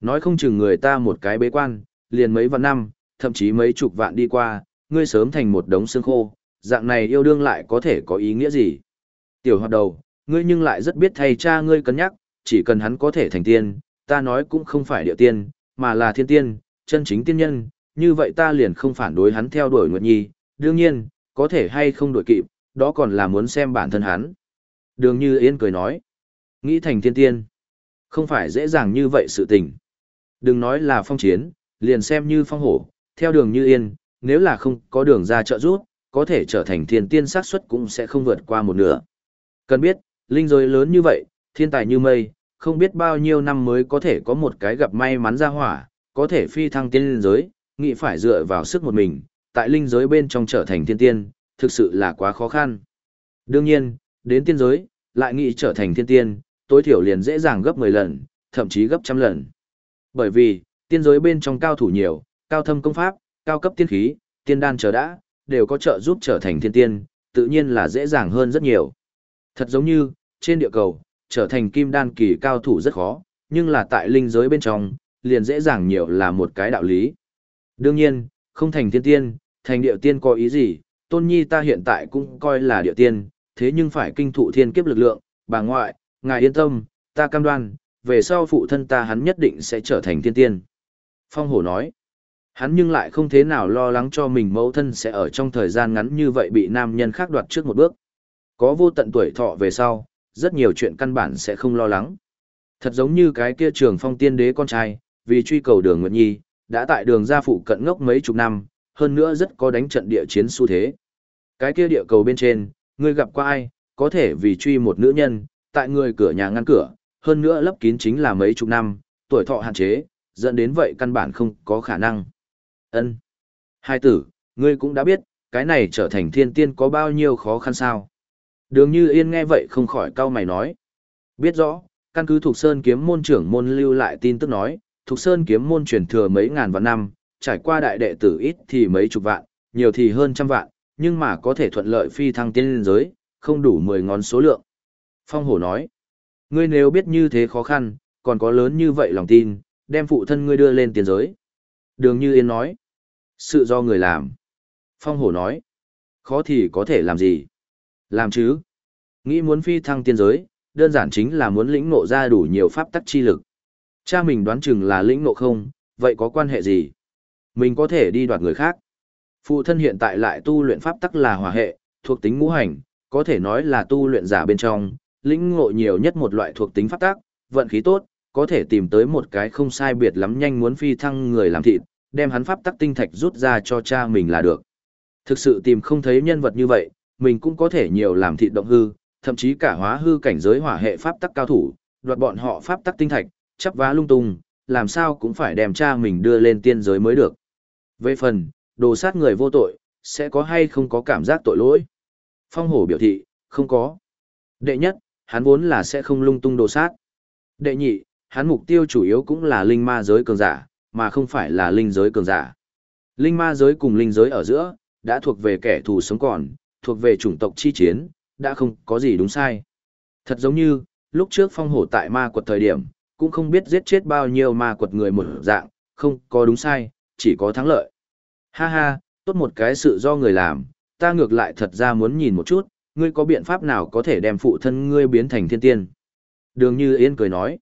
Nói không chừng người ta một cái bế quan, liền mấy vạn năm, thậm chí mấy chục vạn đi qua, ngươi sớm thành một đống xương khô, dạng này yêu đương lại có thể có ý nghĩa gì? Tiểu hoạt đầu, ngươi nhưng lại rất biết thầy cha ngươi cân nhắc, chỉ cần hắn có thể thành tiên, ta nói cũng không phải địa tiên, mà là thiên tiên, chân chính tiên nhân, như vậy ta liền không phản đối hắn theo đuổi Nguyệt Nhi, đương nhiên, có thể hay không đuổi kịp, đó còn là muốn xem bản thân hắn. Đường Như Yên cười nói, nghĩ thành thiên tiên, không phải dễ dàng như vậy sự tình. Đừng nói là phong chiến, liền xem như phong hổ, theo đường Như Yên, nếu là không có đường ra trợ giúp, có thể trở thành thiên tiên xác suất cũng sẽ không vượt qua một nửa. Cần biết, linh giới lớn như vậy, thiên tài như mây, không biết bao nhiêu năm mới có thể có một cái gặp may mắn ra hỏa, có thể phi thăng tiên linh giới, nghĩ phải dựa vào sức một mình, tại linh giới bên trong trở thành thiên tiên, thực sự là quá khó khăn. Đương nhiên, đến tiên giới, lại nghĩ trở thành thiên tiên, tối thiểu liền dễ dàng gấp 10 lần, thậm chí gấp trăm lần. Bởi vì, tiên giới bên trong cao thủ nhiều, cao thâm công pháp, cao cấp tiên khí, tiên đan chờ đã, đều có trợ giúp trở thành thiên tiên, tự nhiên là dễ dàng hơn rất nhiều. Thật giống như, trên địa cầu, trở thành kim đan kỳ cao thủ rất khó, nhưng là tại linh giới bên trong, liền dễ dàng nhiều là một cái đạo lý. Đương nhiên, không thành thiên tiên, thành địa tiên có ý gì, tôn nhi ta hiện tại cũng coi là địa tiên, thế nhưng phải kinh thụ thiên kiếp lực lượng, bà ngoại, ngài yên tâm, ta cam đoan, về sau phụ thân ta hắn nhất định sẽ trở thành thiên tiên. Phong hổ nói, hắn nhưng lại không thế nào lo lắng cho mình mẫu thân sẽ ở trong thời gian ngắn như vậy bị nam nhân khác đoạt trước một bước. Có vô tận tuổi thọ về sau, rất nhiều chuyện căn bản sẽ không lo lắng. Thật giống như cái kia trường phong tiên đế con trai, vì truy cầu đường Nguyệt Nhi, đã tại đường gia phụ cận ngốc mấy chục năm, hơn nữa rất có đánh trận địa chiến xu thế. Cái kia địa cầu bên trên, ngươi gặp qua ai, có thể vì truy một nữ nhân, tại người cửa nhà ngăn cửa, hơn nữa lấp kín chính là mấy chục năm, tuổi thọ hạn chế, dẫn đến vậy căn bản không có khả năng. Ân, Hai tử, ngươi cũng đã biết, cái này trở thành thiên tiên có bao nhiêu khó khăn sao. Đường như yên nghe vậy không khỏi cau mày nói. Biết rõ, căn cứ Thục Sơn kiếm môn trưởng môn lưu lại tin tức nói, Thục Sơn kiếm môn truyền thừa mấy ngàn vạn năm, trải qua đại đệ tử ít thì mấy chục vạn, nhiều thì hơn trăm vạn, nhưng mà có thể thuận lợi phi thăng tiên liên giới, không đủ mười ngón số lượng. Phong hổ nói, ngươi nếu biết như thế khó khăn, còn có lớn như vậy lòng tin, đem phụ thân ngươi đưa lên tiền giới. Đường Như Yên nói, sự do người làm. Phong hổ nói, khó thì có thể làm gì? Làm chứ? Nghĩ muốn phi thăng tiên giới, đơn giản chính là muốn lĩnh ngộ ra đủ nhiều pháp tắc chi lực. Cha mình đoán chừng là lĩnh ngộ không, vậy có quan hệ gì? Mình có thể đi đoạt người khác. Phụ thân hiện tại lại tu luyện pháp tắc là hỏa hệ, thuộc tính ngũ hành, có thể nói là tu luyện giả bên trong, lĩnh ngộ nhiều nhất một loại thuộc tính pháp tắc, vận khí tốt, có thể tìm tới một cái không sai biệt lắm nhanh muốn phi thăng người làm thịt, đem hắn pháp tắc tinh thạch rút ra cho cha mình là được. Thực sự tìm không thấy nhân vật như vậy, mình cũng có thể nhiều làm thịt động hư, thậm chí cả hóa hư cảnh giới hỏa hệ pháp tắc cao thủ, đoạt bọn họ pháp tắc tinh thạch, chắp vá lung tung, làm sao cũng phải đem cha mình đưa lên tiên giới mới được. Về phần, đồ sát người vô tội, sẽ có hay không có cảm giác tội lỗi? Phong hổ biểu thị, không có. Đệ nhất, hắn vốn là sẽ không lung tung đồ sát. Đệ nhị, hắn mục tiêu chủ yếu cũng là linh ma giới cường giả, mà không phải là linh giới cường giả. Linh ma giới cùng linh giới ở giữa, đã thuộc về kẻ thù sống còn, thuộc về chủng tộc chi chiến, đã không có gì đúng sai. Thật giống như, lúc trước phong hổ tại ma quật thời điểm, cũng không biết giết chết bao nhiêu ma quật người một dạng, không có đúng sai, chỉ có thắng lợi. Ha ha, tốt một cái sự do người làm, ta ngược lại thật ra muốn nhìn một chút, ngươi có biện pháp nào có thể đem phụ thân ngươi biến thành thiên tiên. Đường Như Yên cười nói.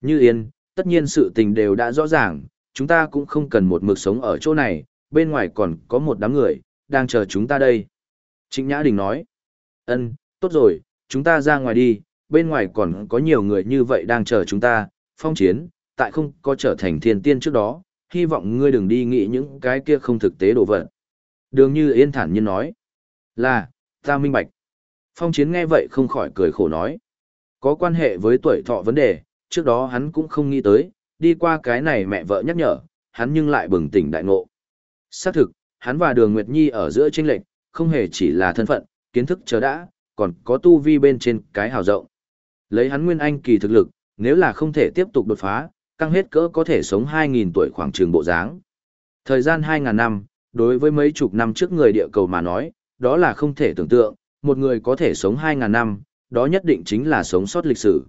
Như Yên, tất nhiên sự tình đều đã rõ ràng, chúng ta cũng không cần một mực sống ở chỗ này, bên ngoài còn có một đám người, đang chờ chúng ta đây. Trịnh Nhã Đình nói. Ân, tốt rồi, chúng ta ra ngoài đi, bên ngoài còn có nhiều người như vậy đang chờ chúng ta, phong chiến, tại không có trở thành thiên tiên trước đó, hy vọng ngươi đừng đi nghĩ những cái kia không thực tế đồ vật. Đường như yên thản nhiên nói. Là, ta minh bạch. Phong chiến nghe vậy không khỏi cười khổ nói. Có quan hệ với tuổi thọ vấn đề, trước đó hắn cũng không nghĩ tới, đi qua cái này mẹ vợ nhắc nhở, hắn nhưng lại bừng tỉnh đại ngộ. Xác thực, hắn và đường Nguyệt Nhi ở giữa tranh lệch, không hề chỉ là thân phận, kiến thức chờ đã, còn có tu vi bên trên cái hào rộng. Lấy hắn nguyên anh kỳ thực lực, nếu là không thể tiếp tục đột phá, căng hết cỡ có thể sống 2.000 tuổi khoảng trường bộ dáng. Thời gian 2.000 năm, đối với mấy chục năm trước người địa cầu mà nói, đó là không thể tưởng tượng, một người có thể sống 2.000 năm, đó nhất định chính là sống sót lịch sử.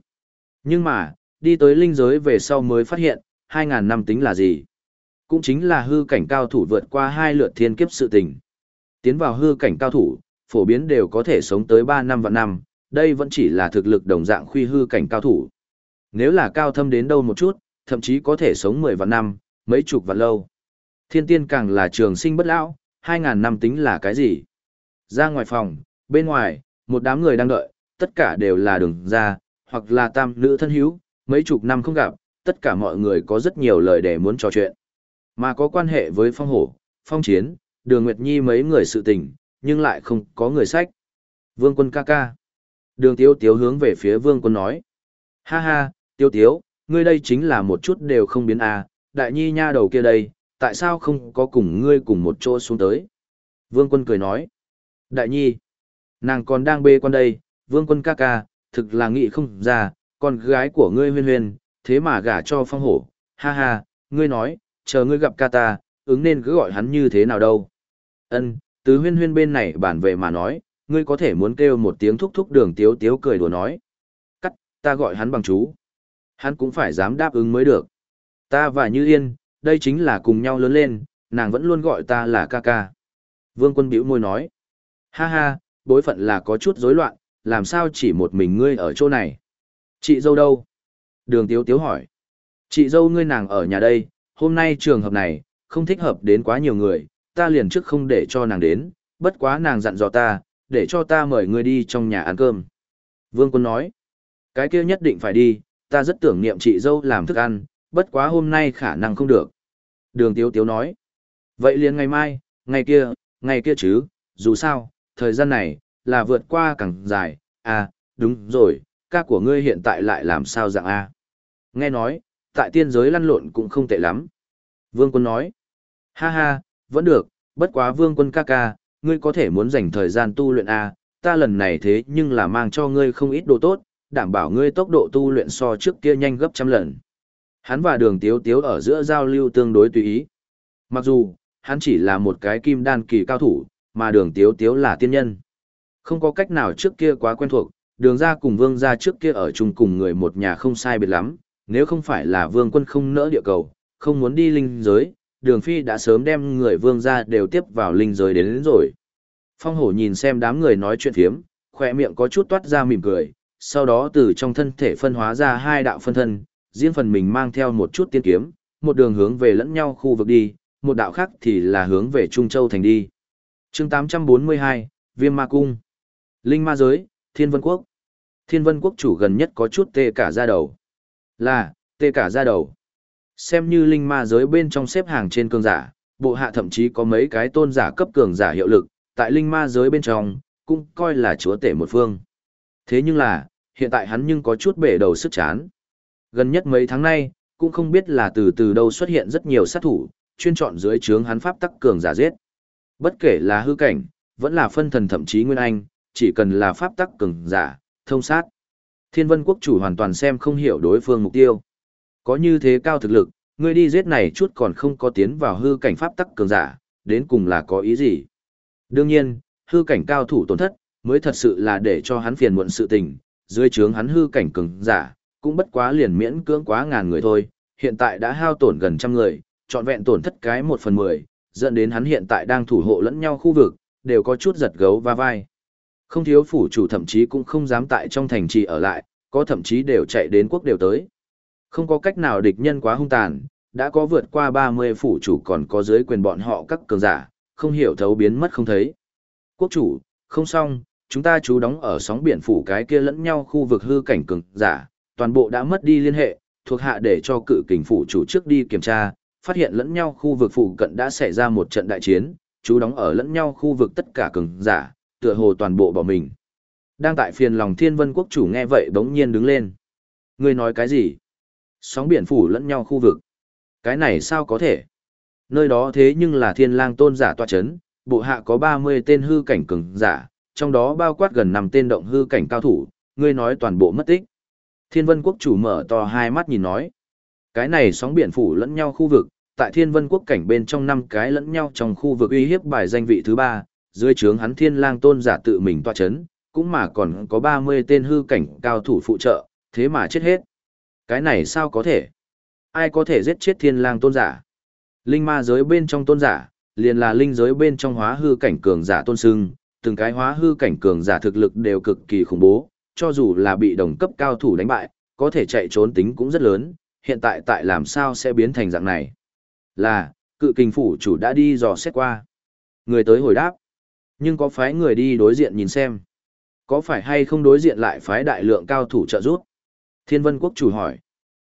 Nhưng mà, đi tới linh giới về sau mới phát hiện, 2.000 năm tính là gì? Cũng chính là hư cảnh cao thủ vượt qua hai lượt thiên kiếp sự tình. Tiến vào hư cảnh cao thủ, phổ biến đều có thể sống tới 3 năm và năm, đây vẫn chỉ là thực lực đồng dạng khuy hư cảnh cao thủ. Nếu là cao thâm đến đâu một chút, thậm chí có thể sống 10 vạn năm, mấy chục vạn lâu. Thiên tiên càng là trường sinh bất lão, 2.000 năm tính là cái gì? Ra ngoài phòng, bên ngoài, một đám người đang đợi, tất cả đều là đường ra, hoặc là tam nữ thân hữu, mấy chục năm không gặp, tất cả mọi người có rất nhiều lời để muốn trò chuyện. Mà có quan hệ với phong hổ, phong chiến, đường Nguyệt Nhi mấy người sự tình, nhưng lại không có người sách. Vương quân ca ca. Đường tiếu tiếu hướng về phía vương quân nói. Ha ha, tiếu tiếu, ngươi đây chính là một chút đều không biến à, đại nhi nha đầu kia đây, tại sao không có cùng ngươi cùng một chỗ xuống tới? Vương quân cười nói. Đại nhi, nàng còn đang bê quan đây, vương quân ca ca, thực là nghĩ không ra, con gái của ngươi huyên huyên, thế mà gả cho phong hổ, ha ha, ngươi nói, chờ ngươi gặp ca ta, ứng nên cứ gọi hắn như thế nào đâu. Ân, tứ huyên huyên bên này bản về mà nói, ngươi có thể muốn kêu một tiếng thúc thúc đường tiếu tiếu cười đùa nói. Cắt, ta gọi hắn bằng chú. Hắn cũng phải dám đáp ứng mới được. Ta và Như Yên, đây chính là cùng nhau lớn lên, nàng vẫn luôn gọi ta là ca ca. Vương quân bĩu môi nói. Ha ha, bối phận là có chút rối loạn, làm sao chỉ một mình ngươi ở chỗ này? Chị dâu đâu? Đường tiếu tiếu hỏi. Chị dâu ngươi nàng ở nhà đây, hôm nay trường hợp này, không thích hợp đến quá nhiều người, ta liền trước không để cho nàng đến, bất quá nàng dặn dò ta, để cho ta mời ngươi đi trong nhà ăn cơm. Vương quân nói. Cái kia nhất định phải đi, ta rất tưởng niệm chị dâu làm thức ăn, bất quá hôm nay khả năng không được. Đường tiếu tiếu nói. Vậy liền ngày mai, ngày kia, ngày kia chứ, dù sao, thời gian này, là vượt qua càng dài, à, đúng rồi, ca của ngươi hiện tại lại làm sao dạng A. Nghe nói, tại tiên giới lăn lộn cũng không tệ lắm. Vương quân nói, ha ha, vẫn được, bất quá vương quân ca ca, ngươi có thể muốn dành thời gian tu luyện A, ta lần này thế nhưng là mang cho ngươi không ít đồ tốt, đảm bảo ngươi tốc độ tu luyện so trước kia nhanh gấp trăm lần. Hắn và đường tiếu tiếu ở giữa giao lưu tương đối tùy ý. Mặc dù, hắn chỉ là một cái kim đan kỳ cao thủ, mà đường tiếu tiếu là tiên nhân. Không có cách nào trước kia quá quen thuộc, đường ra cùng vương ra trước kia ở chung cùng người một nhà không sai biệt lắm, nếu không phải là vương quân không nỡ địa cầu, không muốn đi linh giới, đường phi đã sớm đem người vương ra đều tiếp vào linh giới đến, đến rồi. Phong hổ nhìn xem đám người nói chuyện thiếm, khỏe miệng có chút toát ra mỉm cười, sau đó từ trong thân thể phân hóa ra hai đạo phân thân, riêng phần mình mang theo một chút tiên kiếm, một đường hướng về lẫn nhau khu vực đi, một đạo khác thì là hướng về Trung Châu thành đi chương 842, Viêm Ma Cung. Linh Ma Giới, Thiên Vân Quốc. Thiên Vân Quốc chủ gần nhất có chút tê cả ra đầu. Là, tê cả ra đầu. Xem như Linh Ma Giới bên trong xếp hàng trên cường giả, bộ hạ thậm chí có mấy cái tôn giả cấp cường giả hiệu lực, tại Linh Ma Giới bên trong, cũng coi là chúa tể một phương. Thế nhưng là, hiện tại hắn nhưng có chút bể đầu sức chán. Gần nhất mấy tháng nay, cũng không biết là từ từ đâu xuất hiện rất nhiều sát thủ, chuyên chọn dưới trướng hắn pháp tắc cường giả giết. Bất kể là hư cảnh, vẫn là phân thần thậm chí nguyên anh, chỉ cần là pháp tắc cường giả, thông sát. Thiên vân quốc chủ hoàn toàn xem không hiểu đối phương mục tiêu. Có như thế cao thực lực, ngươi đi giết này chút còn không có tiến vào hư cảnh pháp tắc cường giả, đến cùng là có ý gì? Đương nhiên, hư cảnh cao thủ tổn thất, mới thật sự là để cho hắn phiền muộn sự tình, dưới trướng hắn hư cảnh cường giả, cũng bất quá liền miễn cưỡng quá ngàn người thôi, hiện tại đã hao tổn gần trăm người, trọn vẹn tổn thất cái một phần mười, dẫn đến hắn hiện tại đang thủ hộ lẫn nhau khu vực, đều có chút giật gấu va vai. Không thiếu phủ chủ thậm chí cũng không dám tại trong thành trì ở lại, có thậm chí đều chạy đến quốc đều tới. Không có cách nào địch nhân quá hung tàn, đã có vượt qua 30 phủ chủ còn có dưới quyền bọn họ các cường giả, không hiểu thấu biến mất không thấy. Quốc chủ, không xong, chúng ta chú đóng ở sóng biển phủ cái kia lẫn nhau khu vực hư cảnh cường giả, toàn bộ đã mất đi liên hệ, thuộc hạ để cho cự kình phủ chủ trước đi kiểm tra, phát hiện lẫn nhau khu vực phụ cận đã xảy ra một trận đại chiến, chú đóng ở lẫn nhau khu vực tất cả cường giả, tựa hồ toàn bộ bỏ mình. Đang tại phiền lòng thiên vân quốc chủ nghe vậy bỗng nhiên đứng lên. Ngươi nói cái gì? Sóng biển phủ lẫn nhau khu vực. Cái này sao có thể? Nơi đó thế nhưng là thiên lang tôn giả tọa chấn, bộ hạ có 30 tên hư cảnh cường giả, trong đó bao quát gần 5 tên động hư cảnh cao thủ, ngươi nói toàn bộ mất tích. Thiên vân quốc chủ mở to hai mắt nhìn nói. Cái này sóng biển phủ lẫn nhau khu vực, tại thiên vân quốc cảnh bên trong năm cái lẫn nhau trong khu vực uy hiếp bài danh vị thứ ba, dưới trướng hắn thiên lang tôn giả tự mình tọa chấn, cũng mà còn có 30 tên hư cảnh cao thủ phụ trợ, thế mà chết hết. Cái này sao có thể? Ai có thể giết chết thiên lang tôn giả? Linh ma giới bên trong tôn giả, liền là linh giới bên trong hóa hư cảnh cường giả tôn sưng, từng cái hóa hư cảnh cường giả thực lực đều cực kỳ khủng bố, cho dù là bị đồng cấp cao thủ đánh bại, có thể chạy trốn tính cũng rất lớn, hiện tại tại làm sao sẽ biến thành dạng này? Là, cự kình phủ chủ đã đi dò xét qua. Người tới hồi đáp. Nhưng có phái người đi đối diện nhìn xem. Có phải hay không đối diện lại phái đại lượng cao thủ trợ giúp? Thiên vân quốc chủ hỏi.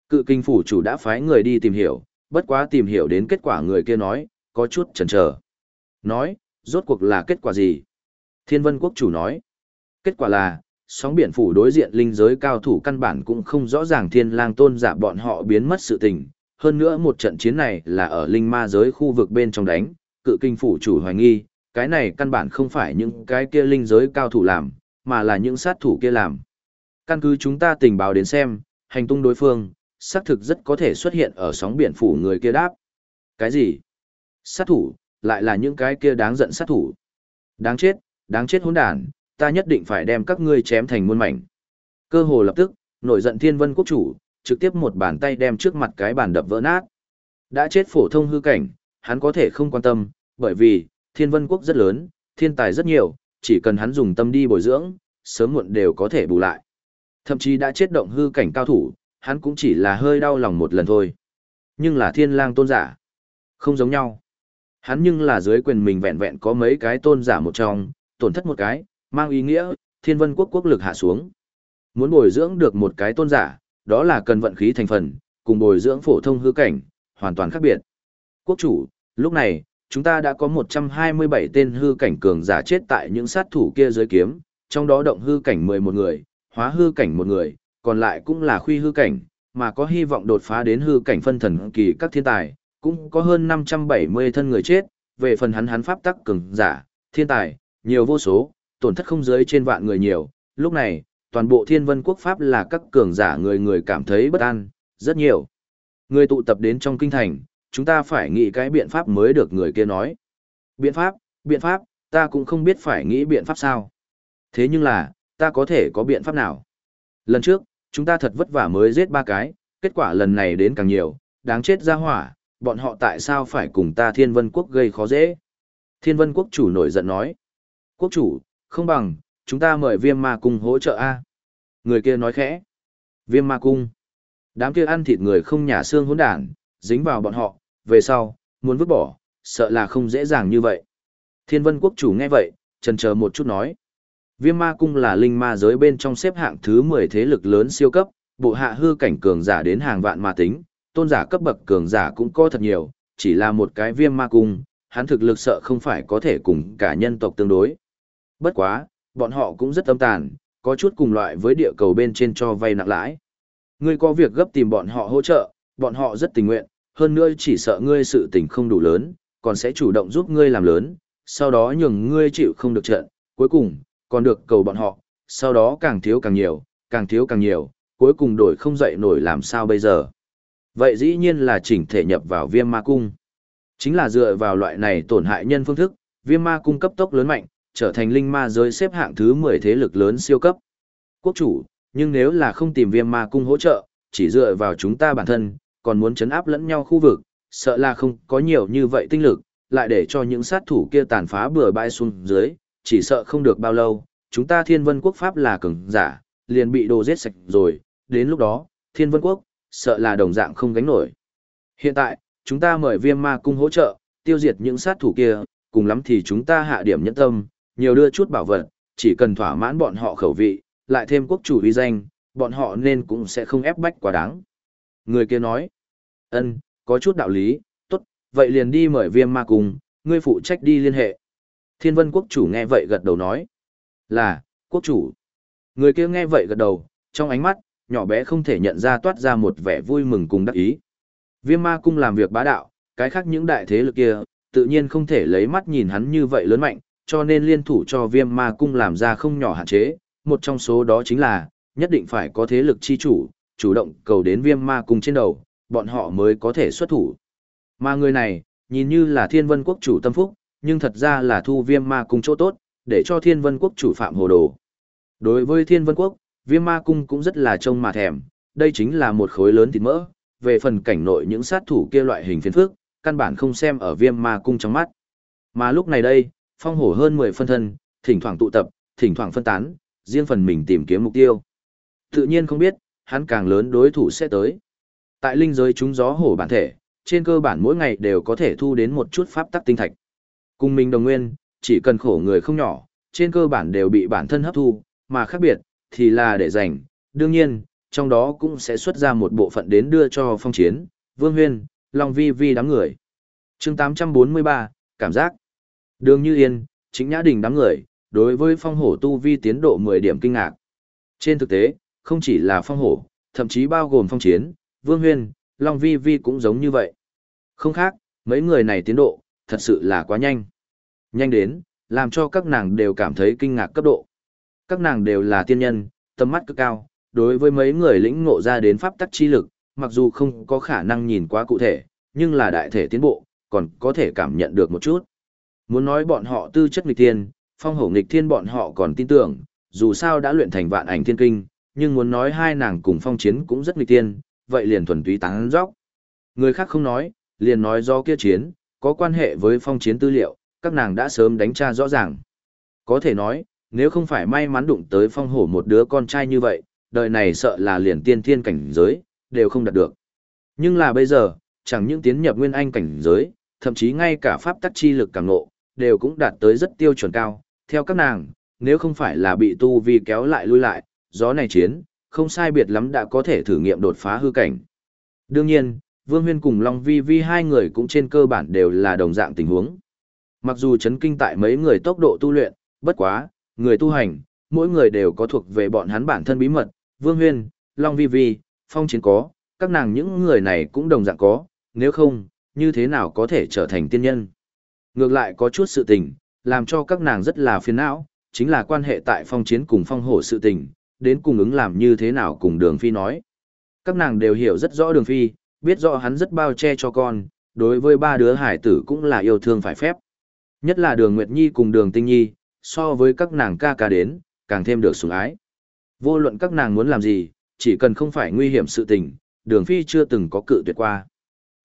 Cự kinh phủ chủ đã phái người đi tìm hiểu, bất quá tìm hiểu đến kết quả người kia nói, có chút chần chờ. Nói, rốt cuộc là kết quả gì? Thiên vân quốc chủ nói. Kết quả là, sóng biển phủ đối diện linh giới cao thủ căn bản cũng không rõ ràng thiên lang tôn giả bọn họ biến mất sự tình. Hơn nữa một trận chiến này là ở linh ma giới khu vực bên trong đánh, cự kinh phủ chủ hoài nghi, cái này căn bản không phải những cái kia linh giới cao thủ làm, mà là những sát thủ kia làm. Căn cứ chúng ta tình báo đến xem, hành tung đối phương, xác thực rất có thể xuất hiện ở sóng biển phủ người kia đáp. Cái gì? Sát thủ, lại là những cái kia đáng giận sát thủ. Đáng chết, đáng chết hỗn đàn ta nhất định phải đem các ngươi chém thành muôn mảnh. Cơ hồ lập tức, nổi giận thiên vân quốc chủ, trực tiếp một bàn tay đem trước mặt cái bàn đập vỡ nát. Đã chết phổ thông hư cảnh, hắn có thể không quan tâm, bởi vì, thiên vân quốc rất lớn, thiên tài rất nhiều, chỉ cần hắn dùng tâm đi bồi dưỡng, sớm muộn đều có thể bù lại. Thậm chí đã chết động hư cảnh cao thủ, hắn cũng chỉ là hơi đau lòng một lần thôi. Nhưng là thiên lang tôn giả. Không giống nhau. Hắn nhưng là dưới quyền mình vẹn vẹn có mấy cái tôn giả một trong, tổn thất một cái, mang ý nghĩa, thiên vân quốc quốc lực hạ xuống. Muốn bồi dưỡng được một cái tôn giả, đó là cần vận khí thành phần, cùng bồi dưỡng phổ thông hư cảnh, hoàn toàn khác biệt. Quốc chủ, lúc này, chúng ta đã có 127 tên hư cảnh cường giả chết tại những sát thủ kia dưới kiếm, trong đó động hư cảnh 11 người, hóa hư cảnh một người, còn lại cũng là khuy hư cảnh, mà có hy vọng đột phá đến hư cảnh phân thần kỳ các thiên tài, cũng có hơn 570 thân người chết, về phần hắn hắn pháp tắc cường giả, thiên tài, nhiều vô số, tổn thất không giới trên vạn người nhiều, lúc này, toàn bộ thiên vân quốc pháp là các cường giả người người cảm thấy bất an, rất nhiều. Người tụ tập đến trong kinh thành, chúng ta phải nghĩ cái biện pháp mới được người kia nói. Biện pháp, biện pháp, ta cũng không biết phải nghĩ biện pháp sao. Thế nhưng là, ta có thể có biện pháp nào? Lần trước, chúng ta thật vất vả mới giết ba cái, kết quả lần này đến càng nhiều, đáng chết ra hỏa, bọn họ tại sao phải cùng ta thiên vân quốc gây khó dễ? Thiên vân quốc chủ nổi giận nói. Quốc chủ, không bằng, chúng ta mời viêm ma cung hỗ trợ A. Người kia nói khẽ. Viêm ma cung. Đám kia ăn thịt người không nhả xương hỗn đản, dính vào bọn họ, về sau, muốn vứt bỏ, sợ là không dễ dàng như vậy. Thiên vân quốc chủ nghe vậy, trần chờ một chút nói. Viêm ma cung là linh ma giới bên trong xếp hạng thứ 10 thế lực lớn siêu cấp, bộ hạ hư cảnh cường giả đến hàng vạn ma tính, tôn giả cấp bậc cường giả cũng có thật nhiều, chỉ là một cái viêm ma cung, hắn thực lực sợ không phải có thể cùng cả nhân tộc tương đối. Bất quá, bọn họ cũng rất âm tàn, có chút cùng loại với địa cầu bên trên cho vay nặng lãi. Ngươi có việc gấp tìm bọn họ hỗ trợ, bọn họ rất tình nguyện, hơn nữa chỉ sợ ngươi sự tình không đủ lớn, còn sẽ chủ động giúp ngươi làm lớn, sau đó nhường ngươi chịu không được trận, cuối cùng, còn được cầu bọn họ, sau đó càng thiếu càng nhiều, càng thiếu càng nhiều, cuối cùng đổi không dậy nổi làm sao bây giờ. Vậy dĩ nhiên là chỉnh thể nhập vào viêm ma cung. Chính là dựa vào loại này tổn hại nhân phương thức, viêm ma cung cấp tốc lớn mạnh, trở thành linh ma giới xếp hạng thứ 10 thế lực lớn siêu cấp. Quốc chủ, nhưng nếu là không tìm viêm ma cung hỗ trợ, chỉ dựa vào chúng ta bản thân, còn muốn chấn áp lẫn nhau khu vực, sợ là không có nhiều như vậy tinh lực, lại để cho những sát thủ kia tàn phá bừa bãi xuống dưới, chỉ sợ không được bao lâu, chúng ta thiên vân quốc pháp là cường giả, liền bị đồ giết sạch rồi, đến lúc đó, thiên vân quốc, sợ là đồng dạng không gánh nổi. Hiện tại, chúng ta mời viêm ma cung hỗ trợ, tiêu diệt những sát thủ kia, cùng lắm thì chúng ta hạ điểm nhẫn tâm, nhiều đưa chút bảo vật, chỉ cần thỏa mãn bọn họ khẩu vị, lại thêm quốc chủ uy danh, bọn họ nên cũng sẽ không ép bách quá đáng. Người kia nói, ân, có chút đạo lý, tốt, vậy liền đi mời viêm ma cung, ngươi phụ trách đi liên hệ. Thiên vân quốc chủ nghe vậy gật đầu nói, là, quốc chủ. Người kia nghe vậy gật đầu, trong ánh mắt, nhỏ bé không thể nhận ra toát ra một vẻ vui mừng cùng đắc ý. Viêm ma cung làm việc bá đạo, cái khác những đại thế lực kia, tự nhiên không thể lấy mắt nhìn hắn như vậy lớn mạnh, cho nên liên thủ cho viêm ma cung làm ra không nhỏ hạn chế, một trong số đó chính là, nhất định phải có thế lực chi chủ, chủ động cầu đến viêm ma cung trên đầu, bọn họ mới có thể xuất thủ. Mà người này, nhìn như là thiên vân quốc chủ tâm phúc, nhưng thật ra là thu viêm ma cung chỗ tốt, để cho thiên vân quốc chủ phạm hồ đồ. Đối với thiên vân quốc, viêm ma cung cũng rất là trông mà thèm, đây chính là một khối lớn thịt mỡ, về phần cảnh nội những sát thủ kia loại hình phiền phức, căn bản không xem ở viêm ma cung trong mắt. Mà lúc này đây, phong hổ hơn 10 phân thân, thỉnh thoảng tụ tập, thỉnh thoảng phân tán, riêng phần mình tìm kiếm mục tiêu. Tự nhiên không biết, hắn càng lớn đối thủ sẽ tới. Tại linh giới chúng gió hổ bản thể, trên cơ bản mỗi ngày đều có thể thu đến một chút pháp tắc tinh thạch. Cùng mình đồng nguyên, chỉ cần khổ người không nhỏ, trên cơ bản đều bị bản thân hấp thu, mà khác biệt, thì là để dành. Đương nhiên, trong đó cũng sẽ xuất ra một bộ phận đến đưa cho phong chiến, vương huyên, long vi vi đám người. chương 843, cảm giác. Đường như yên, chính nhã đình đám người, đối với phong hổ tu vi tiến độ 10 điểm kinh ngạc. Trên thực tế, không chỉ là phong hổ, thậm chí bao gồm phong chiến, vương huyên, long vi vi cũng giống như vậy. Không khác, mấy người này tiến độ, thật sự là quá nhanh. Nhanh đến, làm cho các nàng đều cảm thấy kinh ngạc cấp độ. Các nàng đều là tiên nhân, tầm mắt cực cao, đối với mấy người lĩnh ngộ ra đến pháp tắc chi lực, mặc dù không có khả năng nhìn quá cụ thể, nhưng là đại thể tiến bộ, còn có thể cảm nhận được một chút. Muốn nói bọn họ tư chất nghịch thiên, phong hổ nghịch thiên bọn họ còn tin tưởng, dù sao đã luyện thành vạn ảnh thiên kinh, nhưng muốn nói hai nàng cùng phong chiến cũng rất nghịch thiên, vậy liền thuần túy tán dốc. Người khác không nói, liền nói do kia chiến, có quan hệ với phong chiến tư liệu, các nàng đã sớm đánh tra rõ ràng. Có thể nói, nếu không phải may mắn đụng tới phong hổ một đứa con trai như vậy, đời này sợ là liền tiên thiên cảnh giới, đều không đạt được. Nhưng là bây giờ, chẳng những tiến nhập nguyên anh cảnh giới, thậm chí ngay cả pháp tắc chi lực càng ngộ, đều cũng đạt tới rất tiêu chuẩn cao. Theo các nàng, nếu không phải là bị tu vi kéo lại lui lại, gió này chiến, không sai biệt lắm đã có thể thử nghiệm đột phá hư cảnh. Đương nhiên, Vương Huyên cùng Long Vi Vi hai người cũng trên cơ bản đều là đồng dạng tình huống. Mặc dù chấn kinh tại mấy người tốc độ tu luyện, bất quá, người tu hành, mỗi người đều có thuộc về bọn hắn bản thân bí mật, Vương Huyên, Long Vi Vi, Phong Chiến có, các nàng những người này cũng đồng dạng có, nếu không, như thế nào có thể trở thành tiên nhân. Ngược lại có chút sự tình, làm cho các nàng rất là phiền não, chính là quan hệ tại Phong Chiến cùng Phong Hổ sự tình, đến cùng ứng làm như thế nào cùng Đường Phi nói. Các nàng đều hiểu rất rõ Đường Phi, biết rõ hắn rất bao che cho con, đối với ba đứa hải tử cũng là yêu thương phải phép. Nhất là Đường Nguyệt Nhi cùng Đường Tinh Nhi, so với các nàng ca ca đến, càng thêm được sủng ái. Vô luận các nàng muốn làm gì, chỉ cần không phải nguy hiểm sự tình, đường phi chưa từng có cự tuyệt qua.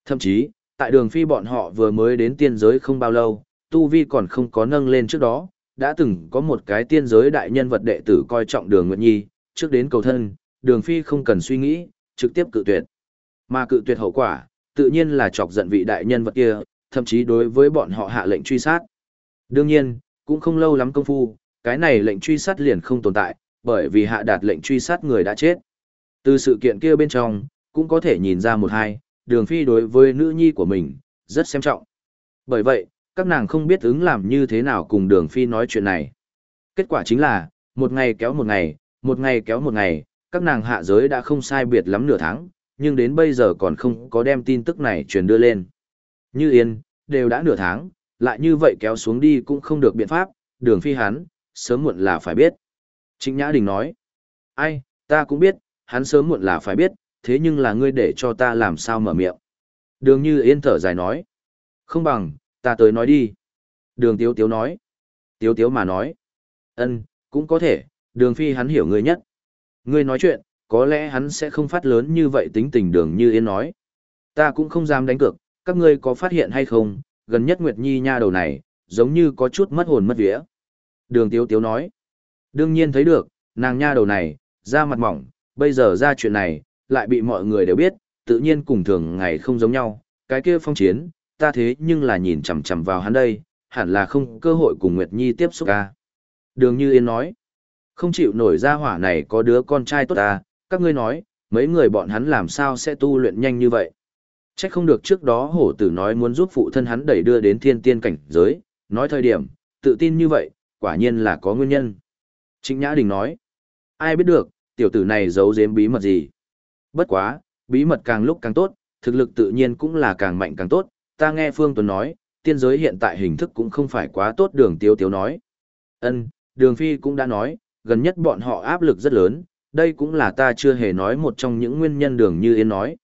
Thậm chí, tại đường phi bọn họ vừa mới đến tiên giới không bao lâu, tu vi còn không có nâng lên trước đó, đã từng có một cái tiên giới đại nhân vật đệ tử coi trọng đường Nguyệt Nhi, trước đến cầu thân, đường phi không cần suy nghĩ, trực tiếp cự tuyệt. Mà cự tuyệt hậu quả, tự nhiên là chọc giận vị đại nhân vật kia, thậm chí đối với bọn họ hạ lệnh truy sát. Đương nhiên, cũng không lâu lắm công phu, cái này lệnh truy sát liền không tồn tại, bởi vì hạ đạt lệnh truy sát người đã chết. Từ sự kiện kia bên trong, cũng có thể nhìn ra một hai, đường phi đối với nữ nhi của mình, rất xem trọng. Bởi vậy, các nàng không biết ứng làm như thế nào cùng đường phi nói chuyện này. Kết quả chính là, một ngày kéo một ngày, một ngày kéo một ngày, các nàng hạ giới đã không sai biệt lắm nửa tháng, nhưng đến bây giờ còn không có đem tin tức này truyền đưa lên. Như yên, đều đã nửa tháng, lại như vậy kéo xuống đi cũng không được biện pháp, đường phi hắn, sớm muộn là phải biết. Trịnh Nhã Đình nói, ai, ta cũng biết, hắn sớm muộn là phải biết, thế nhưng là ngươi để cho ta làm sao mở miệng. Đường như yên thở dài nói, không bằng, ta tới nói đi. Đường tiếu tiếu nói, tiếu tiếu mà nói, ân, cũng có thể, đường phi hắn hiểu ngươi nhất. Ngươi nói chuyện, có lẽ hắn sẽ không phát lớn như vậy tính tình đường như yên nói. Ta cũng không dám đánh cược, các ngươi có phát hiện hay không, gần nhất Nguyệt Nhi nha đầu này, giống như có chút mất hồn mất vía. Đường Tiếu Tiếu nói, đương nhiên thấy được, nàng nha đầu này, da mặt mỏng, bây giờ ra chuyện này, lại bị mọi người đều biết, tự nhiên cùng thường ngày không giống nhau, cái kia phong chiến, ta thế nhưng là nhìn chằm chằm vào hắn đây, hẳn là không cơ hội cùng Nguyệt Nhi tiếp xúc ca. Đường Như Yên nói, không chịu nổi ra hỏa này có đứa con trai tốt ta, các ngươi nói, mấy người bọn hắn làm sao sẽ tu luyện nhanh như vậy. Chắc không được trước đó hổ tử nói muốn giúp phụ thân hắn đẩy đưa đến thiên tiên cảnh giới, nói thời điểm, tự tin như vậy, quả nhiên là có nguyên nhân. Trịnh Nhã Đình nói, ai biết được, tiểu tử này giấu giếm bí mật gì. Bất quá, bí mật càng lúc càng tốt, thực lực tự nhiên cũng là càng mạnh càng tốt, ta nghe Phương Tuấn nói, tiên giới hiện tại hình thức cũng không phải quá tốt đường tiếu tiếu nói. Ân, đường phi cũng đã nói, gần nhất bọn họ áp lực rất lớn, đây cũng là ta chưa hề nói một trong những nguyên nhân đường như Yên nói.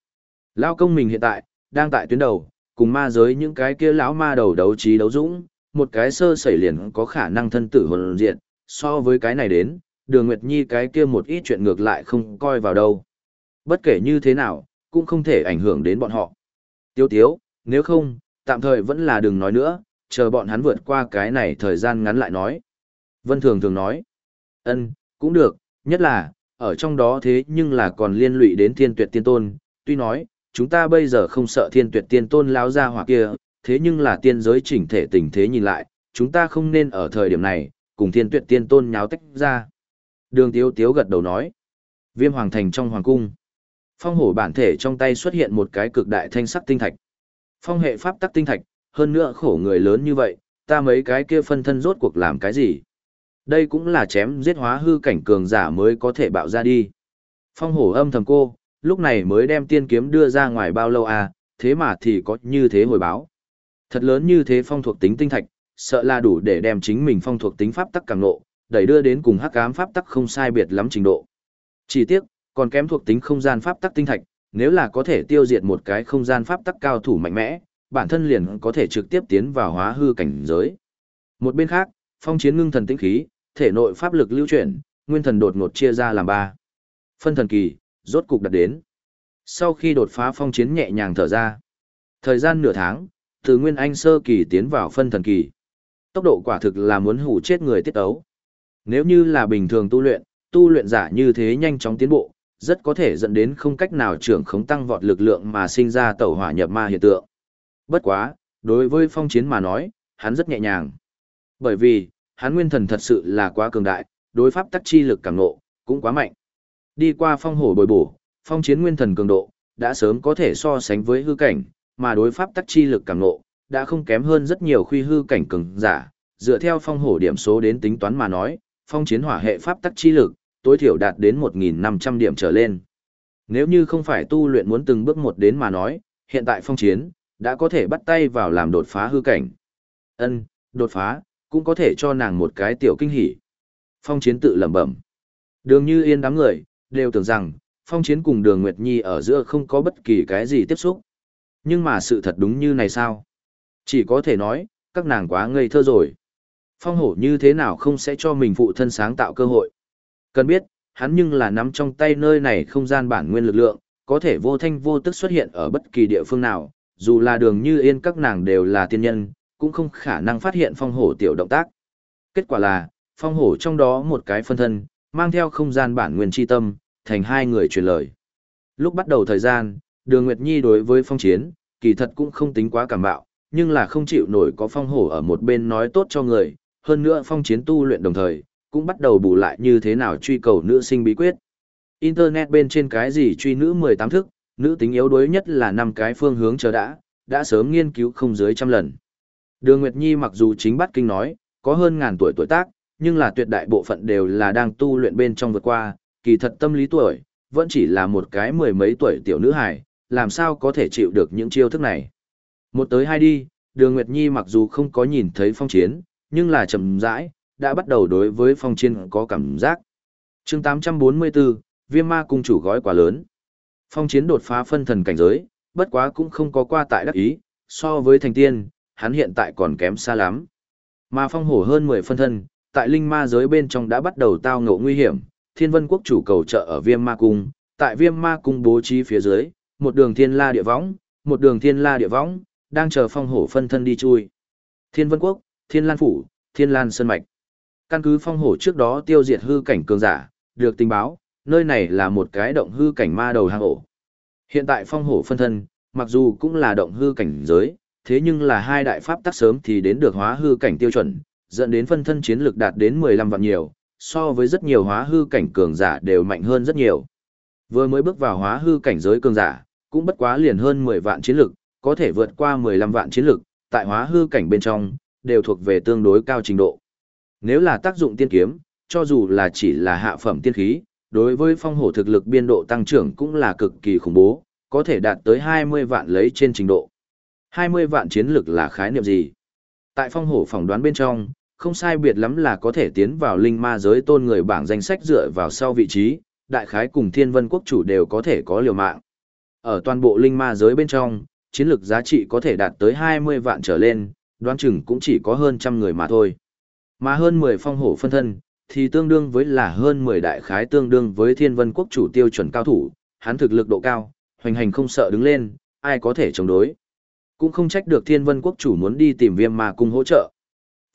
Lao công mình hiện tại, đang tại tuyến đầu, cùng ma giới những cái kia lão ma đầu đấu trí đấu dũng, một cái sơ sẩy liền có khả năng thân tử hồn diện, so với cái này đến, đường Nguyệt Nhi cái kia một ít chuyện ngược lại không coi vào đâu. Bất kể như thế nào, cũng không thể ảnh hưởng đến bọn họ. Tiêu tiếu, nếu không, tạm thời vẫn là đừng nói nữa, chờ bọn hắn vượt qua cái này thời gian ngắn lại nói. Vân Thường thường nói, ân, cũng được, nhất là, ở trong đó thế nhưng là còn liên lụy đến thiên tuyệt tiên tôn, tuy nói, chúng ta bây giờ không sợ thiên tuyệt tiên tôn lao ra hoặc kia, thế nhưng là tiên giới chỉnh thể tình thế nhìn lại, chúng ta không nên ở thời điểm này, cùng thiên tuyệt tiên tôn nháo tách ra. Đường tiếu tiếu gật đầu nói, viêm hoàng thành trong hoàng cung. Phong hổ bản thể trong tay xuất hiện một cái cực đại thanh sắc tinh thạch. Phong hệ pháp tắc tinh thạch, hơn nữa khổ người lớn như vậy, ta mấy cái kia phân thân rốt cuộc làm cái gì? Đây cũng là chém giết hóa hư cảnh cường giả mới có thể bạo ra đi. Phong hổ âm thầm cô, lúc này mới đem tiên kiếm đưa ra ngoài bao lâu à, thế mà thì có như thế hồi báo. Thật lớn như thế phong thuộc tính tinh thạch, sợ là đủ để đem chính mình phong thuộc tính pháp tắc càng nộ, đẩy đưa đến cùng hắc ám pháp tắc không sai biệt lắm trình độ. Chỉ tiếc, còn kém thuộc tính không gian pháp tắc tinh thạch, nếu là có thể tiêu diệt một cái không gian pháp tắc cao thủ mạnh mẽ, bản thân liền có thể trực tiếp tiến vào hóa hư cảnh giới. Một bên khác, phong chiến ngưng thần tĩnh khí, thể nội pháp lực lưu chuyển, nguyên thần đột ngột chia ra làm ba. Phân thần kỳ, rốt cục đạt đến. Sau khi đột phá phong chiến nhẹ nhàng thở ra. Thời gian nửa tháng, từ nguyên anh sơ kỳ tiến vào phân thần kỳ. Tốc độ quả thực là muốn hủ chết người tiết ấu. Nếu như là bình thường tu luyện, tu luyện giả như thế nhanh chóng tiến bộ, rất có thể dẫn đến không cách nào trưởng khống tăng vọt lực lượng mà sinh ra tẩu hỏa nhập ma hiện tượng. Bất quá, đối với phong chiến mà nói, hắn rất nhẹ nhàng. Bởi vì, hắn nguyên thần thật sự là quá cường đại, đối pháp tắc chi lực càng nộ, cũng quá mạnh. Đi qua phong hổ bồi bổ, phong chiến nguyên thần cường độ, đã sớm có thể so sánh với hư cảnh, mà đối pháp tắc chi lực càng nộ, đã không kém hơn rất nhiều khuy hư cảnh cường giả. Dựa theo phong hổ điểm số đến tính toán mà nói, phong chiến hỏa hệ pháp tắc chi lực, tối thiểu đạt đến 1.500 điểm trở lên. Nếu như không phải tu luyện muốn từng bước một đến mà nói, hiện tại phong chiến, đã có thể bắt tay vào làm đột phá hư cảnh. Ân, đột phá, cũng có thể cho nàng một cái tiểu kinh hỉ. Phong chiến tự lẩm bẩm. Đường như yên đám người, đều tưởng rằng, phong chiến cùng đường Nguyệt Nhi ở giữa không có bất kỳ cái gì tiếp xúc. Nhưng mà sự thật đúng như này sao? Chỉ có thể nói, các nàng quá ngây thơ rồi. Phong hổ như thế nào không sẽ cho mình phụ thân sáng tạo cơ hội. Cần biết, hắn nhưng là nắm trong tay nơi này không gian bản nguyên lực lượng, có thể vô thanh vô tức xuất hiện ở bất kỳ địa phương nào, dù là đường như yên các nàng đều là tiên nhân, cũng không khả năng phát hiện phong hổ tiểu động tác. Kết quả là, phong hổ trong đó một cái phân thân, mang theo không gian bản nguyên chi tâm, thành hai người truyền lời. Lúc bắt đầu thời gian, đường Nguyệt Nhi đối với phong chiến, kỳ thật cũng không tính quá cảm bạo, nhưng là không chịu nổi có phong hổ ở một bên nói tốt cho người, hơn nữa phong chiến tu luyện đồng thời, cũng bắt đầu bù lại như thế nào truy cầu nữ sinh bí quyết. Internet bên trên cái gì truy nữ 18 thức, nữ tính yếu đuối nhất là năm cái phương hướng chờ đã, đã sớm nghiên cứu không dưới trăm lần. Đường Nguyệt Nhi mặc dù chính bắt kinh nói, có hơn ngàn tuổi tuổi tác, nhưng là tuyệt đại bộ phận đều là đang tu luyện bên trong vượt qua, kỳ thật tâm lý tuổi, vẫn chỉ là một cái mười mấy tuổi tiểu nữ hài, làm sao có thể chịu được những chiêu thức này. Một tới hai đi, đường Nguyệt Nhi mặc dù không có nhìn thấy phong chiến, nhưng là chậm rãi, đã bắt đầu đối với phong chiến có cảm giác. chương 844, viêm ma cung chủ gói quá lớn. Phong chiến đột phá phân thần cảnh giới, bất quá cũng không có qua tại đắc ý, so với thành tiên, hắn hiện tại còn kém xa lắm. Mà phong hổ hơn 10 phân thân, tại linh ma giới bên trong đã bắt đầu tao ngộ nguy hiểm, thiên vân quốc chủ cầu trợ ở viêm ma cung, tại viêm ma cung bố trí phía dưới, một đường thiên la địa võng, một đường thiên la địa võng, đang chờ phong hổ phân thân đi chui. Thiên vân quốc, thiên lan phủ, thiên lan sơn mạch. Căn cứ phong hổ trước đó tiêu diệt hư cảnh cường giả, được tình báo, nơi này là một cái động hư cảnh ma đầu hang ổ. Hiện tại phong hổ phân thân, mặc dù cũng là động hư cảnh giới, thế nhưng là hai đại pháp tắc sớm thì đến được hóa hư cảnh tiêu chuẩn, dẫn đến phân thân chiến lực đạt đến 15 vạn nhiều, so với rất nhiều hóa hư cảnh cường giả đều mạnh hơn rất nhiều. Vừa mới bước vào hóa hư cảnh giới cường giả, cũng bất quá liền hơn 10 vạn chiến lực, có thể vượt qua 15 vạn chiến lực, tại hóa hư cảnh bên trong, đều thuộc về tương đối cao trình độ. Nếu là tác dụng tiên kiếm, cho dù là chỉ là hạ phẩm tiên khí, đối với phong hổ thực lực biên độ tăng trưởng cũng là cực kỳ khủng bố, có thể đạt tới 20 vạn lấy trên trình độ. 20 vạn chiến lực là khái niệm gì? Tại phong hổ phỏng đoán bên trong, không sai biệt lắm là có thể tiến vào linh ma giới tôn người bảng danh sách dựa vào sau vị trí, đại khái cùng thiên vân quốc chủ đều có thể có liều mạng. Ở toàn bộ linh ma giới bên trong, chiến lực giá trị có thể đạt tới 20 vạn trở lên, đoán chừng cũng chỉ có hơn trăm người mà thôi. Mà hơn 10 phong hổ phân thân, thì tương đương với là hơn 10 đại khái tương đương với thiên vân quốc chủ tiêu chuẩn cao thủ, hắn thực lực độ cao, hoành hành không sợ đứng lên, ai có thể chống đối. Cũng không trách được thiên vân quốc chủ muốn đi tìm viêm mà cung hỗ trợ.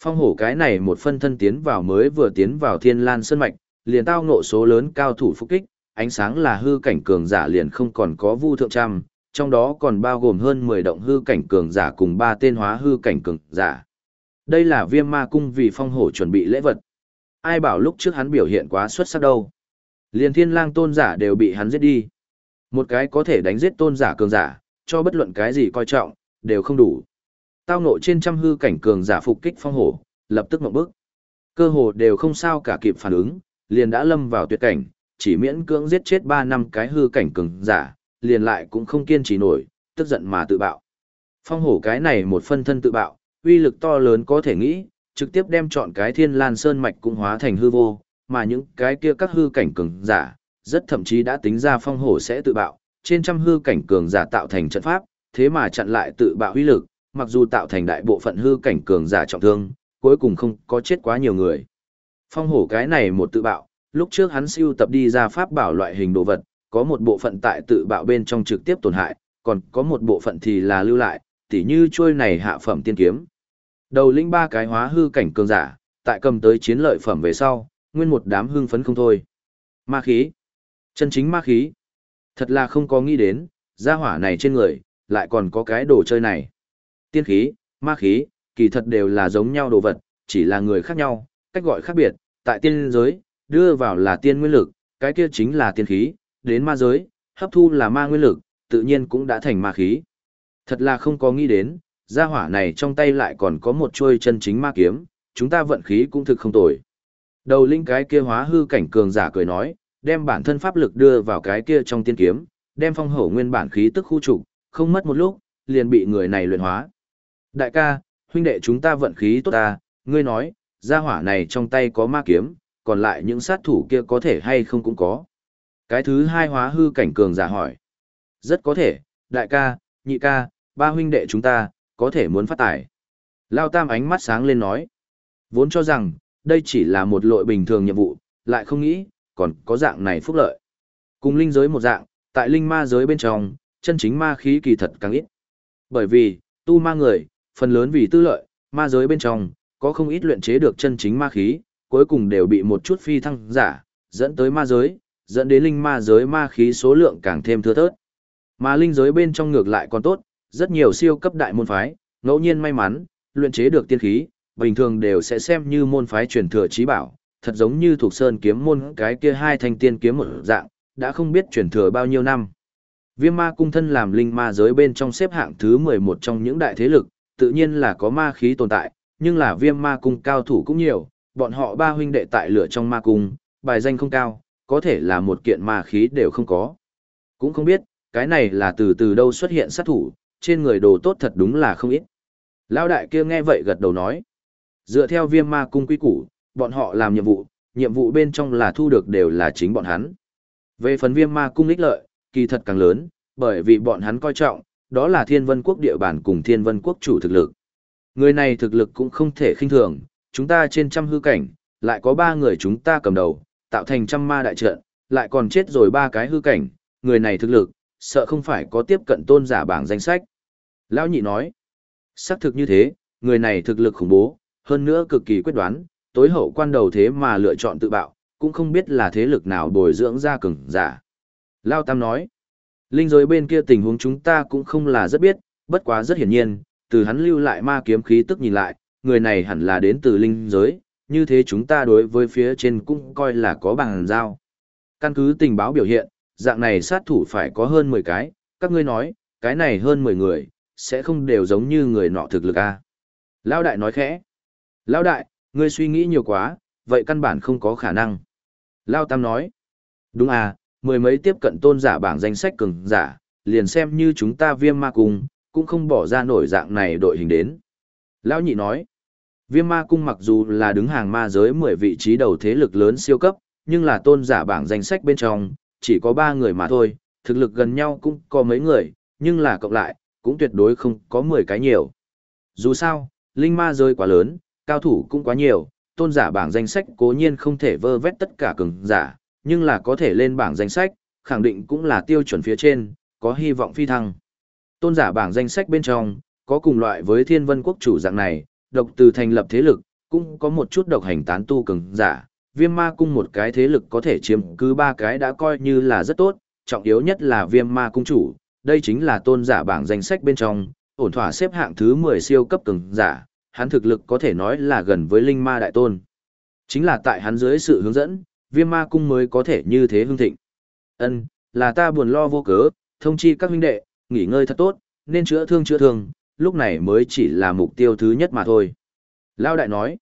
Phong hổ cái này một phân thân tiến vào mới vừa tiến vào thiên lan sơn mạch, liền tao ngộ số lớn cao thủ phục kích, ánh sáng là hư cảnh cường giả liền không còn có vu thượng trăm, trong đó còn bao gồm hơn 10 động hư cảnh cường giả cùng ba tên hóa hư cảnh cường giả. Đây là viêm ma cung vì phong hổ chuẩn bị lễ vật. Ai bảo lúc trước hắn biểu hiện quá xuất sắc đâu. Liền thiên lang tôn giả đều bị hắn giết đi. Một cái có thể đánh giết tôn giả cường giả, cho bất luận cái gì coi trọng, đều không đủ. Tao nộ trên trăm hư cảnh cường giả phục kích phong hổ, lập tức mộng bức. Cơ hồ đều không sao cả kịp phản ứng, liền đã lâm vào tuyệt cảnh, chỉ miễn cưỡng giết chết 3 năm cái hư cảnh cường giả, liền lại cũng không kiên trì nổi, tức giận mà tự bạo. Phong hổ cái này một phân thân tự bạo, uy lực to lớn có thể nghĩ, trực tiếp đem chọn cái thiên lan sơn mạch cũng hóa thành hư vô, mà những cái kia các hư cảnh cường giả, rất thậm chí đã tính ra phong hổ sẽ tự bạo, trên trăm hư cảnh cường giả tạo thành trận pháp, thế mà chặn lại tự bạo uy lực, mặc dù tạo thành đại bộ phận hư cảnh cường giả trọng thương, cuối cùng không có chết quá nhiều người. Phong hổ cái này một tự bạo, lúc trước hắn siêu tập đi ra pháp bảo loại hình đồ vật, có một bộ phận tại tự bạo bên trong trực tiếp tổn hại, còn có một bộ phận thì là lưu lại, tỉ như trôi này hạ phẩm tiên kiếm. Đầu linh ba cái hóa hư cảnh cường giả, tại cầm tới chiến lợi phẩm về sau, nguyên một đám hưng phấn không thôi. Ma khí. Chân chính ma khí. Thật là không có nghĩ đến, gia hỏa này trên người, lại còn có cái đồ chơi này. Tiên khí, ma khí, kỳ thật đều là giống nhau đồ vật, chỉ là người khác nhau, cách gọi khác biệt, tại tiên giới, đưa vào là tiên nguyên lực, cái kia chính là tiên khí, đến ma giới, hấp thu là ma nguyên lực, tự nhiên cũng đã thành ma khí. Thật là không có nghĩ đến, gia hỏa này trong tay lại còn có một chuôi chân chính ma kiếm, chúng ta vận khí cũng thực không tồi. Đầu linh cái kia hóa hư cảnh cường giả cười nói, đem bản thân pháp lực đưa vào cái kia trong tiên kiếm, đem phong hổ nguyên bản khí tức khu trục, không mất một lúc, liền bị người này luyện hóa. Đại ca, huynh đệ chúng ta vận khí tốt ta, ngươi nói, gia hỏa này trong tay có ma kiếm, còn lại những sát thủ kia có thể hay không cũng có. Cái thứ hai hóa hư cảnh cường giả hỏi. Rất có thể, đại ca, nhị ca, ba huynh đệ chúng ta, có thể muốn phát tài. Lao Tam ánh mắt sáng lên nói. Vốn cho rằng, đây chỉ là một lội bình thường nhiệm vụ, lại không nghĩ, còn có dạng này phúc lợi. Cùng linh giới một dạng, tại linh ma giới bên trong, chân chính ma khí kỳ thật càng ít. Bởi vì, tu ma người, phần lớn vì tư lợi, ma giới bên trong, có không ít luyện chế được chân chính ma khí, cuối cùng đều bị một chút phi thăng giả, dẫn tới ma giới, dẫn đến linh ma giới ma khí số lượng càng thêm thưa thớt. Mà linh giới bên trong ngược lại còn tốt, rất nhiều siêu cấp đại môn phái, ngẫu nhiên may mắn, luyện chế được tiên khí, bình thường đều sẽ xem như môn phái truyền thừa trí bảo, thật giống như thuộc sơn kiếm môn cái kia hai thanh tiên kiếm một dạng, đã không biết truyền thừa bao nhiêu năm. Viêm ma cung thân làm linh ma giới bên trong xếp hạng thứ 11 trong những đại thế lực, tự nhiên là có ma khí tồn tại, nhưng là viêm ma cung cao thủ cũng nhiều, bọn họ ba huynh đệ tại lửa trong ma cung, bài danh không cao, có thể là một kiện ma khí đều không có. Cũng không biết, cái này là từ từ đâu xuất hiện sát thủ, trên người đồ tốt thật đúng là không ít. Lão đại kia nghe vậy gật đầu nói. Dựa theo viêm ma cung quy củ, bọn họ làm nhiệm vụ, nhiệm vụ bên trong là thu được đều là chính bọn hắn. Về phần viêm ma cung ích lợi, kỳ thật càng lớn, bởi vì bọn hắn coi trọng, đó là thiên vân quốc địa bàn cùng thiên vân quốc chủ thực lực. Người này thực lực cũng không thể khinh thường, chúng ta trên trăm hư cảnh, lại có ba người chúng ta cầm đầu, tạo thành trăm ma đại trận, lại còn chết rồi ba cái hư cảnh, người này thực lực, sợ không phải có tiếp cận tôn giả bảng danh sách. Lão nhị nói, xác thực như thế, người này thực lực khủng bố, hơn nữa cực kỳ quyết đoán, tối hậu quan đầu thế mà lựa chọn tự bạo, cũng không biết là thế lực nào bồi dưỡng ra cường giả. Lao Tam nói, linh giới bên kia tình huống chúng ta cũng không là rất biết, bất quá rất hiển nhiên, từ hắn lưu lại ma kiếm khí tức nhìn lại, người này hẳn là đến từ linh giới, như thế chúng ta đối với phía trên cũng coi là có bằng giao. Căn cứ tình báo biểu hiện, dạng này sát thủ phải có hơn 10 cái, các ngươi nói, cái này hơn 10 người, sẽ không đều giống như người nọ thực lực a à? Lão đại nói khẽ. Lão đại, ngươi suy nghĩ nhiều quá, vậy căn bản không có khả năng. Lao Tam nói. Đúng à, mười mấy tiếp cận tôn giả bảng danh sách cường giả, liền xem như chúng ta viêm ma cung, cũng không bỏ ra nổi dạng này đội hình đến. Lão nhị nói. Viêm ma cung mặc dù là đứng hàng ma giới 10 vị trí đầu thế lực lớn siêu cấp, nhưng là tôn giả bảng danh sách bên trong, chỉ có 3 người mà thôi, thực lực gần nhau cũng có mấy người, nhưng là cộng lại, cũng tuyệt đối không có 10 cái nhiều. Dù sao, linh ma rơi quá lớn, cao thủ cũng quá nhiều, tôn giả bảng danh sách cố nhiên không thể vơ vét tất cả cường giả, nhưng là có thể lên bảng danh sách, khẳng định cũng là tiêu chuẩn phía trên, có hy vọng phi thăng. Tôn giả bảng danh sách bên trong, có cùng loại với thiên vân quốc chủ dạng này, độc từ thành lập thế lực, cũng có một chút độc hành tán tu cường giả. Viêm ma cung một cái thế lực có thể chiếm cứ ba cái đã coi như là rất tốt, trọng yếu nhất là viêm ma cung chủ, đây chính là tôn giả bảng danh sách bên trong, ổn thỏa xếp hạng thứ 10 siêu cấp cường giả, hắn thực lực có thể nói là gần với linh ma đại tôn. Chính là tại hắn dưới sự hướng dẫn, viêm ma cung mới có thể như thế hưng thịnh. Ân, là ta buồn lo vô cớ, thông chi các huynh đệ, nghỉ ngơi thật tốt, nên chữa thương chữa thương, lúc này mới chỉ là mục tiêu thứ nhất mà thôi. Lao đại nói,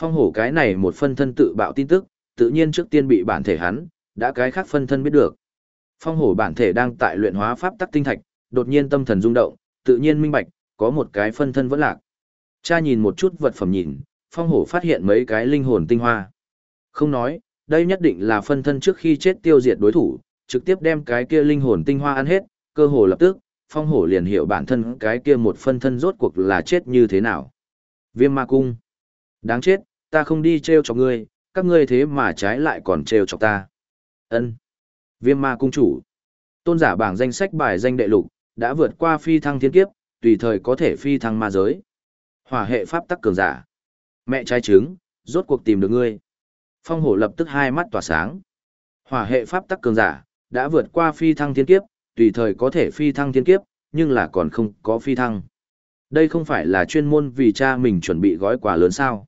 phong hổ cái này một phân thân tự bạo tin tức, tự nhiên trước tiên bị bản thể hắn, đã cái khác phân thân biết được. Phong hổ bản thể đang tại luyện hóa pháp tắc tinh thạch, đột nhiên tâm thần rung động, tự nhiên minh bạch, có một cái phân thân vẫn lạc. Cha nhìn một chút vật phẩm nhìn, phong hổ phát hiện mấy cái linh hồn tinh hoa. Không nói, đây nhất định là phân thân trước khi chết tiêu diệt đối thủ, trực tiếp đem cái kia linh hồn tinh hoa ăn hết, cơ hồ lập tức, phong hổ liền hiểu bản thân cái kia một phân thân rốt cuộc là chết như thế nào. Viêm ma cung. Đáng chết, ta không đi treo cho ngươi, các ngươi thế mà trái lại còn treo chọc ta. Ân. Viêm ma cung chủ. Tôn giả bảng danh sách bài danh đệ lục, đã vượt qua phi thăng thiên kiếp, tùy thời có thể phi thăng ma giới. Hỏa hệ pháp tắc cường giả. Mẹ trai trứng, rốt cuộc tìm được ngươi. Phong hổ lập tức hai mắt tỏa sáng. Hỏa hệ pháp tắc cường giả, đã vượt qua phi thăng thiên kiếp, tùy thời có thể phi thăng thiên kiếp, nhưng là còn không có phi thăng. Đây không phải là chuyên môn vì cha mình chuẩn bị gói quà lớn sao.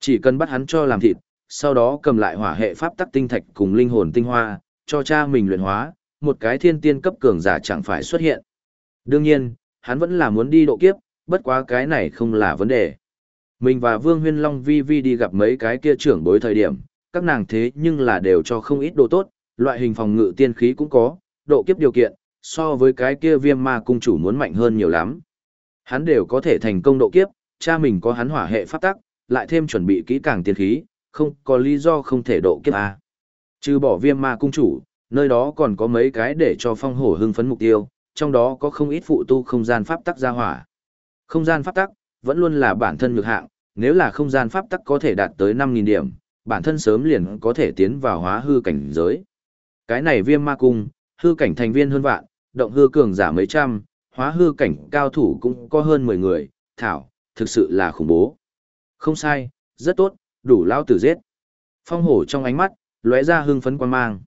Chỉ cần bắt hắn cho làm thịt, sau đó cầm lại hỏa hệ pháp tắc tinh thạch cùng linh hồn tinh hoa, cho cha mình luyện hóa, một cái thiên tiên cấp cường giả chẳng phải xuất hiện. Đương nhiên, hắn vẫn là muốn đi độ kiếp, bất quá cái này không là vấn đề. Mình và Vương Huyên Long vi vi đi gặp mấy cái kia trưởng bối thời điểm, các nàng thế nhưng là đều cho không ít đồ tốt, loại hình phòng ngự tiên khí cũng có, độ kiếp điều kiện, so với cái kia viêm ma cung chủ muốn mạnh hơn nhiều lắm. Hắn đều có thể thành công độ kiếp, cha mình có hắn hỏa hệ pháp tắc, lại thêm chuẩn bị kỹ càng tiên khí, không có lý do không thể độ kiếp A. Trừ bỏ viêm ma cung chủ, nơi đó còn có mấy cái để cho phong hổ hưng phấn mục tiêu, trong đó có không ít phụ tu không gian pháp tắc gia hỏa. Không gian pháp tắc, vẫn luôn là bản thân nhược hạng, nếu là không gian pháp tắc có thể đạt tới 5.000 điểm, bản thân sớm liền có thể tiến vào hóa hư cảnh giới. Cái này viêm ma cung, hư cảnh thành viên hơn vạn, động hư cường giả mấy trăm, hóa hư cảnh cao thủ cũng có hơn 10 người, thảo, thực sự là khủng bố. Không sai, rất tốt, đủ lao tử giết. Phong hổ trong ánh mắt, lóe ra hưng phấn quan mang.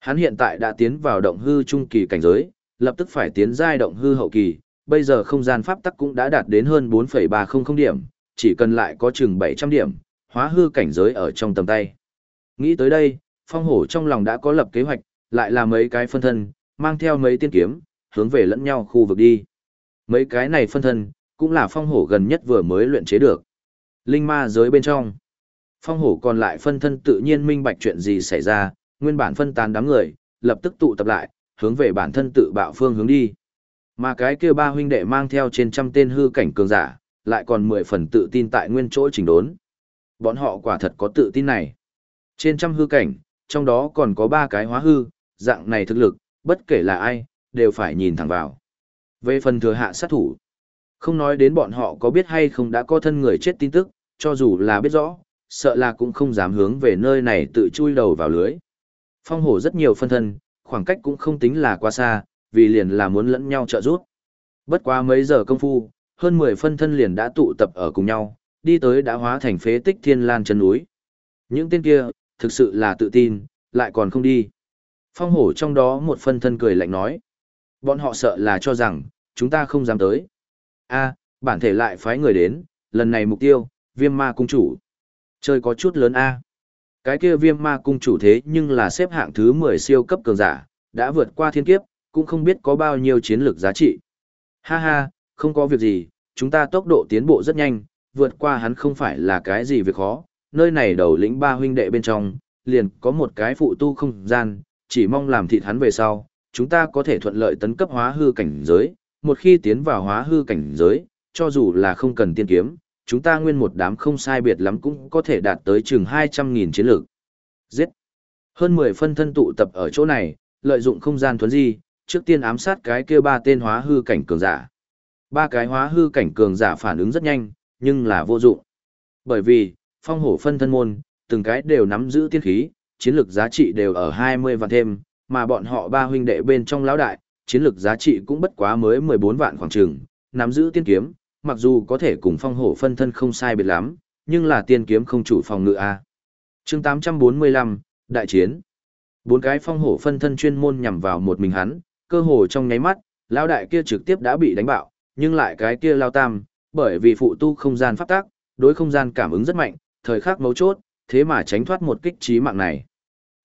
Hắn hiện tại đã tiến vào động hư trung kỳ cảnh giới, lập tức phải tiến giai động hư hậu kỳ, bây giờ không gian pháp tắc cũng đã đạt đến hơn 4.300 điểm, chỉ cần lại có chừng 700 điểm, hóa hư cảnh giới ở trong tầm tay. Nghĩ tới đây, phong hổ trong lòng đã có lập kế hoạch, lại là mấy cái phân thân, mang theo mấy tiên kiếm, hướng về lẫn nhau khu vực đi. Mấy cái này phân thân, cũng là phong hổ gần nhất vừa mới luyện chế được. Linh ma giới bên trong. Phong hổ còn lại phân thân tự nhiên minh bạch chuyện gì xảy ra, nguyên bản phân tán đám người, lập tức tụ tập lại, hướng về bản thân tự bạo phương hướng đi. Mà cái kia ba huynh đệ mang theo trên trăm tên hư cảnh cường giả, lại còn mười phần tự tin tại nguyên chỗ chỉnh đốn. Bọn họ quả thật có tự tin này. Trên trăm hư cảnh, trong đó còn có ba cái hóa hư, dạng này thực lực, bất kể là ai, đều phải nhìn thẳng vào. Về phần thừa hạ sát thủ, không nói đến bọn họ có biết hay không đã có thân người chết tin tức, cho dù là biết rõ, sợ là cũng không dám hướng về nơi này tự chui đầu vào lưới. Phong hổ rất nhiều phân thân, khoảng cách cũng không tính là quá xa, vì liền là muốn lẫn nhau trợ giúp. Bất quá mấy giờ công phu, hơn 10 phân thân liền đã tụ tập ở cùng nhau, đi tới đã hóa thành phế tích thiên lan chân núi. Những tên kia, thực sự là tự tin, lại còn không đi. Phong hổ trong đó một phân thân cười lạnh nói. Bọn họ sợ là cho rằng, chúng ta không dám tới. a bản thể lại phái người đến, lần này mục tiêu, viêm ma cung chủ. Chơi có chút lớn a Cái kia viêm ma cung chủ thế nhưng là xếp hạng thứ 10 siêu cấp cường giả, đã vượt qua thiên kiếp, cũng không biết có bao nhiêu chiến lược giá trị. Ha ha, không có việc gì, chúng ta tốc độ tiến bộ rất nhanh, vượt qua hắn không phải là cái gì việc khó, nơi này đầu lĩnh ba huynh đệ bên trong, liền có một cái phụ tu không gian, chỉ mong làm thịt hắn về sau, chúng ta có thể thuận lợi tấn cấp hóa hư cảnh giới, một khi tiến vào hóa hư cảnh giới, cho dù là không cần tiên kiếm, chúng ta nguyên một đám không sai biệt lắm cũng có thể đạt tới chừng 200.000 chiến lược. Giết! Hơn 10 phân thân tụ tập ở chỗ này, lợi dụng không gian thuấn di, trước tiên ám sát cái kia ba tên hóa hư cảnh cường giả. Ba cái hóa hư cảnh cường giả phản ứng rất nhanh, nhưng là vô dụng. Bởi vì, phong hổ phân thân môn, từng cái đều nắm giữ tiên khí, chiến lược giá trị đều ở 20 vạn thêm, mà bọn họ ba huynh đệ bên trong lão đại, chiến lược giá trị cũng bất quá mới 14 vạn khoảng trường, nắm giữ tiên kiếm, mặc dù có thể cùng phong hổ phân thân không sai biệt lắm, nhưng là tiên kiếm không chủ phòng ngự A. chương 845, Đại chiến. Bốn cái phong hổ phân thân chuyên môn nhằm vào một mình hắn, cơ hồ trong nháy mắt, lao đại kia trực tiếp đã bị đánh bạo, nhưng lại cái kia lao tam, bởi vì phụ tu không gian pháp tác, đối không gian cảm ứng rất mạnh, thời khắc mấu chốt, thế mà tránh thoát một kích trí mạng này.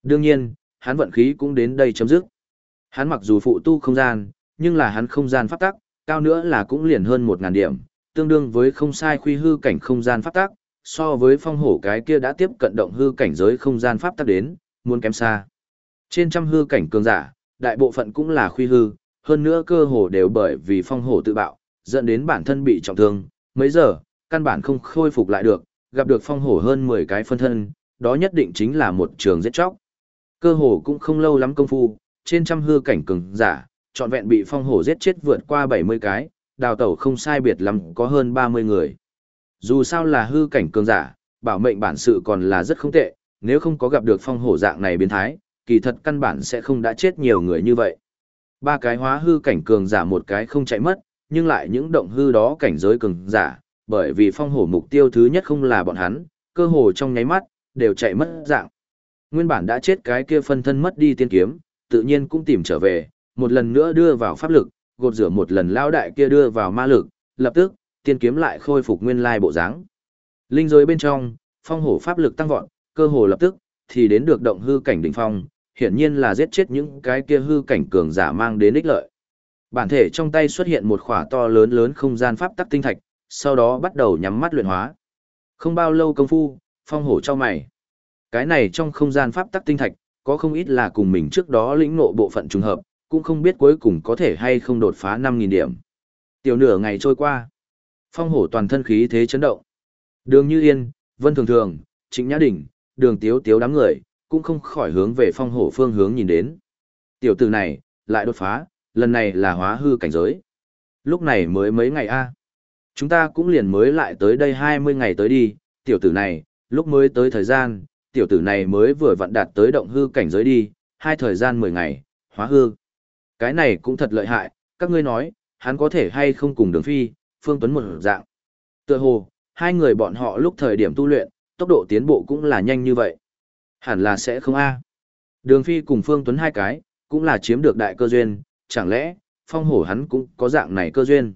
Đương nhiên, hắn vận khí cũng đến đây chấm dứt. Hắn mặc dù phụ tu không gian, nhưng là hắn không gian pháp tắc, cao nữa là cũng liền hơn một ngàn điểm, tương đương với không sai khuy hư cảnh không gian pháp tắc, so với phong hổ cái kia đã tiếp cận động hư cảnh giới không gian pháp tắc đến, muốn kém xa. Trên trăm hư cảnh cường giả, đại bộ phận cũng là khuy hư, hơn nữa cơ hồ đều bởi vì phong hổ tự bạo, dẫn đến bản thân bị trọng thương, mấy giờ, căn bản không khôi phục lại được, gặp được phong hổ hơn 10 cái phân thân, đó nhất định chính là một trường giết chóc. Cơ hồ cũng không lâu lắm công phu, trên trăm hư cảnh cường giả, trọn vẹn bị phong hổ giết chết vượt qua 70 cái, đào tẩu không sai biệt lắm có hơn 30 người. Dù sao là hư cảnh cường giả, bảo mệnh bản sự còn là rất không tệ, nếu không có gặp được phong hổ dạng này biến thái, kỳ thật căn bản sẽ không đã chết nhiều người như vậy. Ba cái hóa hư cảnh cường giả một cái không chạy mất, nhưng lại những động hư đó cảnh giới cường giả, bởi vì phong hổ mục tiêu thứ nhất không là bọn hắn, cơ hồ trong nháy mắt, đều chạy mất dạng. Nguyên bản đã chết cái kia phân thân mất đi tiên kiếm, tự nhiên cũng tìm trở về, một lần nữa đưa vào pháp lực, gột rửa một lần lao đại kia đưa vào ma lực, lập tức, tiên kiếm lại khôi phục nguyên lai bộ dáng. Linh giới bên trong, phong hổ pháp lực tăng vọt, cơ hồ lập tức, thì đến được động hư cảnh đỉnh phong, hiển nhiên là giết chết những cái kia hư cảnh cường giả mang đến ích lợi. Bản thể trong tay xuất hiện một khỏa to lớn lớn không gian pháp tắc tinh thạch, sau đó bắt đầu nhắm mắt luyện hóa. Không bao lâu công phu, phong hổ cho mày. Cái này trong không gian pháp tắc tinh thạch, có không ít là cùng mình trước đó lĩnh ngộ bộ phận trùng hợp, cũng không biết cuối cùng có thể hay không đột phá 5.000 điểm. Tiểu nửa ngày trôi qua, phong hổ toàn thân khí thế chấn động. Đường Như Yên, Vân Thường Thường, Trịnh Nhã Đình, đường Tiếu Tiếu đám người, cũng không khỏi hướng về phong hổ phương hướng nhìn đến. Tiểu tử này, lại đột phá, lần này là hóa hư cảnh giới. Lúc này mới mấy ngày a Chúng ta cũng liền mới lại tới đây 20 ngày tới đi, tiểu tử này, lúc mới tới thời gian, tiểu tử này mới vừa vặn đạt tới động hư cảnh giới đi, hai thời gian 10 ngày, hóa hư. Cái này cũng thật lợi hại, các ngươi nói, hắn có thể hay không cùng đường phi, phương tuấn một dạng. Tựa hồ, hai người bọn họ lúc thời điểm tu luyện, tốc độ tiến bộ cũng là nhanh như vậy. Hẳn là sẽ không a. Đường phi cùng phương tuấn hai cái, cũng là chiếm được đại cơ duyên, chẳng lẽ, phong hổ hắn cũng có dạng này cơ duyên.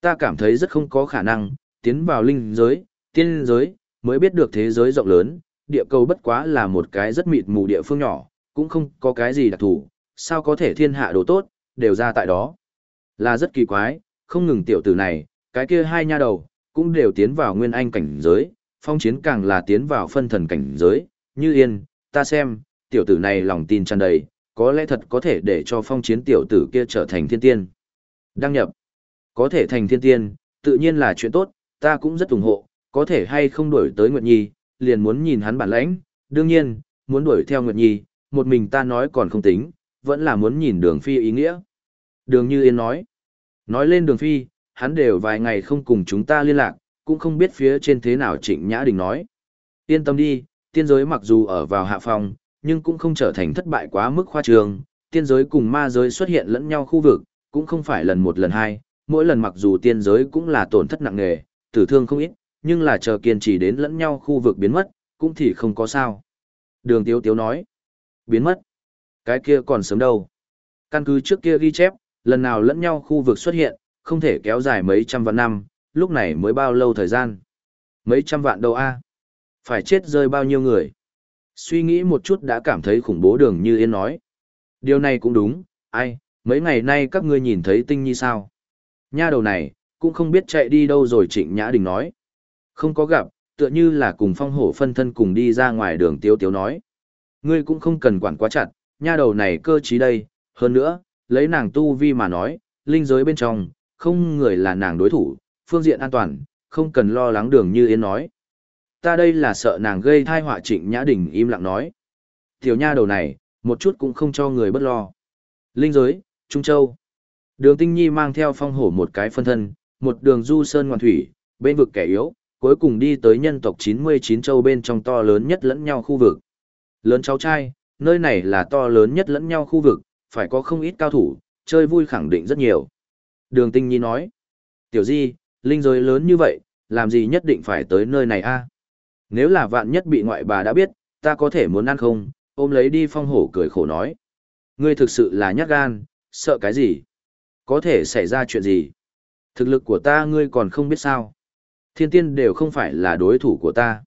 Ta cảm thấy rất không có khả năng, tiến vào linh giới, tiên giới, mới biết được thế giới rộng lớn, địa cầu bất quá là một cái rất mịt mù địa phương nhỏ, cũng không có cái gì đặc thù, sao có thể thiên hạ đồ tốt, đều ra tại đó. Là rất kỳ quái, không ngừng tiểu tử này, cái kia hai nha đầu, cũng đều tiến vào nguyên anh cảnh giới, phong chiến càng là tiến vào phân thần cảnh giới, như yên, ta xem, tiểu tử này lòng tin tràn đầy, có lẽ thật có thể để cho phong chiến tiểu tử kia trở thành thiên tiên. Đăng nhập, có thể thành thiên tiên, tự nhiên là chuyện tốt, ta cũng rất ủng hộ, có thể hay không đuổi tới Nguyệt Nhi, liền muốn nhìn hắn bản lãnh, đương nhiên, muốn đuổi theo Nguyệt Nhi, một mình ta nói còn không tính, vẫn là muốn nhìn đường phi ý nghĩa. Đường Như Yên nói, nói lên đường phi, hắn đều vài ngày không cùng chúng ta liên lạc, cũng không biết phía trên thế nào Trịnh Nhã Đình nói. Yên tâm đi, tiên giới mặc dù ở vào hạ phòng, nhưng cũng không trở thành thất bại quá mức khoa trường, tiên giới cùng ma giới xuất hiện lẫn nhau khu vực, cũng không phải lần một lần hai, mỗi lần mặc dù tiên giới cũng là tổn thất nặng nề, tử thương không ít, nhưng là chờ kiên trì đến lẫn nhau khu vực biến mất, cũng thì không có sao. Đường Tiếu Tiếu nói, biến mất, cái kia còn sớm đâu. Căn cứ trước kia ghi chép, lần nào lẫn nhau khu vực xuất hiện, không thể kéo dài mấy trăm vạn năm, lúc này mới bao lâu thời gian. Mấy trăm vạn đâu a Phải chết rơi bao nhiêu người. Suy nghĩ một chút đã cảm thấy khủng bố đường như yên nói. Điều này cũng đúng, ai, mấy ngày nay các ngươi nhìn thấy tinh nhi sao? Nha đầu này, cũng không biết chạy đi đâu rồi trịnh Nhã Đình nói. Không có gặp, tựa như là cùng phong hổ phân thân cùng đi ra ngoài đường tiếu tiếu nói. Ngươi cũng không cần quản quá chặt, nha đầu này cơ trí đây, hơn nữa, lấy nàng tu vi mà nói, linh giới bên trong, không người là nàng đối thủ, phương diện an toàn, không cần lo lắng đường như yến nói. Ta đây là sợ nàng gây thai họa trịnh Nhã Đình im lặng nói. Tiểu nha đầu này, một chút cũng không cho người bất lo. Linh giới, Trung Châu. Đường Tinh Nhi mang theo phong hổ một cái phân thân, một đường du sơn ngoan thủy, bên vực kẻ yếu, cuối cùng đi tới nhân tộc 99 châu bên trong to lớn nhất lẫn nhau khu vực. Lớn cháu trai, nơi này là to lớn nhất lẫn nhau khu vực, phải có không ít cao thủ, chơi vui khẳng định rất nhiều. Đường Tinh Nhi nói, tiểu di, linh giới lớn như vậy, làm gì nhất định phải tới nơi này a? Nếu là vạn nhất bị ngoại bà đã biết, ta có thể muốn ăn không, ôm lấy đi phong hổ cười khổ nói. Ngươi thực sự là nhát gan, sợ cái gì? Có thể xảy ra chuyện gì? Thực lực của ta ngươi còn không biết sao. Thiên tiên đều không phải là đối thủ của ta.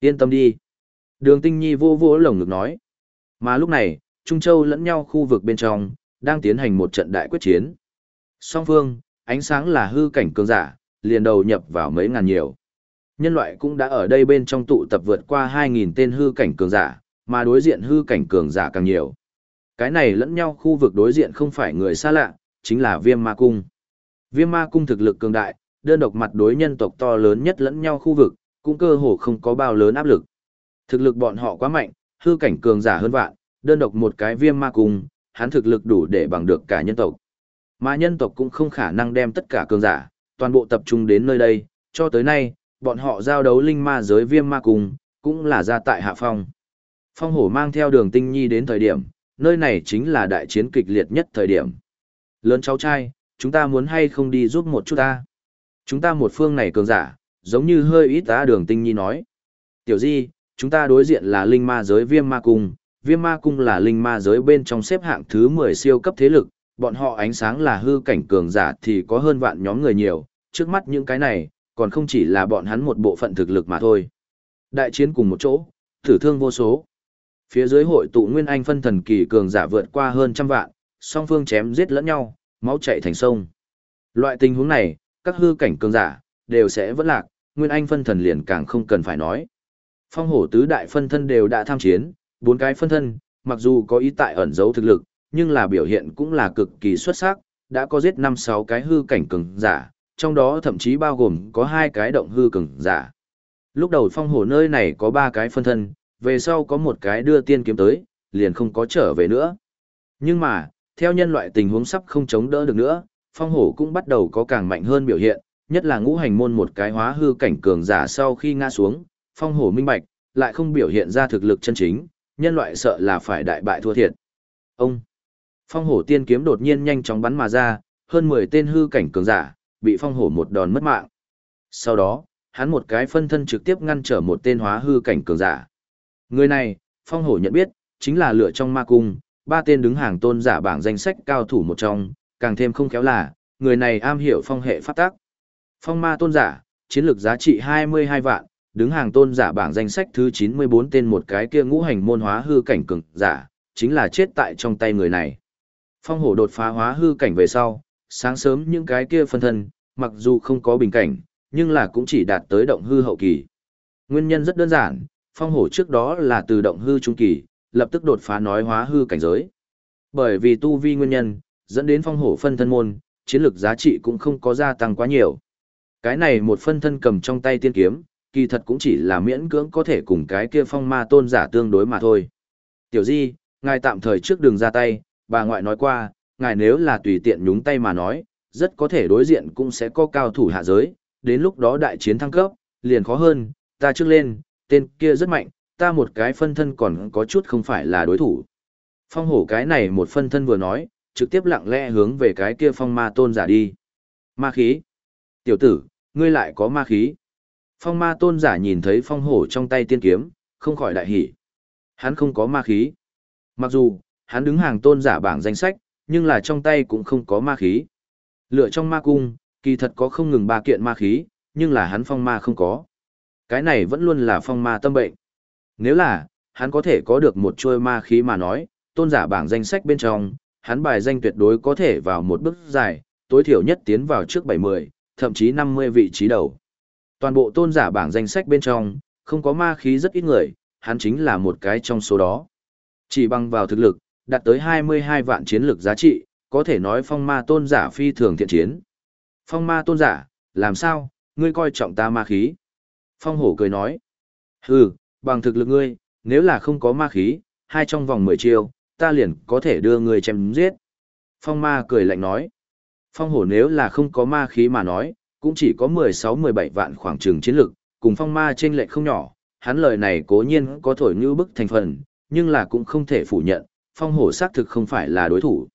Yên tâm đi. Đường tinh nhi vô vô lồng ngực nói. Mà lúc này, Trung Châu lẫn nhau khu vực bên trong, đang tiến hành một trận đại quyết chiến. Song phương, ánh sáng là hư cảnh cường giả, liền đầu nhập vào mấy ngàn nhiều. Nhân loại cũng đã ở đây bên trong tụ tập vượt qua 2.000 tên hư cảnh cường giả, mà đối diện hư cảnh cường giả càng nhiều. Cái này lẫn nhau khu vực đối diện không phải người xa lạ, chính là viêm ma cung. Viêm ma cung thực lực cường đại, đơn độc mặt đối nhân tộc to lớn nhất lẫn nhau khu vực, cũng cơ hồ không có bao lớn áp lực. Thực lực bọn họ quá mạnh, hư cảnh cường giả hơn vạn, đơn độc một cái viêm ma cung, hắn thực lực đủ để bằng được cả nhân tộc. Mà nhân tộc cũng không khả năng đem tất cả cường giả, toàn bộ tập trung đến nơi đây, cho tới nay, bọn họ giao đấu linh ma giới viêm ma cung, cũng là ra tại hạ phong. Phong hổ mang theo đường tinh nhi đến thời điểm, nơi này chính là đại chiến kịch liệt nhất thời điểm. Lớn cháu trai, chúng ta muốn hay không đi giúp một chút ta? Chúng ta một phương này cường giả, giống như hơi ít ta đường tinh nhi nói. Tiểu di, chúng ta đối diện là linh ma giới viêm ma cung, viêm ma cung là linh ma giới bên trong xếp hạng thứ 10 siêu cấp thế lực, bọn họ ánh sáng là hư cảnh cường giả thì có hơn vạn nhóm người nhiều, trước mắt những cái này, còn không chỉ là bọn hắn một bộ phận thực lực mà thôi. Đại chiến cùng một chỗ, thử thương vô số. Phía dưới hội tụ Nguyên Anh phân thần kỳ cường giả vượt qua hơn trăm vạn, song phương chém giết lẫn nhau, máu chảy thành sông. Loại tình huống này, các hư cảnh cường giả đều sẽ vẫn lạc, Nguyên Anh phân thần liền càng không cần phải nói. Phong hổ tứ đại phân thân đều đã tham chiến, bốn cái phân thân, mặc dù có ý tại ẩn giấu thực lực, nhưng là biểu hiện cũng là cực kỳ xuất sắc, đã có giết năm sáu cái hư cảnh cường giả, trong đó thậm chí bao gồm có hai cái động hư cường giả. Lúc đầu phong hổ nơi này có ba cái phân thân, về sau có một cái đưa tiên kiếm tới, liền không có trở về nữa. Nhưng mà, theo nhân loại tình huống sắp không chống đỡ được nữa, phong hổ cũng bắt đầu có càng mạnh hơn biểu hiện, nhất là ngũ hành môn một cái hóa hư cảnh cường giả sau khi ngã xuống, phong hổ minh bạch, lại không biểu hiện ra thực lực chân chính, nhân loại sợ là phải đại bại thua thiệt. Ông, phong hổ tiên kiếm đột nhiên nhanh chóng bắn mà ra, hơn 10 tên hư cảnh cường giả, bị phong hổ một đòn mất mạng. Sau đó, hắn một cái phân thân trực tiếp ngăn trở một tên hóa hư cảnh cường giả. Người này, phong hổ nhận biết, chính là lựa trong ma cung, ba tên đứng hàng tôn giả bảng danh sách cao thủ một trong, càng thêm không khéo là, người này am hiểu phong hệ pháp tác. Phong ma tôn giả, chiến lược giá trị 22 vạn, đứng hàng tôn giả bảng danh sách thứ 94 tên một cái kia ngũ hành môn hóa hư cảnh cường giả, chính là chết tại trong tay người này. Phong hổ đột phá hóa hư cảnh về sau, sáng sớm những cái kia phân thân, mặc dù không có bình cảnh, nhưng là cũng chỉ đạt tới động hư hậu kỳ. Nguyên nhân rất đơn giản, phong hổ trước đó là từ động hư trung kỳ, lập tức đột phá nói hóa hư cảnh giới. Bởi vì tu vi nguyên nhân, dẫn đến phong hổ phân thân môn, chiến lược giá trị cũng không có gia tăng quá nhiều. Cái này một phân thân cầm trong tay tiên kiếm, kỳ thật cũng chỉ là miễn cưỡng có thể cùng cái kia phong ma tôn giả tương đối mà thôi. Tiểu Di, ngài tạm thời trước đường ra tay, bà ngoại nói qua, ngài nếu là tùy tiện nhúng tay mà nói, rất có thể đối diện cũng sẽ có cao thủ hạ giới, đến lúc đó đại chiến thăng cấp, liền khó hơn, ta trước lên, tên kia rất mạnh, ta một cái phân thân còn có chút không phải là đối thủ. Phong hổ cái này một phân thân vừa nói, trực tiếp lặng lẽ hướng về cái kia phong ma tôn giả đi. Ma khí. Tiểu tử, ngươi lại có ma khí. Phong ma tôn giả nhìn thấy phong hổ trong tay tiên kiếm, không khỏi đại hỉ. Hắn không có ma khí. Mặc dù, hắn đứng hàng tôn giả bảng danh sách, nhưng là trong tay cũng không có ma khí. Lựa trong ma cung, kỳ thật có không ngừng ba kiện ma khí, nhưng là hắn phong ma không có. Cái này vẫn luôn là phong ma tâm bệnh. Nếu là, hắn có thể có được một chuôi ma khí mà nói, tôn giả bảng danh sách bên trong, hắn bài danh tuyệt đối có thể vào một bước dài, tối thiểu nhất tiến vào trước 70, thậm chí 50 vị trí đầu. Toàn bộ tôn giả bảng danh sách bên trong, không có ma khí rất ít người, hắn chính là một cái trong số đó. Chỉ bằng vào thực lực, đạt tới 22 vạn chiến lực giá trị, có thể nói phong ma tôn giả phi thường thiện chiến. Phong ma tôn giả, làm sao, ngươi coi trọng ta ma khí? Phong hổ cười nói, hừ, bằng thực lực ngươi, nếu là không có ma khí, hai trong vòng 10 chiêu, ta liền có thể đưa ngươi chém giết. Phong ma cười lạnh nói, phong hổ nếu là không có ma khí mà nói, cũng chỉ có 16-17 vạn khoảng trường chiến lực, cùng phong ma trên lệch không nhỏ, hắn lời này cố nhiên có thổi như bức thành phần, nhưng là cũng không thể phủ nhận, phong hổ xác thực không phải là đối thủ.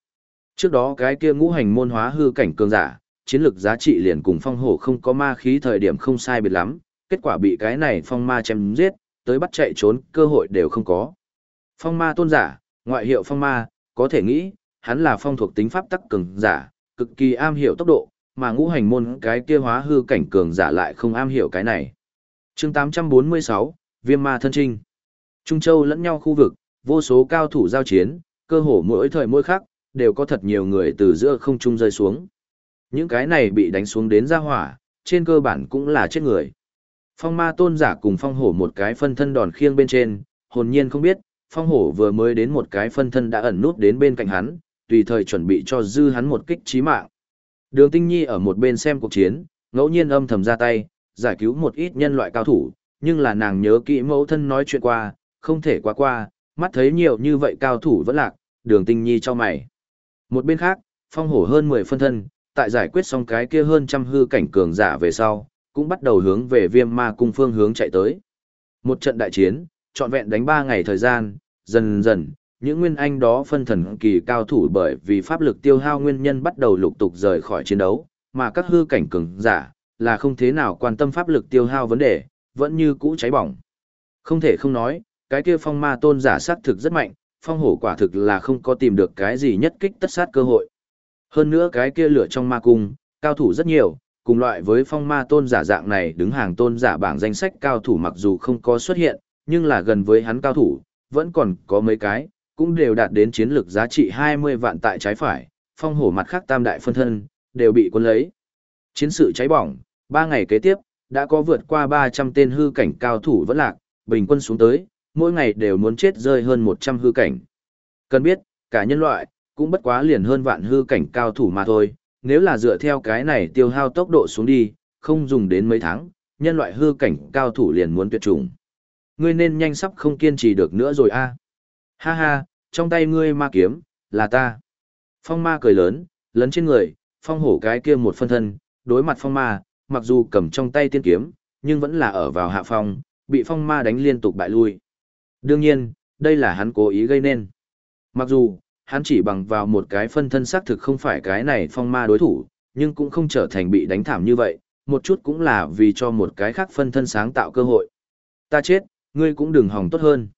Trước đó cái kia ngũ hành môn hóa hư cảnh cường giả, chiến lược giá trị liền cùng phong hổ không có ma khí thời điểm không sai biệt lắm, kết quả bị cái này phong ma chém giết, tới bắt chạy trốn, cơ hội đều không có. Phong ma tôn giả, ngoại hiệu phong ma, có thể nghĩ, hắn là phong thuộc tính pháp tắc cường giả, cực kỳ am hiểu tốc độ, mà ngũ hành môn cái kia hóa hư cảnh cường giả lại không am hiểu cái này. chương 846, Viêm ma thân trinh. Trung Châu lẫn nhau khu vực, vô số cao thủ giao chiến, cơ hồ mỗi thời mỗi khắc, đều có thật nhiều người từ giữa không trung rơi xuống. Những cái này bị đánh xuống đến ra hỏa, trên cơ bản cũng là chết người. Phong ma tôn giả cùng phong hổ một cái phân thân đòn khiêng bên trên, hồn nhiên không biết, phong hổ vừa mới đến một cái phân thân đã ẩn nút đến bên cạnh hắn, tùy thời chuẩn bị cho dư hắn một kích chí mạng. Đường Tinh Nhi ở một bên xem cuộc chiến, ngẫu nhiên âm thầm ra tay, giải cứu một ít nhân loại cao thủ, nhưng là nàng nhớ kỹ mẫu thân nói chuyện qua, không thể qua qua, mắt thấy nhiều như vậy cao thủ vẫn lạc, đường Tinh Nhi cho mày. Một bên khác, phong hổ hơn 10 phân thân, tại giải quyết xong cái kia hơn trăm hư cảnh cường giả về sau, cũng bắt đầu hướng về viêm ma cung phương hướng chạy tới. Một trận đại chiến, trọn vẹn đánh 3 ngày thời gian, dần dần, những nguyên anh đó phân thần kỳ cao thủ bởi vì pháp lực tiêu hao nguyên nhân bắt đầu lục tục rời khỏi chiến đấu, mà các hư cảnh cường giả là không thế nào quan tâm pháp lực tiêu hao vấn đề, vẫn như cũ cháy bỏng. Không thể không nói, cái kia phong ma tôn giả sát thực rất mạnh, phong hổ quả thực là không có tìm được cái gì nhất kích tất sát cơ hội. Hơn nữa cái kia lửa trong ma cung, cao thủ rất nhiều, cùng loại với phong ma tôn giả dạng này đứng hàng tôn giả bảng danh sách cao thủ mặc dù không có xuất hiện, nhưng là gần với hắn cao thủ, vẫn còn có mấy cái, cũng đều đạt đến chiến lược giá trị 20 vạn tại trái phải, phong hổ mặt khác tam đại phân thân, đều bị quân lấy. Chiến sự cháy bỏng, 3 ngày kế tiếp, đã có vượt qua 300 tên hư cảnh cao thủ vẫn lạc, bình quân xuống tới, mỗi ngày đều muốn chết rơi hơn 100 hư cảnh. Cần biết, cả nhân loại, cũng bất quá liền hơn vạn hư cảnh cao thủ mà thôi, nếu là dựa theo cái này tiêu hao tốc độ xuống đi, không dùng đến mấy tháng, nhân loại hư cảnh cao thủ liền muốn tuyệt chủng. Ngươi nên nhanh sắp không kiên trì được nữa rồi a. Ha ha, trong tay ngươi ma kiếm, là ta. Phong ma cười lớn, lấn trên người, phong hổ cái kia một phân thân, đối mặt phong ma, mặc dù cầm trong tay tiên kiếm, nhưng vẫn là ở vào hạ phong, bị phong ma đánh liên tục bại lui. Đương nhiên, đây là hắn cố ý gây nên. Mặc dù, hắn chỉ bằng vào một cái phân thân xác thực không phải cái này phong ma đối thủ, nhưng cũng không trở thành bị đánh thảm như vậy, một chút cũng là vì cho một cái khác phân thân sáng tạo cơ hội. Ta chết, ngươi cũng đừng hòng tốt hơn.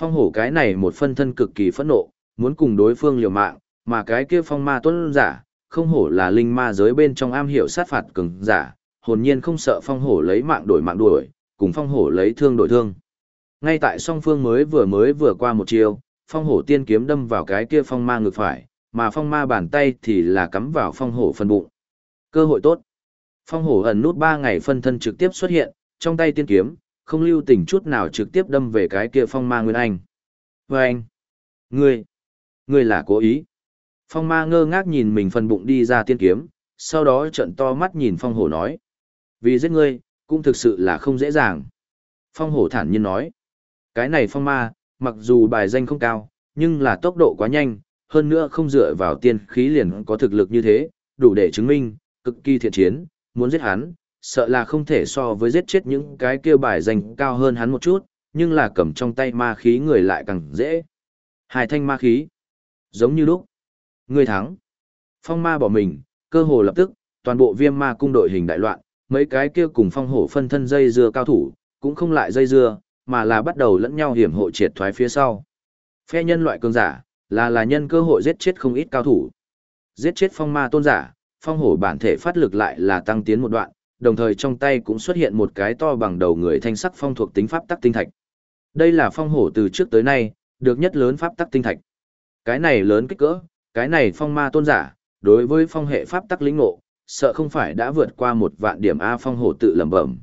Phong hổ cái này một phân thân cực kỳ phẫn nộ, muốn cùng đối phương liều mạng, mà cái kia phong ma tuấn giả, không hổ là linh ma giới bên trong am hiểu sát phạt cường giả, hồn nhiên không sợ phong hổ lấy mạng đổi mạng đuổi, cùng phong hổ lấy thương đổi thương. Ngay tại song phương mới vừa mới vừa qua một chiều, phong hổ tiên kiếm đâm vào cái kia phong ma ngược phải, mà phong ma bàn tay thì là cắm vào phong hổ phân bụng. Cơ hội tốt. Phong hổ ẩn nút ba ngày phân thân trực tiếp xuất hiện, trong tay tiên kiếm, không lưu tình chút nào trực tiếp đâm về cái kia phong ma Nguyên Anh. Và anh, ngươi, ngươi là cố ý. Phong ma ngơ ngác nhìn mình phần bụng đi ra tiên kiếm, sau đó trận to mắt nhìn phong hổ nói. Vì giết ngươi, cũng thực sự là không dễ dàng. Phong hổ thản nhiên nói. Cái này phong ma, mặc dù bài danh không cao, nhưng là tốc độ quá nhanh, hơn nữa không dựa vào tiên khí liền có thực lực như thế, đủ để chứng minh, cực kỳ thiện chiến, muốn giết hắn, sợ là không thể so với giết chết những cái kia bài danh cao hơn hắn một chút, nhưng là cầm trong tay ma khí người lại càng dễ. Hai thanh ma khí, giống như lúc, người thắng. Phong ma bỏ mình, cơ hồ lập tức, toàn bộ viêm ma cung đội hình đại loạn, mấy cái kia cùng phong hổ phân thân dây dưa cao thủ, cũng không lại dây dưa, mà là bắt đầu lẫn nhau hiểm hộ triệt thoái phía sau. Phe nhân loại cường giả, là là nhân cơ hội giết chết không ít cao thủ. Giết chết phong ma tôn giả, phong hổ bản thể phát lực lại là tăng tiến một đoạn, đồng thời trong tay cũng xuất hiện một cái to bằng đầu người thanh sắc phong thuộc tính pháp tắc tinh thạch. Đây là phong hổ từ trước tới nay, được nhất lớn pháp tắc tinh thạch. Cái này lớn kích cỡ, cái này phong ma tôn giả, đối với phong hệ pháp tắc lĩnh ngộ, sợ không phải đã vượt qua một vạn điểm A phong hổ tự lẩm bẩm.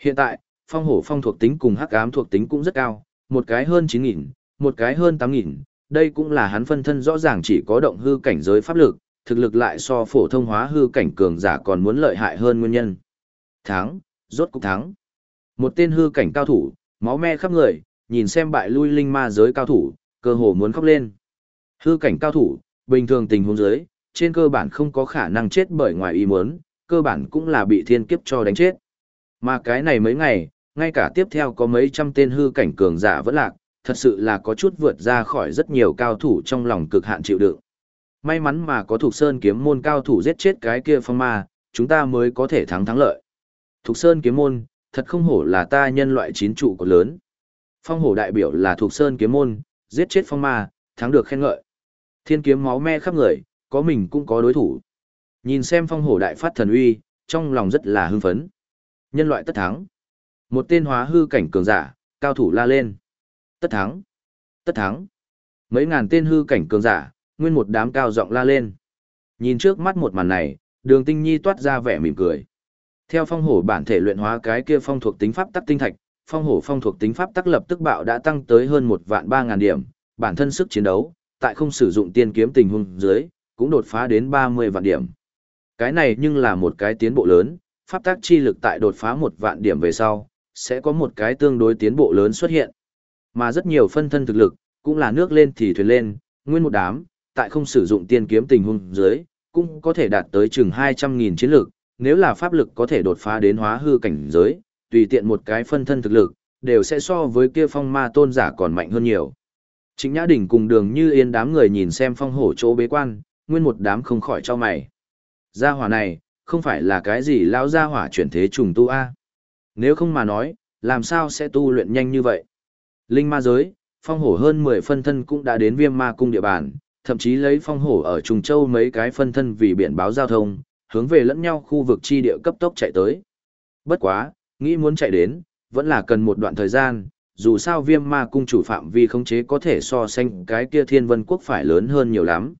Hiện tại, phong hổ phong thuộc tính cùng hắc ám thuộc tính cũng rất cao, một cái hơn 9.000, một cái hơn 8.000, đây cũng là hắn phân thân rõ ràng chỉ có động hư cảnh giới pháp lực, thực lực lại so phổ thông hóa hư cảnh cường giả còn muốn lợi hại hơn nguyên nhân. Thắng, rốt cục thắng. Một tên hư cảnh cao thủ, máu me khắp người, nhìn xem bại lui linh ma giới cao thủ, cơ hồ muốn khóc lên. Hư cảnh cao thủ, bình thường tình huống giới, trên cơ bản không có khả năng chết bởi ngoài ý muốn, cơ bản cũng là bị thiên kiếp cho đánh chết. Mà cái này mấy ngày, ngay cả tiếp theo có mấy trăm tên hư cảnh cường giả vẫn lạc, thật sự là có chút vượt ra khỏi rất nhiều cao thủ trong lòng cực hạn chịu đựng may mắn mà có Thục Sơn kiếm môn cao thủ giết chết cái kia phong ma, chúng ta mới có thể thắng thắng lợi. Thục Sơn kiếm môn, thật không hổ là ta nhân loại chín trụ của lớn. Phong hổ đại biểu là Thục Sơn kiếm môn, giết chết phong ma, thắng được khen ngợi. Thiên kiếm máu me khắp người, có mình cũng có đối thủ. Nhìn xem phong hổ đại phát thần uy, trong lòng rất là hưng phấn. Nhân loại tất thắng. Một tên hóa hư cảnh cường giả, cao thủ la lên. Tất thắng. Tất thắng. Mấy ngàn tên hư cảnh cường giả, nguyên một đám cao giọng la lên. Nhìn trước mắt một màn này, đường tinh nhi toát ra vẻ mỉm cười. Theo phong hổ bản thể luyện hóa cái kia phong thuộc tính pháp tắc tinh thạch, phong hổ phong thuộc tính pháp tắc lập tức bạo đã tăng tới hơn một vạn ba ngàn điểm, bản thân sức chiến đấu, tại không sử dụng tiên kiếm tình huống dưới, cũng đột phá đến ba mươi vạn điểm. Cái này nhưng là một cái tiến bộ lớn, pháp tắc chi lực tại đột phá một vạn điểm về sau, sẽ có một cái tương đối tiến bộ lớn xuất hiện. Mà rất nhiều phân thân thực lực, cũng là nước lên thì thuyền lên, nguyên một đám, tại không sử dụng tiên kiếm tình huống dưới, cũng có thể đạt tới chừng 200.000 chiến lực, nếu là pháp lực có thể đột phá đến hóa hư cảnh giới, tùy tiện một cái phân thân thực lực, đều sẽ so với kia phong ma tôn giả còn mạnh hơn nhiều. Chính Nhã Đình cùng đường như yên đám người nhìn xem phong hổ chỗ bế quan, nguyên một đám không khỏi cho mày. Gia hỏa này, không phải là cái gì lão gia hỏa chuyển thế trùng tu A. Nếu không mà nói, làm sao sẽ tu luyện nhanh như vậy? Linh ma giới, phong hổ hơn 10 phân thân cũng đã đến viêm ma cung địa bàn, thậm chí lấy phong hổ ở Trùng Châu mấy cái phân thân vì biển báo giao thông, hướng về lẫn nhau khu vực chi địa cấp tốc chạy tới. Bất quá, nghĩ muốn chạy đến, vẫn là cần một đoạn thời gian, dù sao viêm ma cung chủ phạm vi khống chế có thể so sánh cái kia thiên vân quốc phải lớn hơn nhiều lắm.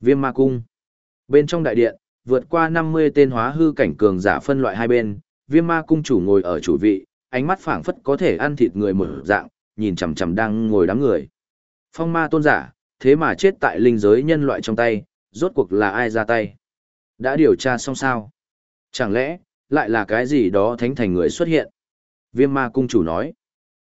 Viêm ma cung. Bên trong đại điện, vượt qua 50 tên hóa hư cảnh cường giả phân loại hai bên, viêm ma cung chủ ngồi ở chủ vị, ánh mắt phảng phất có thể ăn thịt người mở dạng, nhìn chằm chằm đang ngồi đám người. Phong ma tôn giả, thế mà chết tại linh giới nhân loại trong tay, rốt cuộc là ai ra tay? Đã điều tra xong sao? Chẳng lẽ, lại là cái gì đó thánh thành người xuất hiện? Viêm ma cung chủ nói.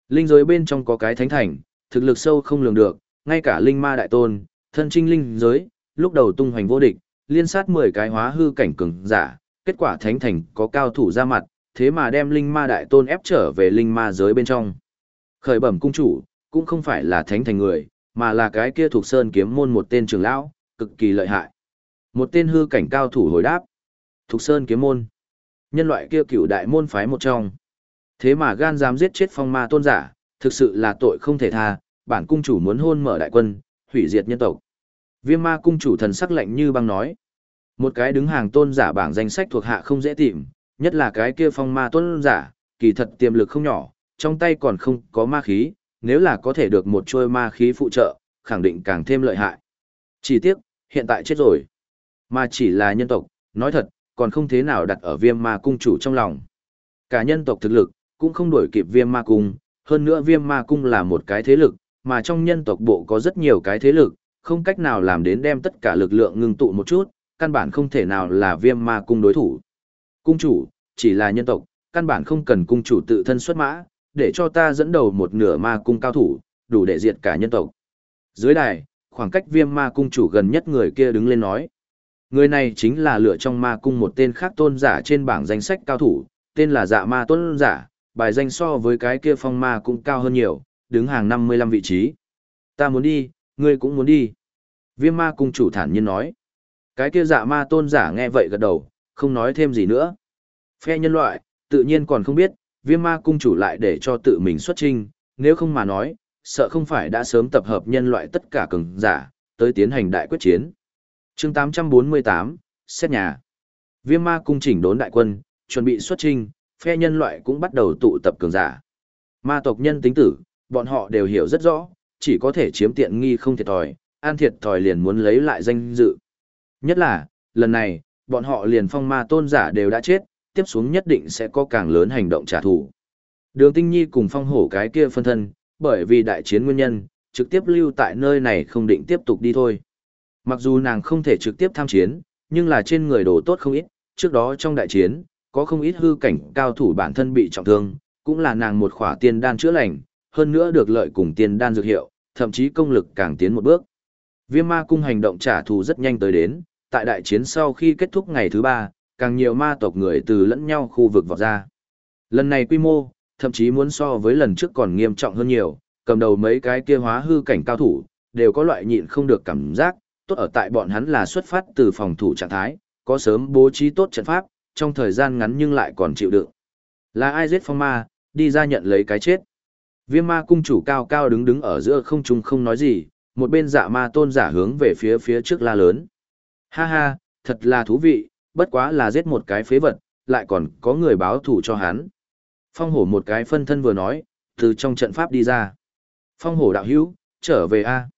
Linh giới bên trong có cái thánh thành, thực lực sâu không lường được, ngay cả linh ma đại tôn, thân trinh linh giới, lúc đầu tung hoành vô địch, liên sát 10 cái hóa hư cảnh cường giả, kết quả thánh thành có cao thủ ra mặt, thế mà đem linh ma đại tôn ép trở về linh ma giới bên trong. Khởi bẩm cung chủ, cũng không phải là thánh thành người, mà là cái kia thuộc sơn kiếm môn một tên trưởng lão, cực kỳ lợi hại. Một tên hư cảnh cao thủ hồi đáp. Thuộc sơn kiếm môn. Nhân loại kia cửu đại môn phái một trong. Thế mà gan dám giết chết phong ma tôn giả, thực sự là tội không thể tha, bản cung chủ muốn hôn mở đại quân, hủy diệt nhân tộc. Viêm ma cung chủ thần sắc lạnh như băng nói. Một cái đứng hàng tôn giả bảng danh sách thuộc hạ không dễ tìm, nhất là cái kia phong ma tôn giả, kỳ thật tiềm lực không nhỏ, trong tay còn không có ma khí, nếu là có thể được một chuôi ma khí phụ trợ, khẳng định càng thêm lợi hại. Chỉ tiếc, hiện tại chết rồi. Mà chỉ là nhân tộc, nói thật, còn không thế nào đặt ở viêm ma cung chủ trong lòng. Cả nhân tộc thực lực, cũng không đuổi kịp viêm ma cung, hơn nữa viêm ma cung là một cái thế lực, mà trong nhân tộc bộ có rất nhiều cái thế lực, không cách nào làm đến đem tất cả lực lượng ngưng tụ một chút, căn bản không thể nào là viêm ma cung đối thủ. Cung chủ, chỉ là nhân tộc, căn bản không cần cung chủ tự thân xuất mã, để cho ta dẫn đầu một nửa ma cung cao thủ, đủ để diệt cả nhân tộc. Dưới đài, khoảng cách viêm ma cung chủ gần nhất người kia đứng lên nói. Người này chính là lựa trong ma cung một tên khác tôn giả trên bảng danh sách cao thủ, tên là dạ ma tôn giả, bài danh so với cái kia phong ma cũng cao hơn nhiều, đứng hàng 55 vị trí. Ta muốn đi, ngươi cũng muốn đi. Viêm ma cung chủ thản nhiên nói. Cái kia dạ ma tôn giả nghe vậy gật đầu, không nói thêm gì nữa. Phe nhân loại, tự nhiên còn không biết, viêm ma cung chủ lại để cho tự mình xuất trinh, nếu không mà nói, sợ không phải đã sớm tập hợp nhân loại tất cả cường giả, tới tiến hành đại quyết chiến. chương 848, xét nhà. Viêm ma cung chỉnh đốn đại quân, chuẩn bị xuất trinh, phe nhân loại cũng bắt đầu tụ tập cường giả. Ma tộc nhân tính tử, bọn họ đều hiểu rất rõ, chỉ có thể chiếm tiện nghi không thiệt thòi, an thiệt thòi liền muốn lấy lại danh dự. Nhất là, lần này, bọn họ liền phong ma tôn giả đều đã chết, tiếp xuống nhất định sẽ có càng lớn hành động trả thù. Đường Tinh Nhi cùng phong hổ cái kia phân thân, bởi vì đại chiến nguyên nhân, trực tiếp lưu tại nơi này không định tiếp tục đi thôi. Mặc dù nàng không thể trực tiếp tham chiến, nhưng là trên người đồ tốt không ít, trước đó trong đại chiến, có không ít hư cảnh cao thủ bản thân bị trọng thương, cũng là nàng một khỏa tiên đan chữa lành, hơn nữa được lợi cùng tiên đan dược hiệu, thậm chí công lực càng tiến một bước. Viêm ma cung hành động trả thù rất nhanh tới đến, tại đại chiến sau khi kết thúc ngày thứ ba, càng nhiều ma tộc người từ lẫn nhau khu vực vọt ra. Lần này quy mô, thậm chí muốn so với lần trước còn nghiêm trọng hơn nhiều, cầm đầu mấy cái kia hóa hư cảnh cao thủ, đều có loại nhịn không được cảm giác, tốt ở tại bọn hắn là xuất phát từ phòng thủ trạng thái, có sớm bố trí tốt trận pháp, trong thời gian ngắn nhưng lại còn chịu đựng. Là ai giết phong ma, đi ra nhận lấy cái chết. Viêm ma cung chủ cao cao đứng đứng ở giữa không trung không nói gì, một bên dạ ma tôn giả hướng về phía phía trước la lớn. Ha ha, thật là thú vị, bất quá là giết một cái phế vật, lại còn có người báo thủ cho hắn. Phong hổ một cái phân thân vừa nói, từ trong trận pháp đi ra. Phong hổ đạo hữu, trở về a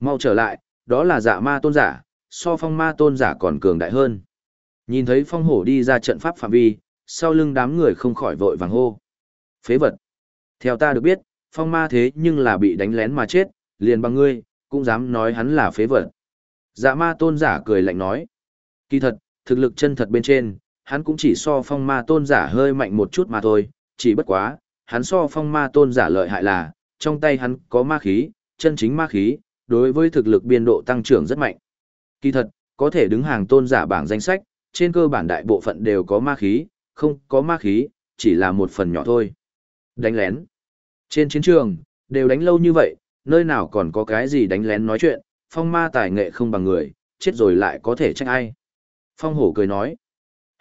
Mau trở lại, đó là dạ ma tôn giả, so phong ma tôn giả còn cường đại hơn. Nhìn thấy phong hổ đi ra trận pháp phạm vi, sau lưng đám người không khỏi vội vàng hô. Phế vật. Theo ta được biết, phong ma thế nhưng là bị đánh lén mà chết, liền bằng ngươi, cũng dám nói hắn là phế vật. Dạ ma tôn giả cười lạnh nói. Kỳ thật, thực lực chân thật bên trên, hắn cũng chỉ so phong ma tôn giả hơi mạnh một chút mà thôi, chỉ bất quá, hắn so phong ma tôn giả lợi hại là, trong tay hắn có ma khí, chân chính ma khí, đối với thực lực biên độ tăng trưởng rất mạnh. Kỳ thật, có thể đứng hàng tôn giả bảng danh sách, trên cơ bản đại bộ phận đều có ma khí, không có ma khí, chỉ là một phần nhỏ thôi. Đánh lén. Trên chiến trường, đều đánh lâu như vậy, nơi nào còn có cái gì đánh lén nói chuyện, phong ma tài nghệ không bằng người, chết rồi lại có thể trách ai. Phong hổ cười nói.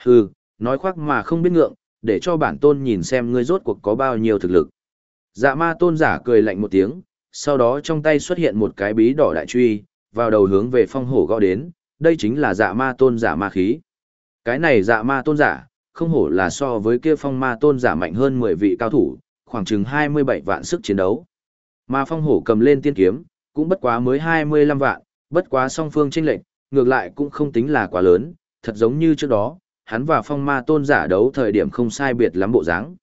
Hừ, nói khoác mà không biết ngượng, để cho bản tôn nhìn xem ngươi rốt cuộc có bao nhiêu thực lực. Dạ ma tôn giả cười lạnh một tiếng, sau đó trong tay xuất hiện một cái bí đỏ đại truy, vào đầu hướng về phong hổ gõ đến, đây chính là dạ ma tôn giả ma khí. Cái này dạ ma tôn giả, không hổ là so với kia phong ma tôn giả mạnh hơn 10 vị cao thủ, khoảng chừng 27 vạn sức chiến đấu. Mà phong hổ cầm lên tiên kiếm, cũng bất quá mới 25 vạn, bất quá song phương chênh lệnh, ngược lại cũng không tính là quá lớn, thật giống như trước đó, hắn và phong ma tôn giả đấu thời điểm không sai biệt lắm bộ dáng.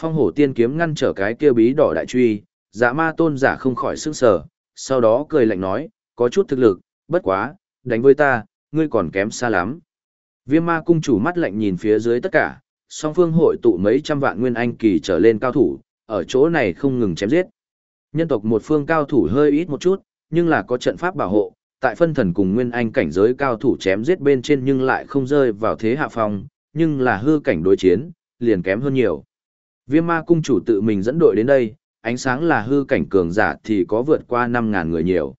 Phong hổ tiên kiếm ngăn trở cái kia bí đỏ đại truy, dạ ma tôn giả không khỏi sức sở, sau đó cười lạnh nói, có chút thực lực, bất quá, đánh với ta, ngươi còn kém xa lắm. Viêm ma cung chủ mắt lạnh nhìn phía dưới tất cả, song phương hội tụ mấy trăm vạn nguyên anh kỳ trở lên cao thủ, ở chỗ này không ngừng chém giết. Nhân tộc một phương cao thủ hơi ít một chút, nhưng là có trận pháp bảo hộ, tại phân thần cùng nguyên anh cảnh giới cao thủ chém giết bên trên nhưng lại không rơi vào thế hạ phong, nhưng là hư cảnh đối chiến, liền kém hơn nhiều. Viêm ma cung chủ tự mình dẫn đội đến đây, ánh sáng là hư cảnh cường giả thì có vượt qua 5.000 người nhiều.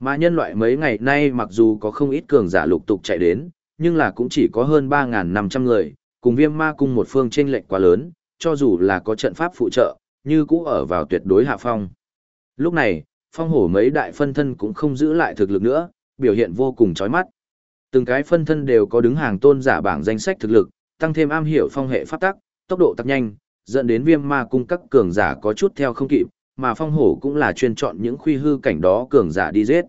Mà nhân loại mấy ngày nay mặc dù có không ít cường giả lục tục chạy đến, nhưng là cũng chỉ có hơn 3.500 người, cùng viêm ma cung một phương chênh lệch quá lớn, cho dù là có trận pháp phụ trợ, như cũ ở vào tuyệt đối hạ phong. Lúc này, phong hổ mấy đại phân thân cũng không giữ lại thực lực nữa, biểu hiện vô cùng chói mắt. Từng cái phân thân đều có đứng hàng tôn giả bảng danh sách thực lực, tăng thêm am hiểu phong hệ pháp tắc, tốc độ tăng nhanh, dẫn đến viêm ma cung các cường giả có chút theo không kịp, mà phong hổ cũng là chuyên chọn những khuy hư cảnh đó cường giả đi giết.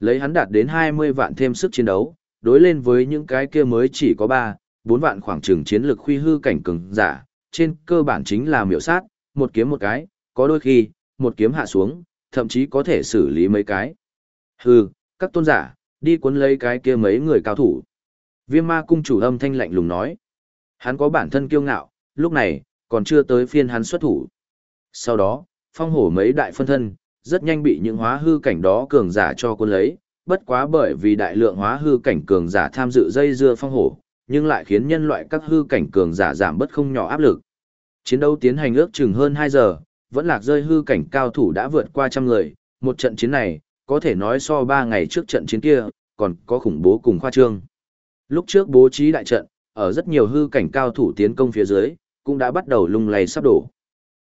Lấy hắn đạt đến 20 vạn thêm sức chiến đấu, đối lên với những cái kia mới chỉ có 3, 4 vạn khoảng trường chiến lực khuy hư cảnh cường giả, trên cơ bản chính là miểu sát, một kiếm một cái, có đôi khi, một kiếm hạ xuống, thậm chí có thể xử lý mấy cái. Hừ, các tôn giả, đi cuốn lấy cái kia mấy người cao thủ. Viêm ma cung chủ âm thanh lạnh lùng nói. Hắn có bản thân kiêu ngạo, lúc này, còn chưa tới phiên hắn xuất thủ. Sau đó, phong hổ mấy đại phân thân, rất nhanh bị những hóa hư cảnh đó cường giả cho cuốn lấy, bất quá bởi vì đại lượng hóa hư cảnh cường giả tham dự dây dưa phong hổ, nhưng lại khiến nhân loại các hư cảnh cường giả giảm bất không nhỏ áp lực. Chiến đấu tiến hành ước chừng hơn 2 giờ, vẫn lạc rơi hư cảnh cao thủ đã vượt qua trăm người, một trận chiến này, có thể nói so ba ngày trước trận chiến kia, còn có khủng bố cùng khoa trương. Lúc trước bố trí đại trận, ở rất nhiều hư cảnh cao thủ tiến công phía dưới, cũng đã bắt đầu lung lay sắp đổ.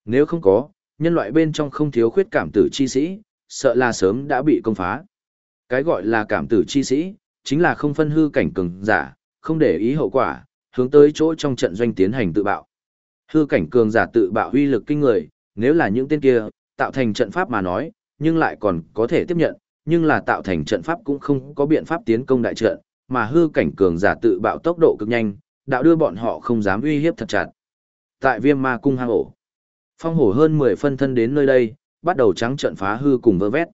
Nếu không có, nhân loại bên trong không thiếu khuyết cảm tử chi sĩ, sợ là sớm đã bị công phá. Cái gọi là cảm tử chi sĩ, chính là không phân hư cảnh cường giả, không để ý hậu quả, hướng tới chỗ trong trận doanh tiến hành tự bạo. Hư cảnh cường giả tự bạo uy lực kinh người, nếu là những tên kia, tạo thành trận pháp mà nói, nhưng lại còn có thể tiếp nhận, nhưng là tạo thành trận pháp cũng không có biện pháp tiến công đại trận, mà hư cảnh cường giả tự bạo tốc độ cực nhanh, đạo đưa bọn họ không dám uy hiếp thật chặt. Tại viêm ma cung hang ổ, phong hổ hơn 10 phân thân đến nơi đây, bắt đầu trắng trận phá hư cùng vơ vét.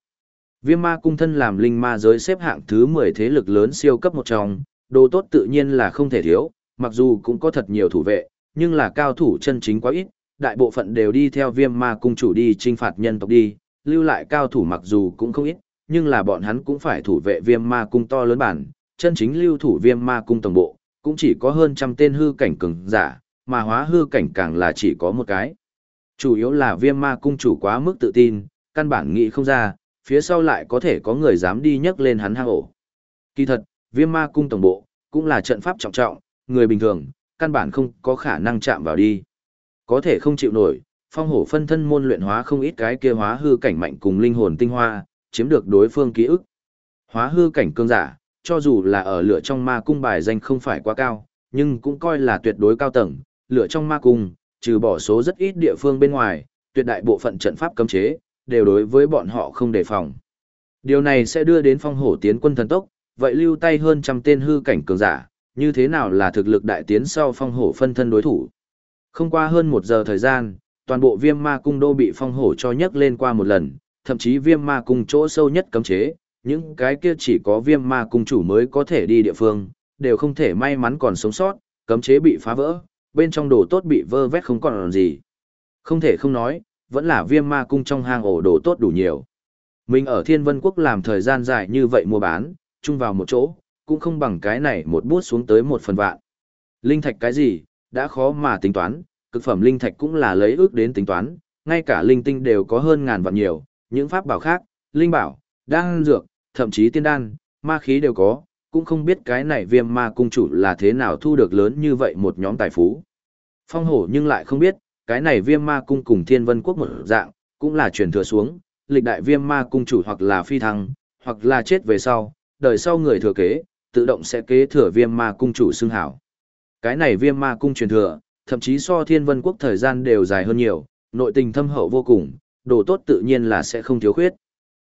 Viêm ma cung thân làm linh ma giới xếp hạng thứ 10 thế lực lớn siêu cấp một trong, đồ tốt tự nhiên là không thể thiếu, mặc dù cũng có thật nhiều thủ vệ, nhưng là cao thủ chân chính quá ít, đại bộ phận đều đi theo viêm ma cung chủ đi trinh phạt nhân tộc đi, lưu lại cao thủ mặc dù cũng không ít, nhưng là bọn hắn cũng phải thủ vệ viêm ma cung to lớn bản, chân chính lưu thủ viêm ma cung tổng bộ, cũng chỉ có hơn trăm tên hư cảnh cường giả, mà hóa hư cảnh càng là chỉ có một cái. Chủ yếu là viêm ma cung chủ quá mức tự tin, căn bản nghĩ không ra, phía sau lại có thể có người dám đi nhấc lên hắn hang ổ. Kỳ thật, viêm ma cung tổng bộ, cũng là trận pháp trọng trọng, người bình thường, căn bản không có khả năng chạm vào đi. Có thể không chịu nổi, phong hổ phân thân môn luyện hóa không ít cái kia hóa hư cảnh mạnh cùng linh hồn tinh hoa, chiếm được đối phương ký ức. Hóa hư cảnh cương giả, cho dù là ở lửa trong ma cung bài danh không phải quá cao, nhưng cũng coi là tuyệt đối cao tầng, lửa trong ma cung, trừ bỏ số rất ít địa phương bên ngoài, tuyệt đại bộ phận trận pháp cấm chế, đều đối với bọn họ không đề phòng. Điều này sẽ đưa đến phong hổ tiến quân thần tốc, vậy lưu tay hơn trăm tên hư cảnh cường giả, như thế nào là thực lực đại tiến sau phong hổ phân thân đối thủ. Không qua hơn một giờ thời gian, toàn bộ viêm ma cung đô bị phong hổ cho nhấc lên qua một lần, thậm chí viêm ma cung chỗ sâu nhất cấm chế, những cái kia chỉ có viêm ma cung chủ mới có thể đi địa phương, đều không thể may mắn còn sống sót, cấm chế bị phá vỡ, bên trong đồ tốt bị vơ vét không còn gì. Không thể không nói, vẫn là viêm ma cung trong hang ổ đồ tốt đủ nhiều. Mình ở Thiên Vân Quốc làm thời gian dài như vậy mua bán, chung vào một chỗ, cũng không bằng cái này một bút xuống tới một phần vạn. Linh thạch cái gì, đã khó mà tính toán, cực phẩm linh thạch cũng là lấy ước đến tính toán, ngay cả linh tinh đều có hơn ngàn vạn nhiều, những pháp bảo khác, linh bảo, đan dược, thậm chí tiên đan, ma khí đều có, cũng không biết cái này viêm ma cung chủ là thế nào thu được lớn như vậy một nhóm tài phú. Phong hổ nhưng lại không biết, cái này viêm ma cung cùng thiên vân quốc một dạng, cũng là truyền thừa xuống, lịch đại viêm ma cung chủ hoặc là phi thăng, hoặc là chết về sau, đời sau người thừa kế, tự động sẽ kế thừa viêm ma cung chủ xưng hảo. Cái này viêm ma cung truyền thừa, thậm chí so thiên vân quốc thời gian đều dài hơn nhiều, nội tình thâm hậu vô cùng, đồ tốt tự nhiên là sẽ không thiếu khuyết.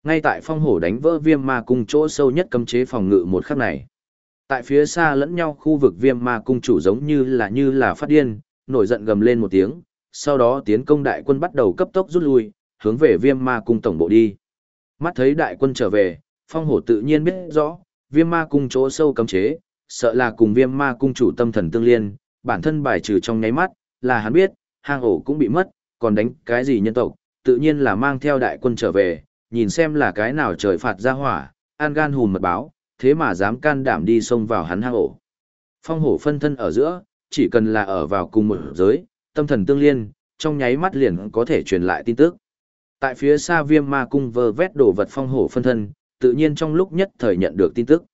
Ngay tại phong hổ đánh vỡ viêm ma cung chỗ sâu nhất cấm chế phòng ngự một khắc này. Tại phía xa lẫn nhau khu vực viêm ma cung chủ giống như là như là phát điên, nổi giận gầm lên một tiếng, sau đó tiến công đại quân bắt đầu cấp tốc rút lui, hướng về viêm ma cung tổng bộ đi. Mắt thấy đại quân trở về, phong hổ tự nhiên biết rõ, viêm ma cung chỗ sâu cấm chế, sợ là cùng viêm ma cung chủ tâm thần tương liên, bản thân bài trừ trong nháy mắt, là hắn biết, hang ổ cũng bị mất, còn đánh cái gì nhân tộc, tự nhiên là mang theo đại quân trở về, nhìn xem là cái nào trời phạt ra hỏa, an gan hùn mật báo, thế mà dám can đảm đi xông vào hắn hang ổ. Phong hổ phân thân ở giữa, chỉ cần là ở vào cùng một giới, tâm thần tương liên, trong nháy mắt liền có thể truyền lại tin tức. Tại phía xa viêm ma cung vơ vét đồ vật phong hổ phân thân, tự nhiên trong lúc nhất thời nhận được tin tức.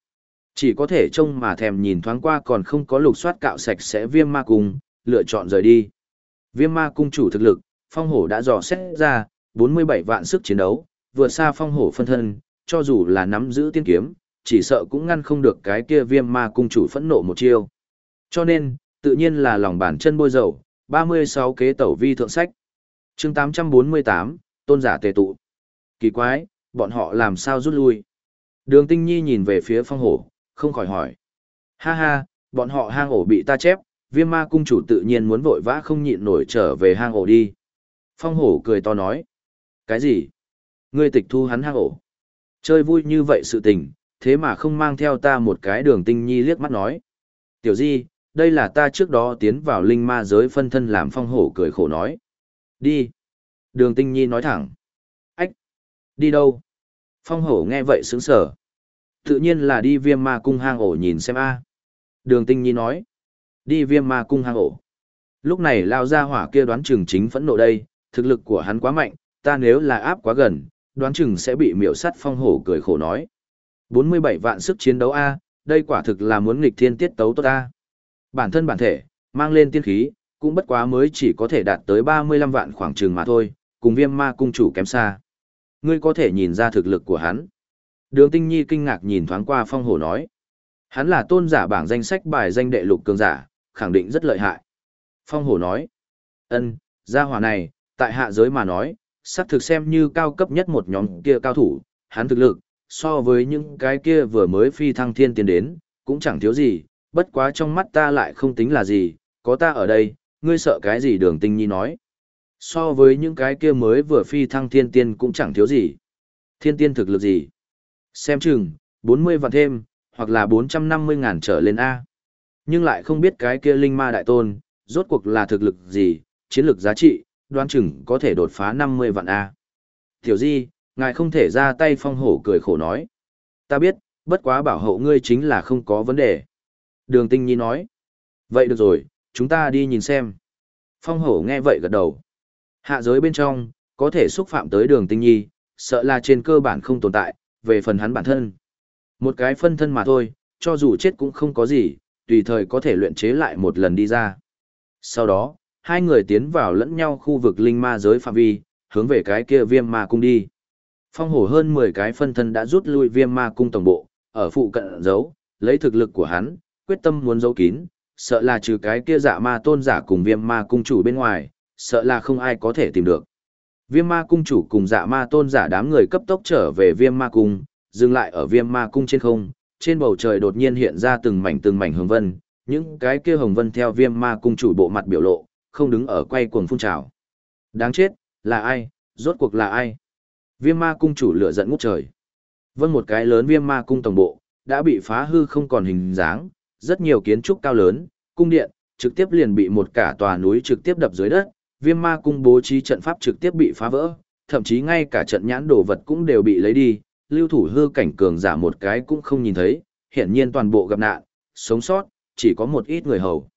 Chỉ có thể trông mà thèm nhìn thoáng qua còn không có lục soát cạo sạch sẽ viêm ma cung, lựa chọn rời đi. Viêm ma cung chủ thực lực, phong hổ đã dò xét ra, 47 vạn sức chiến đấu, vượt xa phong hổ phân thân, cho dù là nắm giữ tiên kiếm, chỉ sợ cũng ngăn không được cái kia viêm ma cung chủ phẫn nộ một chiêu. Cho nên, tự nhiên là lòng bàn chân bôi dầu, 36 kế tẩu vi thượng sách. chương 848, tôn giả tề tụ. Kỳ quái, bọn họ làm sao rút lui? Đường tinh nhi nhìn về phía phong hổ, không khỏi hỏi. Ha ha, bọn họ hang ổ bị ta chép, viêm ma cung chủ tự nhiên muốn vội vã không nhịn nổi trở về hang ổ đi. Phong hổ cười to nói. Cái gì? Ngươi tịch thu hắn hang ổ. Chơi vui như vậy sự tình, thế mà không mang theo ta một cái đường tinh nhi liếc mắt nói. Tiểu di, đây là ta trước đó tiến vào linh ma giới phân thân làm phong hổ cười khổ nói. Đi. Đường tinh nhi nói thẳng. Ách. Đi đâu? Phong hổ nghe vậy sướng sở. Tự nhiên là đi viêm ma cung hang ổ nhìn xem a. Đường tinh nhi nói. Đi viêm ma cung hang ổ. Lúc này lao ra hỏa kia đoán chừng chính phẫn nộ đây, thực lực của hắn quá mạnh, ta nếu là áp quá gần, đoán chừng sẽ bị miểu sắt phong hổ cười khổ nói. 47 vạn sức chiến đấu A, đây quả thực là muốn nghịch thiên tiết tấu tốt A. Bản thân bản thể, mang lên tiên khí, cũng bất quá mới chỉ có thể đạt tới 35 vạn khoảng trường mà thôi, cùng viêm ma cung chủ kém xa. Ngươi có thể nhìn ra thực lực của hắn. Đường tinh nhi kinh ngạc nhìn thoáng qua phong hổ nói. Hắn là tôn giả bảng danh sách bài danh đệ lục cường giả, khẳng định rất lợi hại. Phong hổ nói. ân gia hỏa này, tại hạ giới mà nói, xác thực xem như cao cấp nhất một nhóm kia cao thủ, hắn thực lực, so với những cái kia vừa mới phi thăng thiên tiến đến, cũng chẳng thiếu gì, bất quá trong mắt ta lại không tính là gì, có ta ở đây, ngươi sợ cái gì đường tinh nhi nói. So với những cái kia mới vừa phi thăng thiên tiên cũng chẳng thiếu gì. Thiên tiên thực lực gì? Xem chừng, 40 vạn thêm, hoặc là 450 ngàn trở lên A. Nhưng lại không biết cái kia linh ma đại tôn, rốt cuộc là thực lực gì, chiến lược giá trị, đoán chừng có thể đột phá 50 vạn A. Tiểu Di, ngài không thể ra tay phong hổ cười khổ nói. Ta biết, bất quá bảo hộ ngươi chính là không có vấn đề. Đường tinh nhi nói. Vậy được rồi, chúng ta đi nhìn xem. Phong hổ nghe vậy gật đầu. Hạ giới bên trong, có thể xúc phạm tới đường tinh nhi, sợ là trên cơ bản không tồn tại, về phần hắn bản thân. Một cái phân thân mà thôi, cho dù chết cũng không có gì, tùy thời có thể luyện chế lại một lần đi ra. Sau đó, hai người tiến vào lẫn nhau khu vực linh ma giới phạm vi, hướng về cái kia viêm ma cung đi. Phong hổ hơn 10 cái phân thân đã rút lui viêm ma cung tổng bộ, ở phụ cận giấu, lấy thực lực của hắn, quyết tâm muốn giấu kín, sợ là trừ cái kia dạ ma tôn giả cùng viêm ma cung chủ bên ngoài, sợ là không ai có thể tìm được. Viêm ma cung chủ cùng dạ ma tôn giả đám người cấp tốc trở về viêm ma cung, dừng lại ở viêm ma cung trên không, trên bầu trời đột nhiên hiện ra từng mảnh từng mảnh hồng vân, những cái kia hồng vân theo viêm ma cung chủ bộ mặt biểu lộ, không đứng ở quay cuồng phun trào. Đáng chết, là ai, rốt cuộc là ai? Viêm ma cung chủ lửa giận ngút trời. Vân một cái lớn viêm ma cung tổng bộ, đã bị phá hư không còn hình dáng, rất nhiều kiến trúc cao lớn, cung điện, trực tiếp liền bị một cả tòa núi trực tiếp đập dưới đất, viêm ma cung bố trí trận pháp trực tiếp bị phá vỡ, thậm chí ngay cả trận nhãn đồ vật cũng đều bị lấy đi, lưu thủ hư cảnh cường giả một cái cũng không nhìn thấy, hiển nhiên toàn bộ gặp nạn, sống sót, chỉ có một ít người hầu.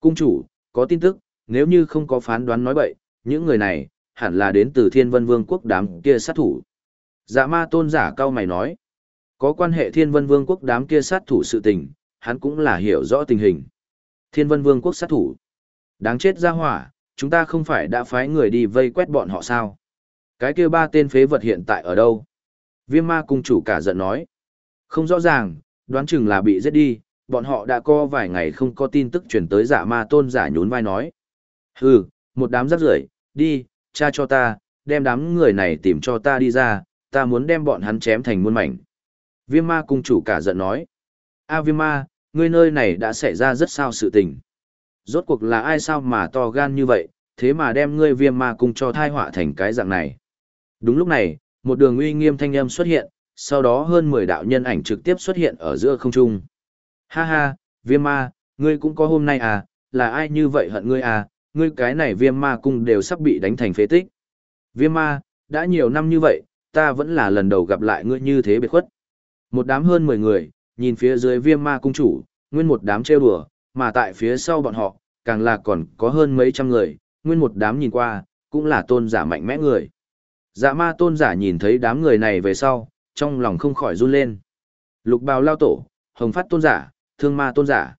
Cung chủ, có tin tức, nếu như không có phán đoán nói bậy, những người này, hẳn là đến từ thiên vân vương quốc đám kia sát thủ. Dạ ma tôn giả cao mày nói, có quan hệ thiên vân vương quốc đám kia sát thủ sự tình, hắn cũng là hiểu rõ tình hình. Thiên vân vương quốc sát thủ. Đáng chết ra hỏa, chúng ta không phải đã phái người đi vây quét bọn họ sao? Cái kia ba tên phế vật hiện tại ở đâu? Viêm ma cung chủ cả giận nói. Không rõ ràng, đoán chừng là bị giết đi, bọn họ đã có vài ngày không có tin tức chuyển tới giả ma tôn giả nhún vai nói. Hừ, một đám rắc rưởi, đi, cha cho ta, đem đám người này tìm cho ta đi ra, ta muốn đem bọn hắn chém thành muôn mảnh. Viêm ma cung chủ cả giận nói. A viêm ma, ngươi nơi này đã xảy ra rất sao sự tình. Rốt cuộc là ai sao mà to gan như vậy, thế mà đem ngươi viêm ma cung cho thai họa thành cái dạng này. Đúng lúc này, một đường uy nghiêm thanh âm xuất hiện, sau đó hơn 10 đạo nhân ảnh trực tiếp xuất hiện ở giữa không trung. Ha ha, viêm ma, ngươi cũng có hôm nay à, là ai như vậy hận ngươi à, ngươi cái này viêm ma cung đều sắp bị đánh thành phế tích. Viêm ma, đã nhiều năm như vậy, ta vẫn là lần đầu gặp lại ngươi như thế biệt khuất. Một đám hơn 10 người, nhìn phía dưới viêm ma cung chủ, nguyên một đám trêu đùa, mà tại phía sau bọn họ, càng là còn có hơn mấy trăm người, nguyên một đám nhìn qua, cũng là tôn giả mạnh mẽ người. Dạ ma tôn giả nhìn thấy đám người này về sau, trong lòng không khỏi run lên. Lục bào lao tổ, hồng phát tôn giả, thương ma tôn giả.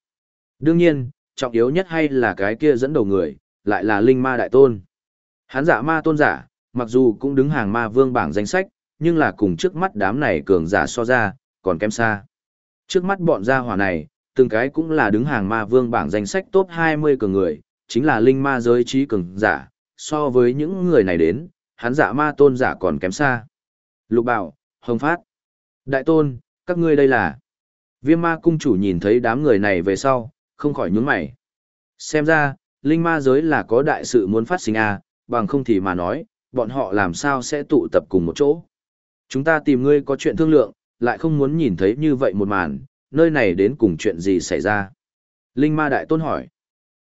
Đương nhiên, trọng yếu nhất hay là cái kia dẫn đầu người, lại là linh ma đại tôn. Hắn dạ ma tôn giả, mặc dù cũng đứng hàng ma vương bảng danh sách, nhưng là cùng trước mắt đám này cường giả so ra, còn kém xa. Trước mắt bọn gia hỏa này, từng cái cũng là đứng hàng ma vương bảng danh sách top 20 cường người, chính là linh ma giới trí cường giả, so với những người này đến, hắn giả ma tôn giả còn kém xa. Lục bảo, hồng phát, đại tôn, các ngươi đây là. Viêm ma cung chủ nhìn thấy đám người này về sau, không khỏi nhướng mày. Xem ra, linh ma giới là có đại sự muốn phát sinh à, bằng không thì mà nói, bọn họ làm sao sẽ tụ tập cùng một chỗ. Chúng ta tìm ngươi có chuyện thương lượng, lại không muốn nhìn thấy như vậy một màn, nơi này đến cùng chuyện gì xảy ra. Linh ma đại tôn hỏi.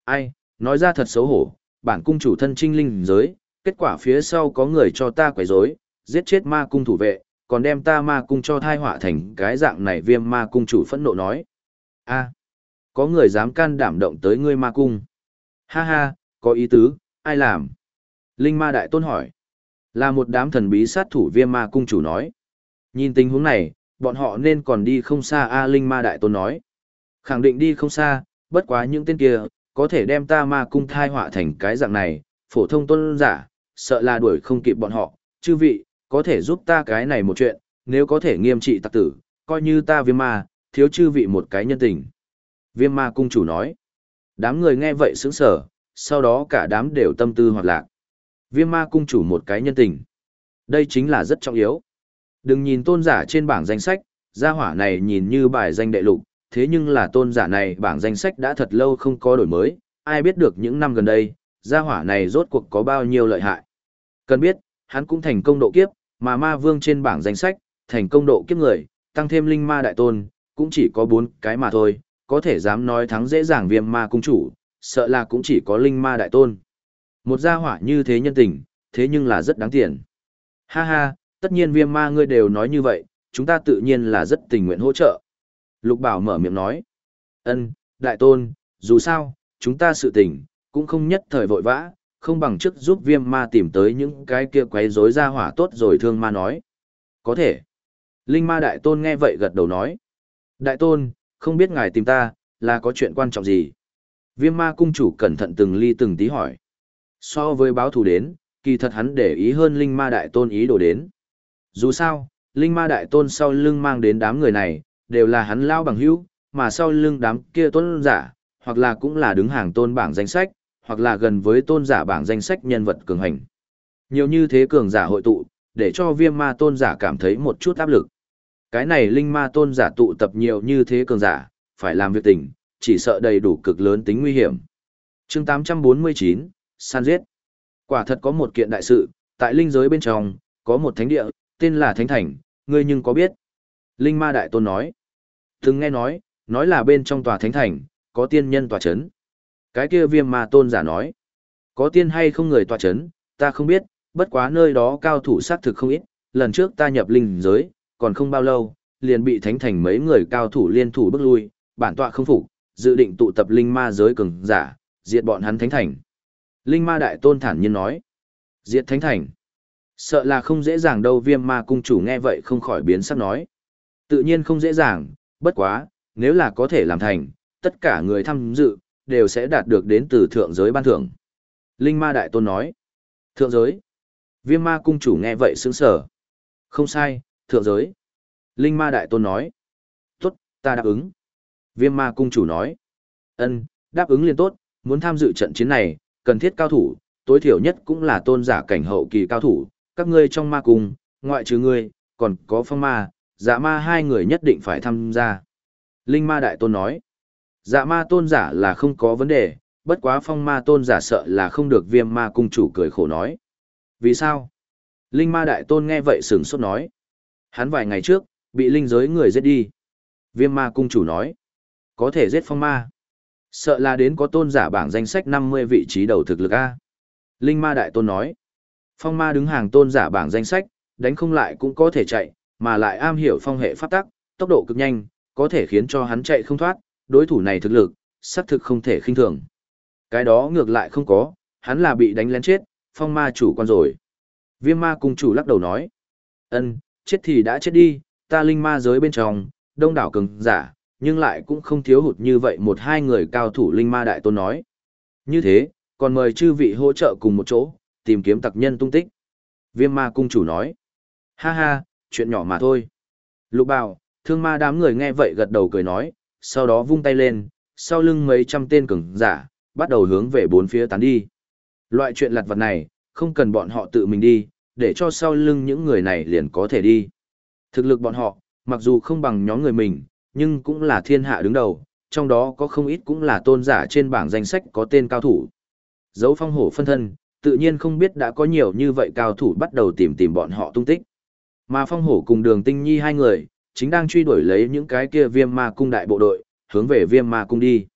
Ai, nói ra thật xấu hổ, bản cung chủ thân trinh linh giới, kết quả phía sau có người cho ta quấy rối, giết chết ma cung thủ vệ, còn đem ta ma cung cho thai họa thành cái dạng này viêm ma cung chủ phẫn nộ nói. a có người dám can đảm động tới ngươi ma cung. Ha ha, có ý tứ, ai làm? Linh ma đại tôn hỏi. Là một đám thần bí sát thủ viêm ma cung chủ nói. Nhìn tình huống này, bọn họ nên còn đi không xa A Linh ma đại tôn nói. Khẳng định đi không xa, bất quá những tên kia, có thể đem ta ma cung thai họa thành cái dạng này, phổ thông tôn giả, sợ là đuổi không kịp bọn họ, chư vị, có thể giúp ta cái này một chuyện, nếu có thể nghiêm trị tặc tử, coi như ta viêm ma, thiếu chư vị một cái nhân tình. Viêm ma cung chủ nói, đám người nghe vậy sững sở, sau đó cả đám đều tâm tư hoạt lạc. Viêm ma cung chủ một cái nhân tình. Đây chính là rất trọng yếu. Đừng nhìn tôn giả trên bảng danh sách, gia hỏa này nhìn như bài danh đệ lục, thế nhưng là tôn giả này bảng danh sách đã thật lâu không có đổi mới, ai biết được những năm gần đây, gia hỏa này rốt cuộc có bao nhiêu lợi hại. Cần biết, hắn cũng thành công độ kiếp, mà ma vương trên bảng danh sách, thành công độ kiếp người, tăng thêm linh ma đại tôn, cũng chỉ có bốn cái mà thôi, có thể dám nói thắng dễ dàng viêm ma cung chủ, sợ là cũng chỉ có linh ma đại tôn. Một gia hỏa như thế nhân tình, thế nhưng là rất đáng tiền. Ha ha, tất nhiên viêm ma ngươi đều nói như vậy, chúng ta tự nhiên là rất tình nguyện hỗ trợ. Lục bảo mở miệng nói. ân đại tôn, dù sao, chúng ta sự tình, cũng không nhất thời vội vã, không bằng trước giúp viêm ma tìm tới những cái kia quấy rối ra hỏa tốt rồi thương ma nói. Có thể. Linh ma đại tôn nghe vậy gật đầu nói. Đại tôn, không biết ngài tìm ta, là có chuyện quan trọng gì? Viêm ma cung chủ cẩn thận từng ly từng tí hỏi. So với báo thù đến, kỳ thật hắn để ý hơn linh ma đại tôn ý đồ đến. Dù sao, linh ma đại tôn sau lưng mang đến đám người này, đều là hắn lao bằng hữu, mà sau lưng đám kia tôn giả, hoặc là cũng là đứng hàng tôn bảng danh sách, hoặc là gần với tôn giả bảng danh sách nhân vật cường hành. Nhiều như thế cường giả hội tụ, để cho viêm ma tôn giả cảm thấy một chút áp lực. Cái này linh ma tôn giả tụ tập nhiều như thế cường giả, phải làm việc tình, chỉ sợ đầy đủ cực lớn tính nguy hiểm. chương 849, san giết. Quả thật có một kiện đại sự, tại linh giới bên trong, có một thánh địa, tên là Thánh Thành, ngươi nhưng có biết? Linh ma đại tôn nói. Từng nghe nói, nói là bên trong tòa Thánh Thành, có tiên nhân tòa chấn. Cái kia viêm ma tôn giả nói. Có tiên hay không người tòa chấn, ta không biết, bất quá nơi đó cao thủ sát thực không ít, lần trước ta nhập linh giới, còn không bao lâu, liền bị thánh thành mấy người cao thủ liên thủ bước lui, bản tọa không phục, dự định tụ tập linh ma giới cường giả, diệt bọn hắn thánh thành. Linh ma đại tôn thản nhiên nói, diệt thánh thành. Sợ là không dễ dàng đâu viêm ma cung chủ nghe vậy không khỏi biến sắc nói. Tự nhiên không dễ dàng, bất quá, nếu là có thể làm thành, tất cả người tham dự, đều sẽ đạt được đến từ thượng giới ban thưởng. Linh ma đại tôn nói, thượng giới. Viêm ma cung chủ nghe vậy sướng sở. Không sai, thượng giới. Linh ma đại tôn nói. Tốt, ta đáp ứng. Viêm ma cung chủ nói. ân đáp ứng liền tốt, muốn tham dự trận chiến này, cần thiết cao thủ, tối thiểu nhất cũng là tôn giả cảnh hậu kỳ cao thủ, các ngươi trong ma cung, ngoại trừ ngươi, còn có phong ma, dạ ma hai người nhất định phải tham gia. Linh ma đại tôn nói. Dạ ma tôn giả là không có vấn đề, bất quá phong ma tôn giả sợ là không được viêm ma cung chủ cười khổ nói. Vì sao? Linh ma đại tôn nghe vậy sửng sốt nói. Hắn vài ngày trước, bị linh giới người giết đi. Viêm ma cung chủ nói. Có thể giết phong ma. Sợ là đến có tôn giả bảng danh sách 50 vị trí đầu thực lực A. Linh ma đại tôn nói. Phong ma đứng hàng tôn giả bảng danh sách, đánh không lại cũng có thể chạy, mà lại am hiểu phong hệ pháp tắc, tốc độ cực nhanh, có thể khiến cho hắn chạy không thoát, đối thủ này thực lực, xác thực không thể khinh thường. Cái đó ngược lại không có, hắn là bị đánh lén chết, phong ma chủ quan rồi. Viêm ma cung chủ lắc đầu nói. ân chết thì đã chết đi, ta linh ma giới bên trong, đông đảo cường giả, nhưng lại cũng không thiếu hụt như vậy một hai người cao thủ linh ma đại tôn nói. Như thế, còn mời chư vị hỗ trợ cùng một chỗ, tìm kiếm tặc nhân tung tích. Viêm ma cung chủ nói. Ha ha, chuyện nhỏ mà thôi. Lục bào, thương ma đám người nghe vậy gật đầu cười nói, sau đó vung tay lên, sau lưng mấy trăm tên cường giả, bắt đầu hướng về bốn phía tán đi. Loại chuyện lặt vặt này, không cần bọn họ tự mình đi, để cho sau lưng những người này liền có thể đi. Thực lực bọn họ, mặc dù không bằng nhóm người mình, nhưng cũng là thiên hạ đứng đầu, trong đó có không ít cũng là tôn giả trên bảng danh sách có tên cao thủ. Dấu phong hổ phân thân, tự nhiên không biết đã có nhiều như vậy cao thủ bắt đầu tìm tìm bọn họ tung tích. Mà phong hổ cùng đường tinh nhi hai người, chính đang truy đuổi lấy những cái kia viêm ma cung đại bộ đội, hướng về viêm ma cung đi.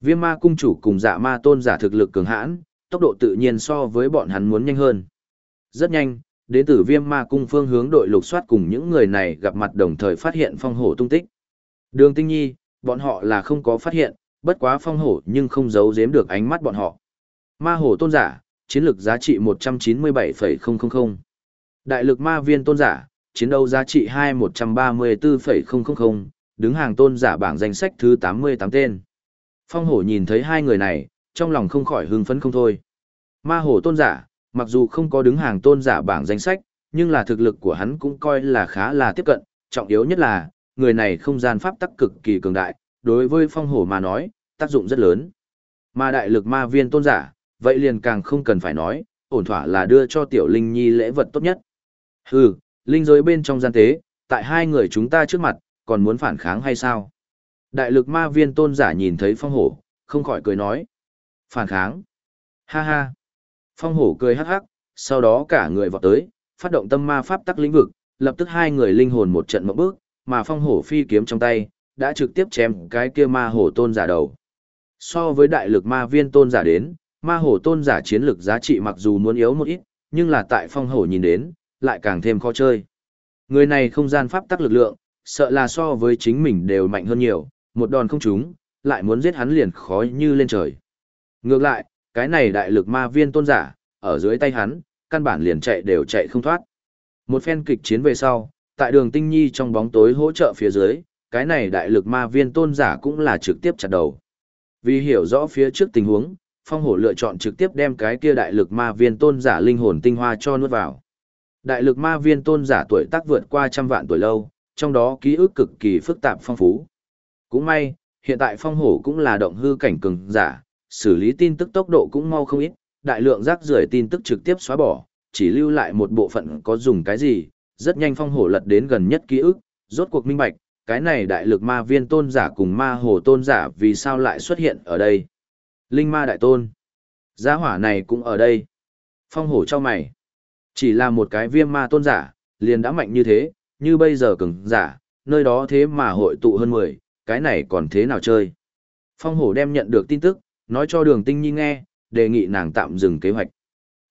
Viêm ma cung chủ cùng dạ ma tôn giả thực lực cường hãn, tốc độ tự nhiên so với bọn hắn muốn nhanh hơn. Rất nhanh, đến từ viêm ma cung phương hướng đội lục soát cùng những người này gặp mặt đồng thời phát hiện phong hổ tung tích. Đường tinh nhi, bọn họ là không có phát hiện, bất quá phong hổ nhưng không giấu giếm được ánh mắt bọn họ. Ma hổ tôn giả, chiến lược giá trị 197,000. Đại lực ma viên tôn giả, chiến đấu giá trị 2134,000, đứng hàng tôn giả bảng danh sách thứ 88 tên. Phong hổ nhìn thấy hai người này, trong lòng không khỏi hưng phấn không thôi. Ma hổ tôn giả, mặc dù không có đứng hàng tôn giả bảng danh sách, nhưng là thực lực của hắn cũng coi là khá là tiếp cận, trọng yếu nhất là, người này không gian pháp tắc cực kỳ cường đại, đối với phong hổ mà nói, tác dụng rất lớn. ma đại lực ma viên tôn giả, vậy liền càng không cần phải nói, ổn thỏa là đưa cho tiểu linh nhi lễ vật tốt nhất. Hừ, linh giới bên trong gian tế, tại hai người chúng ta trước mặt, còn muốn phản kháng hay sao? Đại lực ma viên tôn giả nhìn thấy phong hổ, không khỏi cười nói. Phản kháng. Ha ha. Phong hổ cười hắc hắc, sau đó cả người vọt tới, phát động tâm ma pháp tắc lĩnh vực, lập tức hai người linh hồn một trận mộng bước, mà phong hổ phi kiếm trong tay, đã trực tiếp chém cái kia ma hổ tôn giả đầu. So với đại lực ma viên tôn giả đến, ma hổ tôn giả chiến lực giá trị mặc dù muốn yếu một ít, nhưng là tại phong hổ nhìn đến, lại càng thêm khó chơi. Người này không gian pháp tắc lực lượng, sợ là so với chính mình đều mạnh hơn nhiều, một đòn không trúng, lại muốn giết hắn liền khó như lên trời. Ngược lại, cái này đại lực ma viên tôn giả, ở dưới tay hắn, căn bản liền chạy đều chạy không thoát. Một phen kịch chiến về sau, Tại đường tinh nhi trong bóng tối hỗ trợ phía dưới, cái này đại lực ma viên tôn giả cũng là trực tiếp chặt đầu. Vì hiểu rõ phía trước tình huống, phong hổ lựa chọn trực tiếp đem cái kia đại lực ma viên tôn giả linh hồn tinh hoa cho nuốt vào. Đại lực ma viên tôn giả tuổi tác vượt qua trăm vạn tuổi lâu, trong đó ký ức cực kỳ phức tạp phong phú. Cũng may, hiện tại phong hổ cũng là động hư cảnh cường giả, xử lý tin tức tốc độ cũng mau không ít, đại lượng rác rưởi tin tức trực tiếp xóa bỏ, chỉ lưu lại một bộ phận có dùng cái gì, rất nhanh phong hổ lật đến gần nhất ký ức, rốt cuộc minh bạch, cái này đại lực ma viên tôn giả cùng ma hồ tôn giả vì sao lại xuất hiện ở đây. Linh ma đại tôn. Giá hỏa này cũng ở đây. Phong hổ cho mày. Chỉ là một cái viêm ma tôn giả, liền đã mạnh như thế, như bây giờ cường giả, nơi đó thế mà hội tụ hơn 10, cái này còn thế nào chơi. Phong hổ đem nhận được tin tức, nói cho đường tinh nhi nghe, đề nghị nàng tạm dừng kế hoạch.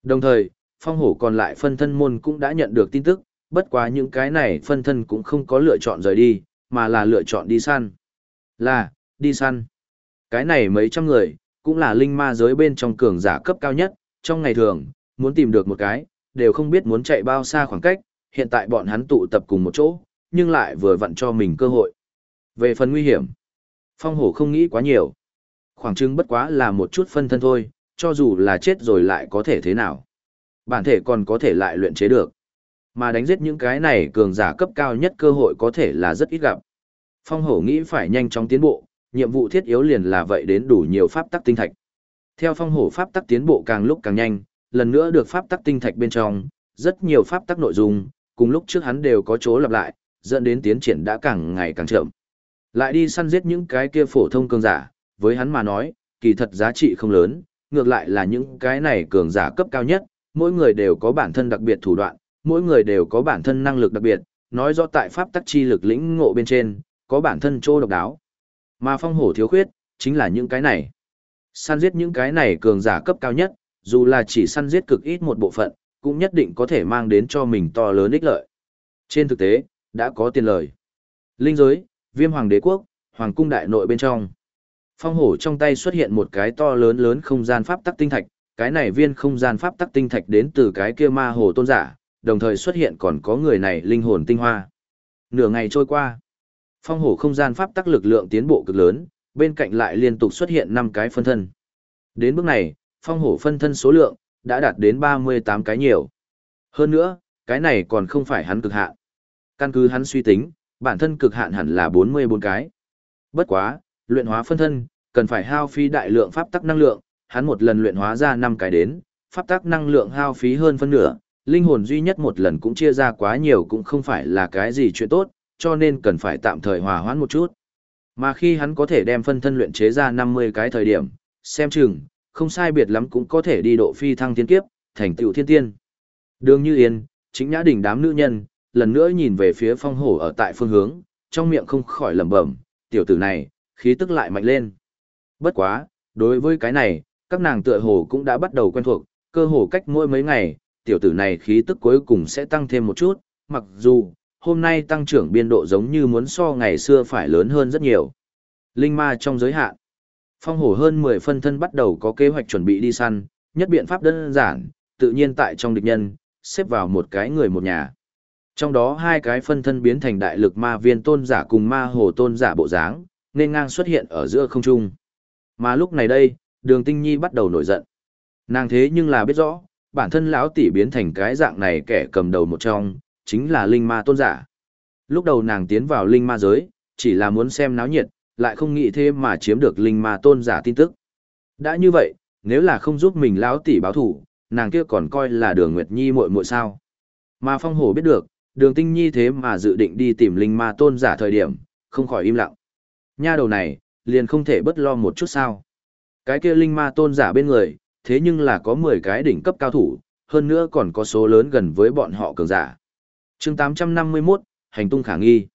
Đồng thời, phong hổ còn lại phân thân môn cũng đã nhận được tin tức, bất quá những cái này phân thân cũng không có lựa chọn rời đi, mà là lựa chọn đi săn. Là, đi săn. Cái này mấy trăm người, cũng là linh ma giới bên trong cường giả cấp cao nhất, trong ngày thường, muốn tìm được một cái, đều không biết muốn chạy bao xa khoảng cách, hiện tại bọn hắn tụ tập cùng một chỗ, nhưng lại vừa vặn cho mình cơ hội. Về phần nguy hiểm, phong hổ không nghĩ quá nhiều. Khoảng trưng bất quá là một chút phân thân thôi, cho dù là chết rồi lại có thể thế nào. Bản thể còn có thể lại luyện chế được. Mà đánh giết những cái này cường giả cấp cao nhất cơ hội có thể là rất ít gặp. Phong hổ nghĩ phải nhanh chóng tiến bộ, nhiệm vụ thiết yếu liền là vậy đến đủ nhiều pháp tắc tinh thạch. Theo phong hổ pháp tắc tiến bộ càng lúc càng nhanh, lần nữa được pháp tắc tinh thạch bên trong, rất nhiều pháp tắc nội dung, cùng lúc trước hắn đều có chỗ lặp lại, dẫn đến tiến triển đã càng ngày càng chậm. Lại đi săn giết những cái kia phổ thông cường giả, với hắn mà nói, kỳ thật giá trị không lớn, ngược lại là những cái này cường giả cấp cao nhất, mỗi người đều có bản thân đặc biệt thủ đoạn, mỗi người đều có bản thân năng lực đặc biệt, nói rõ tại pháp tắc chi lực lĩnh ngộ bên trên, có bản thân chỗ độc đáo. Mà phong hổ thiếu khuyết, chính là những cái này. Săn giết những cái này cường giả cấp cao nhất, dù là chỉ săn giết cực ít một bộ phận, cũng nhất định có thể mang đến cho mình to lớn ích lợi. Trên thực tế, đã có tiền lời. Linh giới, viêm hoàng đế quốc, hoàng cung đại nội bên trong. Phong hổ trong tay xuất hiện một cái to lớn lớn không gian pháp tắc tinh thạch, cái này viên không gian pháp tắc tinh thạch đến từ cái kia ma hồ tôn giả, đồng thời xuất hiện còn có người này linh hồn tinh hoa. Nửa ngày trôi qua, phong hổ không gian pháp tắc lực lượng tiến bộ cực lớn, bên cạnh lại liên tục xuất hiện 5 cái phân thân. Đến bước này, phong hổ phân thân số lượng đã đạt đến 38 cái nhiều. Hơn nữa, cái này còn không phải hắn cực hạn. Căn cứ hắn suy tính, bản thân cực hạn hẳn là 44 cái. Bất quá, luyện hóa phân thân, cần phải hao phí đại lượng pháp tắc năng lượng, hắn một lần luyện hóa ra 5 cái đến, pháp tắc năng lượng hao phí hơn phân nửa, linh hồn duy nhất một lần cũng chia ra quá nhiều cũng không phải là cái gì chuyện tốt, cho nên cần phải tạm thời hòa hoãn một chút. Mà khi hắn có thể đem phân thân luyện chế ra 50 cái thời điểm, xem chừng, không sai biệt lắm cũng có thể đi độ phi thăng thiên kiếp, thành tựu thiên tiên. Đường Như Yên, chính nhã đỉnh đám nữ nhân, lần nữa nhìn về phía phong hổ ở tại phương hướng, trong miệng không khỏi lẩm bẩm, tiểu tử này, khí tức lại mạnh lên. Bất quá, đối với cái này, các nàng tựa hồ cũng đã bắt đầu quen thuộc, cơ hồ cách mỗi mấy ngày, tiểu tử này khí tức cuối cùng sẽ tăng thêm một chút, mặc dù, hôm nay tăng trưởng biên độ giống như muốn so ngày xưa phải lớn hơn rất nhiều. Linh ma trong giới hạn. Phong hổ hơn 10 phân thân bắt đầu có kế hoạch chuẩn bị đi săn, nhất biện pháp đơn giản, tự nhiên tại trong địch nhân, xếp vào một cái người một nhà. Trong đó hai cái phân thân biến thành đại lực ma viên tôn giả cùng ma hồ tôn giả bộ dáng, nên ngang xuất hiện ở giữa không trung. Mà lúc này đây, đường tinh nhi bắt đầu nổi giận. Nàng thế nhưng là biết rõ, bản thân lão tỷ biến thành cái dạng này kẻ cầm đầu một trong, chính là linh ma tôn giả. Lúc đầu nàng tiến vào linh ma giới, chỉ là muốn xem náo nhiệt, lại không nghĩ thế mà chiếm được linh ma tôn giả tin tức. Đã như vậy, nếu là không giúp mình lão tỷ báo thủ, nàng kia còn coi là đường Nguyệt Nhi muội muội sao. Mà phong hổ biết được, đường tinh nhi thế mà dự định đi tìm linh ma tôn giả thời điểm, không khỏi im lặng. Nha đầu này, liền không thể bất lo một chút sao. Cái kia linh ma tôn giả bên người, thế nhưng là có 10 cái đỉnh cấp cao thủ, hơn nữa còn có số lớn gần với bọn họ cường giả chương 851, hành tung khả nghi.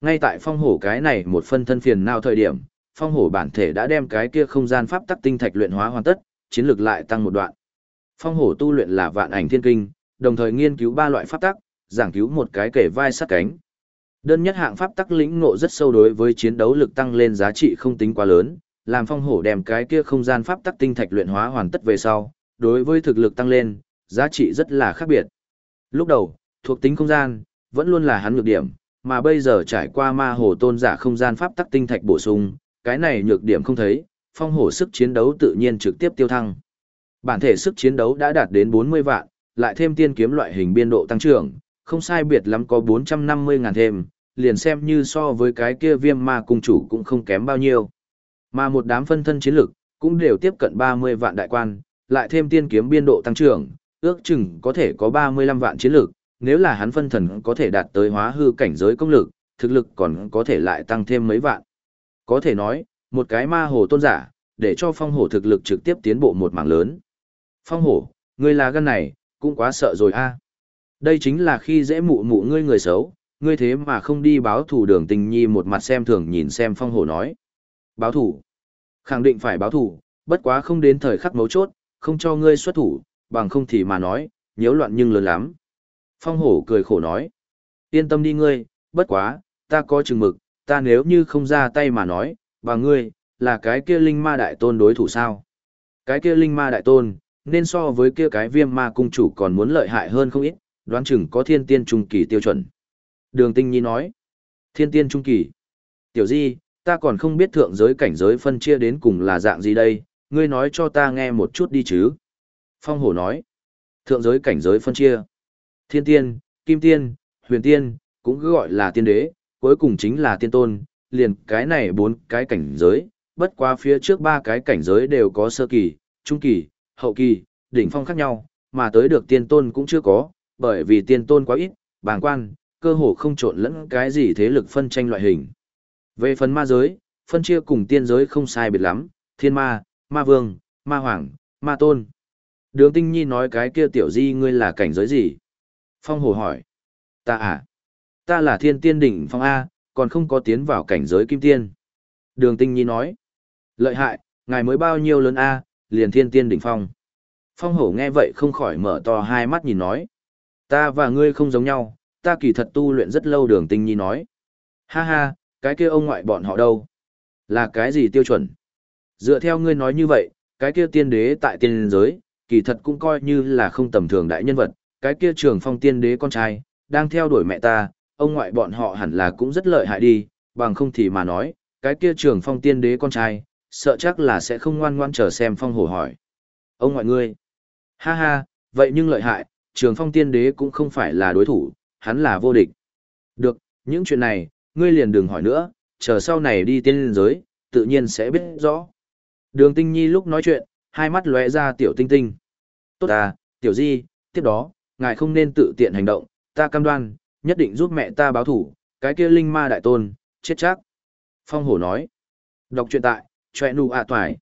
Ngay tại phong hổ cái này một phân thân phiền nào thời điểm, phong hổ bản thể đã đem cái kia không gian pháp tắc tinh thạch luyện hóa hoàn tất, chiến lược lại tăng một đoạn. Phong hổ tu luyện là vạn ảnh thiên kinh, đồng thời nghiên cứu ba loại pháp tắc, giảng cứu một cái kể vai sát cánh. Đơn nhất hạng pháp tắc lĩnh ngộ rất sâu đối với chiến đấu lực tăng lên giá trị không tính quá lớn, làm phong hổ đem cái kia không gian pháp tắc tinh thạch luyện hóa hoàn tất về sau, đối với thực lực tăng lên, giá trị rất là khác biệt. Lúc đầu, thuộc tính không gian, vẫn luôn là hắn nhược điểm, mà bây giờ trải qua ma hồ tôn giả không gian pháp tắc tinh thạch bổ sung, cái này nhược điểm không thấy, phong hổ sức chiến đấu tự nhiên trực tiếp tiêu thăng. Bản thể sức chiến đấu đã đạt đến 40 vạn, lại thêm tiên kiếm loại hình biên độ tăng trưởng, không sai biệt lắm có 450 ngàn thêm, liền xem như so với cái kia viêm ma cung chủ cũng không kém bao nhiêu. Mà một đám phân thân chiến lực, cũng đều tiếp cận 30 vạn đại quan, lại thêm tiên kiếm biên độ tăng trưởng, ước chừng có thể có 35 vạn chiến lực, nếu là hắn phân thần có thể đạt tới hóa hư cảnh giới công lực, thực lực còn có thể lại tăng thêm mấy vạn. Có thể nói, một cái ma hồ tôn giả, để cho phong hổ thực lực trực tiếp tiến bộ một mảng lớn. Phong hổ, ngươi là gân này, cũng quá sợ rồi a. Đây chính là khi dễ mụ mụ ngươi người xấu, ngươi thế mà không đi báo thủ đường tình nhi một mặt xem thường nhìn xem phong hổ nói. Báo thủ. Khẳng định phải báo thủ, bất quá không đến thời khắc mấu chốt, không cho ngươi xuất thủ, bằng không thì mà nói, nhiễu loạn nhưng lớn lắm. Phong hổ cười khổ nói. Yên tâm đi ngươi, bất quá, ta có chừng mực, ta nếu như không ra tay mà nói, và ngươi, là cái kia linh ma đại tôn đối thủ sao? Cái kia linh ma đại tôn, nên so với kia cái viêm ma cung chủ còn muốn lợi hại hơn không ít, đoán chừng có thiên tiên trung kỳ tiêu chuẩn. Đường tinh nhi nói, thiên tiên trung kỳ. Tiểu di, ta còn không biết thượng giới cảnh giới phân chia đến cùng là dạng gì đây, ngươi nói cho ta nghe một chút đi chứ. Phong hổ nói, thượng giới cảnh giới phân chia. Thiên tiên, kim tiên, huyền tiên, cũng cứ gọi là tiên đế, cuối cùng chính là tiên tôn, liền cái này bốn cái cảnh giới, bất quá phía trước ba cái cảnh giới đều có sơ kỳ, trung kỳ, hậu kỳ, đỉnh phong khác nhau, mà tới được tiên tôn cũng chưa có, bởi vì tiên tôn quá ít, bàng quan, cơ hồ không trộn lẫn cái gì thế lực phân tranh loại hình. Về phần ma giới, phân chia cùng tiên giới không sai biệt lắm, thiên ma, ma vương, ma hoàng, ma tôn. Đường tinh nhi nói cái kia tiểu di ngươi là cảnh giới gì? Phong hồ hỏi. Ta à? Ta là thiên tiên đỉnh phong A, còn không có tiến vào cảnh giới kim tiên. Đường tinh nhi nói. Lợi hại, ngài mới bao nhiêu lớn A, liền thiên tiên đỉnh phong. Phong hổ nghe vậy không khỏi mở to hai mắt nhìn nói. Ta và ngươi không giống nhau, ta kỳ thật tu luyện rất lâu đường tinh nhi nói. Ha ha, cái kia ông ngoại bọn họ đâu? Là cái gì tiêu chuẩn? Dựa theo ngươi nói như vậy, cái kia tiên đế tại tiên giới, kỳ thật cũng coi như là không tầm thường đại nhân vật, cái kia trường phong tiên đế con trai, đang theo đuổi mẹ ta, ông ngoại bọn họ hẳn là cũng rất lợi hại đi, bằng không thì mà nói, cái kia trường phong tiên đế con trai, sợ chắc là sẽ không ngoan ngoan chờ xem phong hổ hỏi. Ông ngoại ngươi, ha ha, vậy nhưng lợi hại, trường phong tiên đế cũng không phải là đối thủ, hắn là vô địch. Được, những chuyện này, ngươi liền đừng hỏi nữa, chờ sau này đi tiên giới, tự nhiên sẽ biết rõ. Đường tinh nhi lúc nói chuyện, hai mắt lóe ra tiểu tinh tinh. Tốt à, tiểu di, tiếp đó, ngài không nên tự tiện hành động, ta cam đoan, nhất định giúp mẹ ta báo thủ, cái kia linh ma đại tôn, chết chắc. Phong hổ nói, đọc truyện tại, chọe nụ ạ à toài.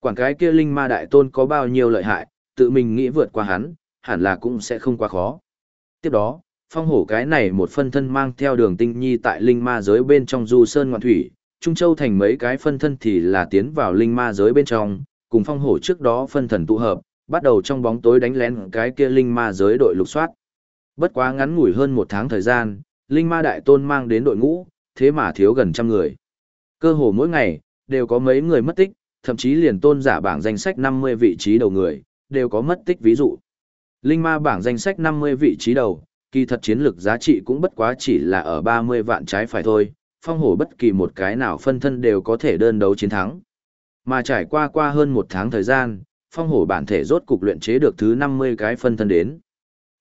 Quảng cái kia linh ma đại tôn có bao nhiêu lợi hại, tự mình nghĩ vượt qua hắn, hẳn là cũng sẽ không quá khó. Tiếp đó, phong hổ cái này một phân thân mang theo đường tinh nhi tại linh ma giới bên trong du sơn ngoạn thủy, Trung Châu thành mấy cái phân thân thì là tiến vào linh ma giới bên trong, cùng phong hổ trước đó phân thần tụ hợp, bắt đầu trong bóng tối đánh lén cái kia linh ma giới đội lục soát. Bất quá ngắn ngủi hơn một tháng thời gian, linh ma đại tôn mang đến đội ngũ, thế mà thiếu gần trăm người. Cơ hồ mỗi ngày, đều có mấy người mất tích, thậm chí liền tôn giả bảng danh sách 50 vị trí đầu người, đều có mất tích ví dụ. Linh ma bảng danh sách 50 vị trí đầu, kỳ thật chiến lược giá trị cũng bất quá chỉ là ở 30 vạn trái phải thôi, phong hổ bất kỳ một cái nào phân thân đều có thể đơn đấu chiến thắng. Mà trải qua qua hơn một tháng thời gian, phong hổ bản thể rốt cục luyện chế được thứ 50 cái phân thân đến.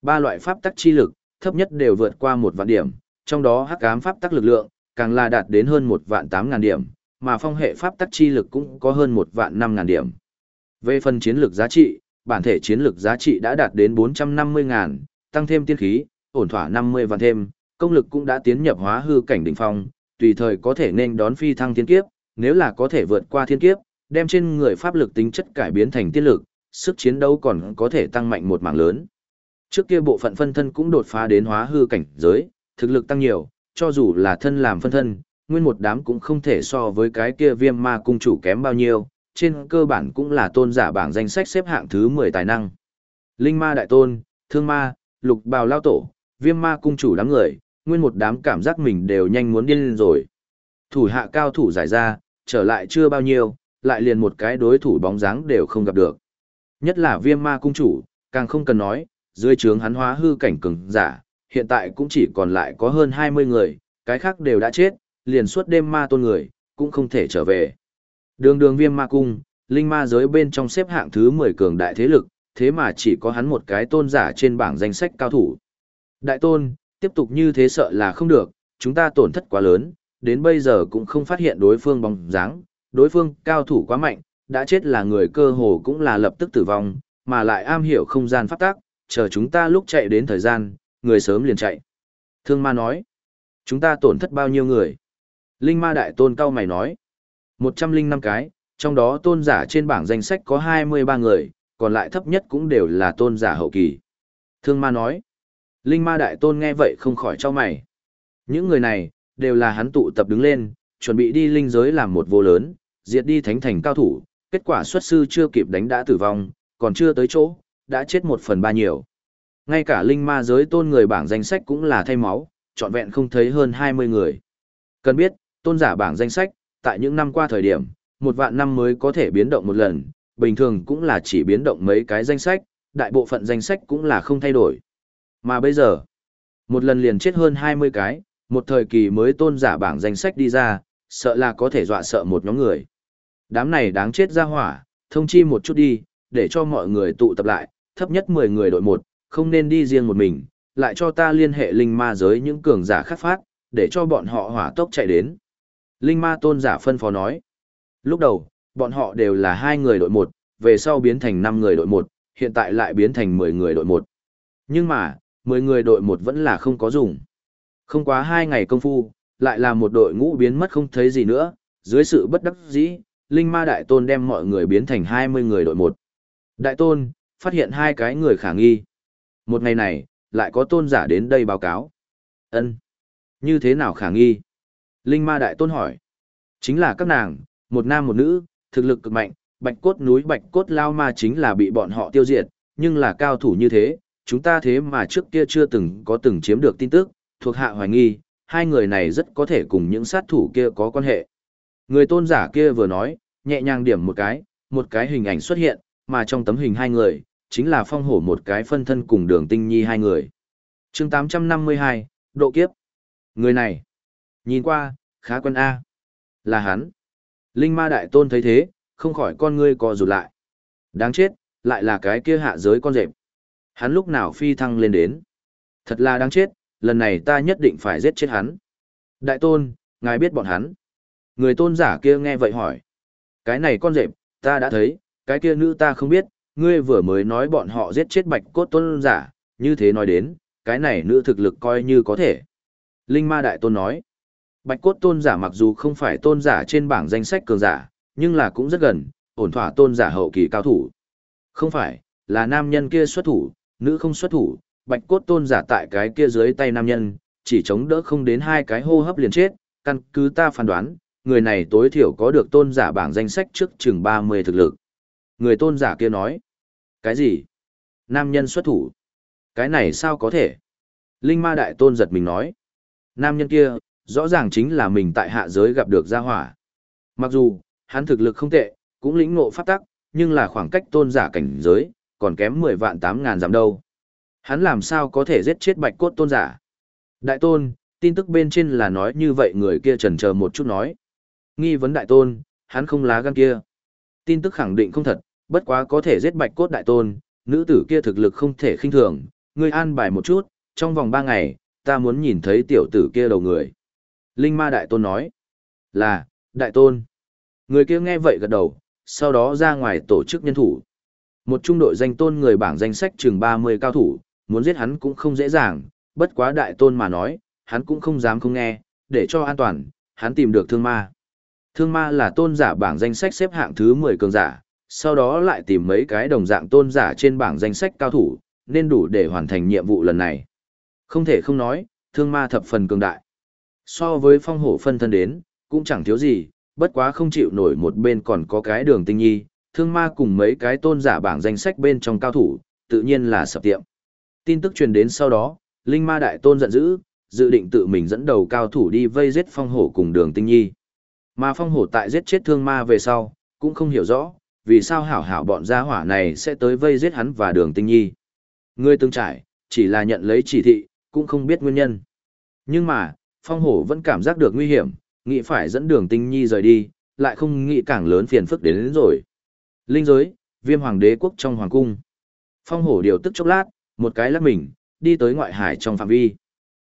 Ba loại pháp tắc chi lực, thấp nhất đều vượt qua một vạn điểm, trong đó hắc ám pháp tắc lực lượng, càng là đạt đến hơn một vạn 8 ngàn điểm, mà phong hệ pháp tắc chi lực cũng có hơn một vạn 5 ngàn điểm. Về phần chiến lược giá trị, bản thể chiến lược giá trị đã đạt đến 450 ngàn, tăng thêm tiên khí, ổn thỏa 50 vạn thêm, công lực cũng đã tiến nhập hóa hư cảnh đỉnh phong, tùy thời có thể nên đón phi thăng thiên kiếp, nếu là có thể vượt qua thiên kiếp, đem trên người pháp lực tính chất cải biến thành tiên lực, sức chiến đấu còn có thể tăng mạnh một mảng lớn. Trước kia bộ phận phân thân cũng đột phá đến hóa hư cảnh giới, thực lực tăng nhiều, cho dù là thân làm phân thân, nguyên một đám cũng không thể so với cái kia viêm ma cung chủ kém bao nhiêu, trên cơ bản cũng là tôn giả bảng danh sách xếp hạng thứ 10 tài năng. Linh ma đại tôn, thương ma, lục bào lao tổ, viêm ma cung chủ đám người, nguyên một đám cảm giác mình đều nhanh muốn điên lên rồi. Thủ hạ cao thủ giải ra, trở lại chưa bao nhiêu, lại liền một cái đối thủ bóng dáng đều không gặp được. Nhất là viêm ma cung chủ, càng không cần nói, dưới trướng hắn hóa hư cảnh cường giả, hiện tại cũng chỉ còn lại có hơn 20 người, cái khác đều đã chết, liền suốt đêm ma tôn người, cũng không thể trở về. Đường đường viêm ma cung, linh ma giới bên trong xếp hạng thứ 10 cường đại thế lực, thế mà chỉ có hắn một cái tôn giả trên bảng danh sách cao thủ. Đại tôn, tiếp tục như thế sợ là không được, chúng ta tổn thất quá lớn, đến bây giờ cũng không phát hiện đối phương bóng dáng, đối phương cao thủ quá mạnh, đã chết là người cơ hồ cũng là lập tức tử vong, mà lại am hiểu không gian pháp tác, chờ chúng ta lúc chạy đến thời gian, người sớm liền chạy. Thương ma nói, chúng ta tổn thất bao nhiêu người? Linh ma đại tôn cao mày nói, 105 cái, trong đó tôn giả trên bảng danh sách có 23 người, còn lại thấp nhất cũng đều là tôn giả hậu kỳ. Thương ma nói, Linh ma đại tôn nghe vậy không khỏi cho mày. Những người này, đều là hắn tụ tập đứng lên, chuẩn bị đi linh giới làm một vô lớn, diệt đi thánh thành cao thủ, kết quả xuất sư chưa kịp đánh đã tử vong, còn chưa tới chỗ, đã chết một phần ba nhiều. Ngay cả linh ma giới tôn người bảng danh sách cũng là thay máu, trọn vẹn không thấy hơn 20 người. Cần biết, tôn giả bảng danh sách, tại những năm qua thời điểm, một vạn năm mới có thể biến động một lần, bình thường cũng là chỉ biến động mấy cái danh sách, đại bộ phận danh sách cũng là không thay đổi. Mà bây giờ, một lần liền chết hơn 20 cái, một thời kỳ mới tôn giả bảng danh sách đi ra, sợ là có thể dọa sợ một nhóm người. Đám này đáng chết ra hỏa, thông chi một chút đi, để cho mọi người tụ tập lại, thấp nhất 10 người đội một, không nên đi riêng một mình, lại cho ta liên hệ linh ma giới những cường giả khắc phát, để cho bọn họ hỏa tốc chạy đến. Linh ma tôn giả phân phó nói. Lúc đầu, bọn họ đều là hai người đội một, về sau biến thành 5 người đội một, hiện tại lại biến thành 10 người đội một. Nhưng mà, 10 người đội một vẫn là không có dùng. Không quá hai ngày công phu, lại là một đội ngũ biến mất không thấy gì nữa, dưới sự bất đắc dĩ, Linh Ma Đại Tôn đem mọi người biến thành 20 người đội một. Đại Tôn, phát hiện hai cái người khả nghi. Một ngày này, lại có tôn giả đến đây báo cáo. ân Như thế nào khả nghi? Linh Ma Đại Tôn hỏi. Chính là các nàng, một nam một nữ, thực lực cực mạnh, bạch cốt núi bạch cốt lao ma chính là bị bọn họ tiêu diệt, nhưng là cao thủ như thế, chúng ta thế mà trước kia chưa từng có từng chiếm được tin tức, thuộc hạ hoài nghi, hai người này rất có thể cùng những sát thủ kia có quan hệ. Người tôn giả kia vừa nói, nhẹ nhàng điểm một cái, một cái hình ảnh xuất hiện, mà trong tấm hình hai người, chính là phong hổ một cái phân thân cùng đường tinh nhi hai người. chương 852, độ kiếp. Người này, nhìn qua, khá quân A. Là hắn. Linh ma đại tôn thấy thế, không khỏi con ngươi co rụt lại. Đáng chết, lại là cái kia hạ giới con rệp. Hắn lúc nào phi thăng lên đến. Thật là đáng chết, lần này ta nhất định phải giết chết hắn. Đại tôn, ngài biết bọn hắn. Người tôn giả kia nghe vậy hỏi. Cái này con rệp, ta đã thấy, cái kia nữ ta không biết, ngươi vừa mới nói bọn họ giết chết bạch cốt tôn giả, như thế nói đến, cái này nữ thực lực coi như có thể. Linh ma đại tôn nói. Bạch cốt tôn giả mặc dù không phải tôn giả trên bảng danh sách cường giả, nhưng là cũng rất gần, ổn thỏa tôn giả hậu kỳ cao thủ. Không phải, là nam nhân kia xuất thủ, nữ không xuất thủ, bạch cốt tôn giả tại cái kia dưới tay nam nhân, chỉ chống đỡ không đến hai cái hô hấp liền chết, căn cứ ta phán đoán, người này tối thiểu có được tôn giả bảng danh sách trước chừng 30 thực lực. Người tôn giả kia nói, cái gì? Nam nhân xuất thủ. Cái này sao có thể? Linh ma đại tôn giật mình nói, nam nhân kia, rõ ràng chính là mình tại hạ giới gặp được gia hỏa. Mặc dù, hắn thực lực không tệ, cũng lĩnh ngộ pháp tắc, nhưng là khoảng cách tôn giả cảnh giới, còn kém 10 vạn 8 ngàn giảm đâu. Hắn làm sao có thể giết chết bạch cốt tôn giả? Đại tôn, tin tức bên trên là nói như vậy người kia trần chờ một chút nói. Nghi vấn đại tôn, hắn không lá gan kia. Tin tức khẳng định không thật, bất quá có thể giết bạch cốt đại tôn, nữ tử kia thực lực không thể khinh thường, ngươi an bài một chút, trong vòng ba ngày, ta muốn nhìn thấy tiểu tử kia đầu người. Linh ma đại tôn nói, là, đại tôn. Người kia nghe vậy gật đầu, sau đó ra ngoài tổ chức nhân thủ. Một trung đội danh tôn người bảng danh sách chừng 30 cao thủ, muốn giết hắn cũng không dễ dàng, bất quá đại tôn mà nói, hắn cũng không dám không nghe, để cho an toàn, hắn tìm được thương ma. Thương ma là tôn giả bảng danh sách xếp hạng thứ 10 cường giả, sau đó lại tìm mấy cái đồng dạng tôn giả trên bảng danh sách cao thủ, nên đủ để hoàn thành nhiệm vụ lần này. Không thể không nói, thương ma thập phần cường đại. So với phong hổ phân thân đến, cũng chẳng thiếu gì, bất quá không chịu nổi một bên còn có cái đường tinh nhi, thương ma cùng mấy cái tôn giả bảng danh sách bên trong cao thủ, tự nhiên là sập tiệm. Tin tức truyền đến sau đó, Linh Ma Đại Tôn giận dữ, dự định tự mình dẫn đầu cao thủ đi vây giết phong hổ cùng đường tinh nhi. Mà phong hổ tại giết chết thương ma về sau, cũng không hiểu rõ, vì sao hảo hảo bọn gia hỏa này sẽ tới vây giết hắn và đường tinh nhi. Người tương trải, chỉ là nhận lấy chỉ thị, cũng không biết nguyên nhân. Nhưng mà, phong hổ vẫn cảm giác được nguy hiểm, nghĩ phải dẫn đường tinh nhi rời đi, lại không nghĩ càng lớn phiền phức đến, đến rồi. Linh giới, viêm hoàng đế quốc trong hoàng cung. Phong hổ điều tức chốc lát, một cái lắc mình, đi tới ngoại hải trong phạm vi.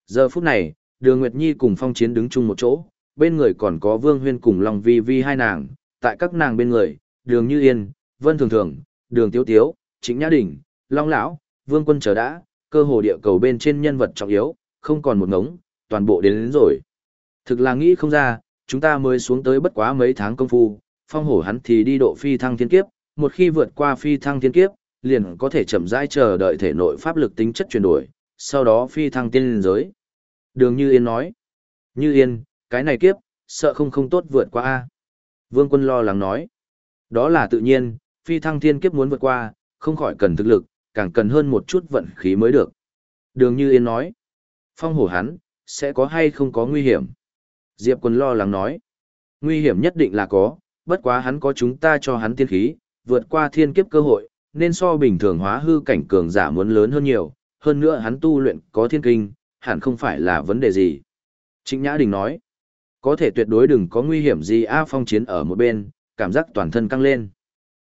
Giờ phút này, đường Nguyệt Nhi cùng phong chiến đứng chung một chỗ, bên người còn có vương huyên cùng Long Vi Vi hai nàng, tại các nàng bên người, đường Như Yên, Vân Thường Thường, đường Tiếu Tiếu, Trịnh Nhã Đình, Long Lão, Vương Quân chờ đã, cơ hồ địa cầu bên trên nhân vật trọng yếu, không còn một ngống, toàn bộ đến, đến rồi. Thực là nghĩ không ra, chúng ta mới xuống tới bất quá mấy tháng công phu, phong hổ hắn thì đi độ phi thăng thiên kiếp, một khi vượt qua phi thăng thiên kiếp, liền có thể chậm rãi chờ đợi thể nội pháp lực tính chất chuyển đổi, sau đó phi thăng tiên liên giới. Đường Như Yên nói, Như Yên, cái này kiếp, sợ không không tốt vượt qua a Vương quân lo lắng nói, đó là tự nhiên, phi thăng thiên kiếp muốn vượt qua, không khỏi cần thực lực, càng cần hơn một chút vận khí mới được. Đường Như Yên nói, phong hổ hắn, sẽ có hay không có nguy hiểm. Diệp quân lo lắng nói, nguy hiểm nhất định là có, bất quá hắn có chúng ta cho hắn tiên khí, vượt qua thiên kiếp cơ hội, nên so bình thường hóa hư cảnh cường giả muốn lớn hơn nhiều, hơn nữa hắn tu luyện có thiên kinh, hẳn không phải là vấn đề gì. Trịnh Nhã Đình nói, có thể tuyệt đối đừng có nguy hiểm gì A Phong Chiến ở một bên, cảm giác toàn thân căng lên.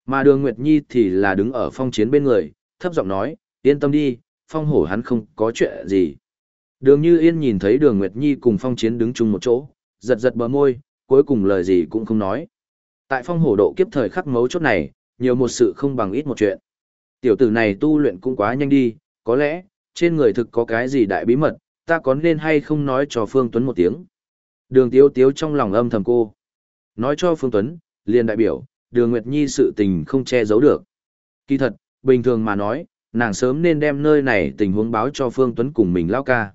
Mà đường Nguyệt Nhi thì là đứng ở Phong Chiến bên người, thấp giọng nói, yên tâm đi, Phong hổ hắn không có chuyện gì. Đường Như Yên nhìn thấy đường Nguyệt Nhi cùng Phong Chiến đứng chung một chỗ, giật giật bờ môi, cuối cùng lời gì cũng không nói. Tại Phong hổ độ kiếp thời khắc mấu chốt này, nhiều một sự không bằng ít một chuyện. Tiểu tử này tu luyện cũng quá nhanh đi, có lẽ, trên người thực có cái gì đại bí mật, ta có nên hay không nói cho Phương Tuấn một tiếng. Đường Tiếu Tiếu trong lòng âm thầm cô. Nói cho Phương Tuấn, liền đại biểu, đường Nguyệt Nhi sự tình không che giấu được. Kỳ thật, bình thường mà nói, nàng sớm nên đem nơi này tình huống báo cho Phương Tuấn cùng mình lao ca.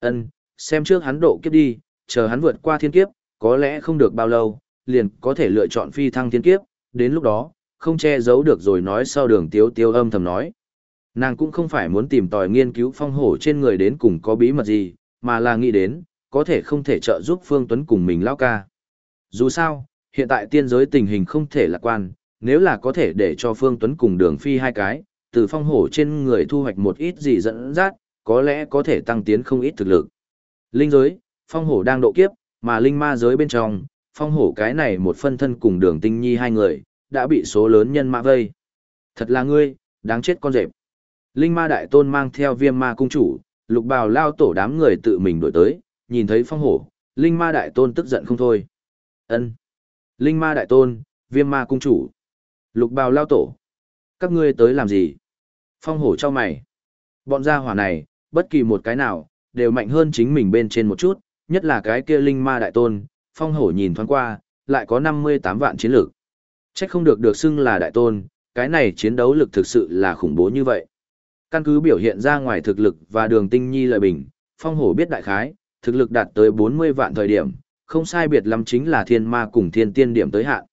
Ân, xem trước hắn độ kiếp đi, chờ hắn vượt qua thiên kiếp, có lẽ không được bao lâu, liền có thể lựa chọn phi thăng thiên kiếp, đến lúc đó, không che giấu được rồi nói sau đường tiếu tiếu âm thầm nói. Nàng cũng không phải muốn tìm tòi nghiên cứu phong hổ trên người đến cùng có bí mật gì, mà là nghĩ đến, có thể không thể trợ giúp Phương Tuấn cùng mình lao ca. Dù sao, hiện tại tiên giới tình hình không thể lạc quan, nếu là có thể để cho Phương Tuấn cùng đường phi hai cái, từ phong hổ trên người thu hoạch một ít gì dẫn dắt, có lẽ có thể tăng tiến không ít thực lực. Linh giới, phong hổ đang độ kiếp, mà linh ma giới bên trong, phong hổ cái này một phân thân cùng đường tinh nhi hai người, đã bị số lớn nhân mã vây. Thật là ngươi, đáng chết con rệp. Linh ma đại tôn mang theo viêm ma cung chủ, lục bào lao tổ đám người tự mình đổi tới, nhìn thấy phong hổ, linh ma đại tôn tức giận không thôi. ân Linh ma đại tôn, viêm ma cung chủ, lục bào lao tổ. Các ngươi tới làm gì? Phong hổ cho mày. Bọn gia hỏa này, bất kỳ một cái nào, đều mạnh hơn chính mình bên trên một chút, nhất là cái kia linh ma đại tôn, phong hổ nhìn thoáng qua, lại có 58 vạn chiến lược. Trách không được được xưng là đại tôn, cái này chiến đấu lực thực sự là khủng bố như vậy. Căn cứ biểu hiện ra ngoài thực lực và đường tinh nhi lợi bình, phong hổ biết đại khái, thực lực đạt tới 40 vạn thời điểm, không sai biệt lắm chính là thiên ma cùng thiên tiên điểm tới hạn.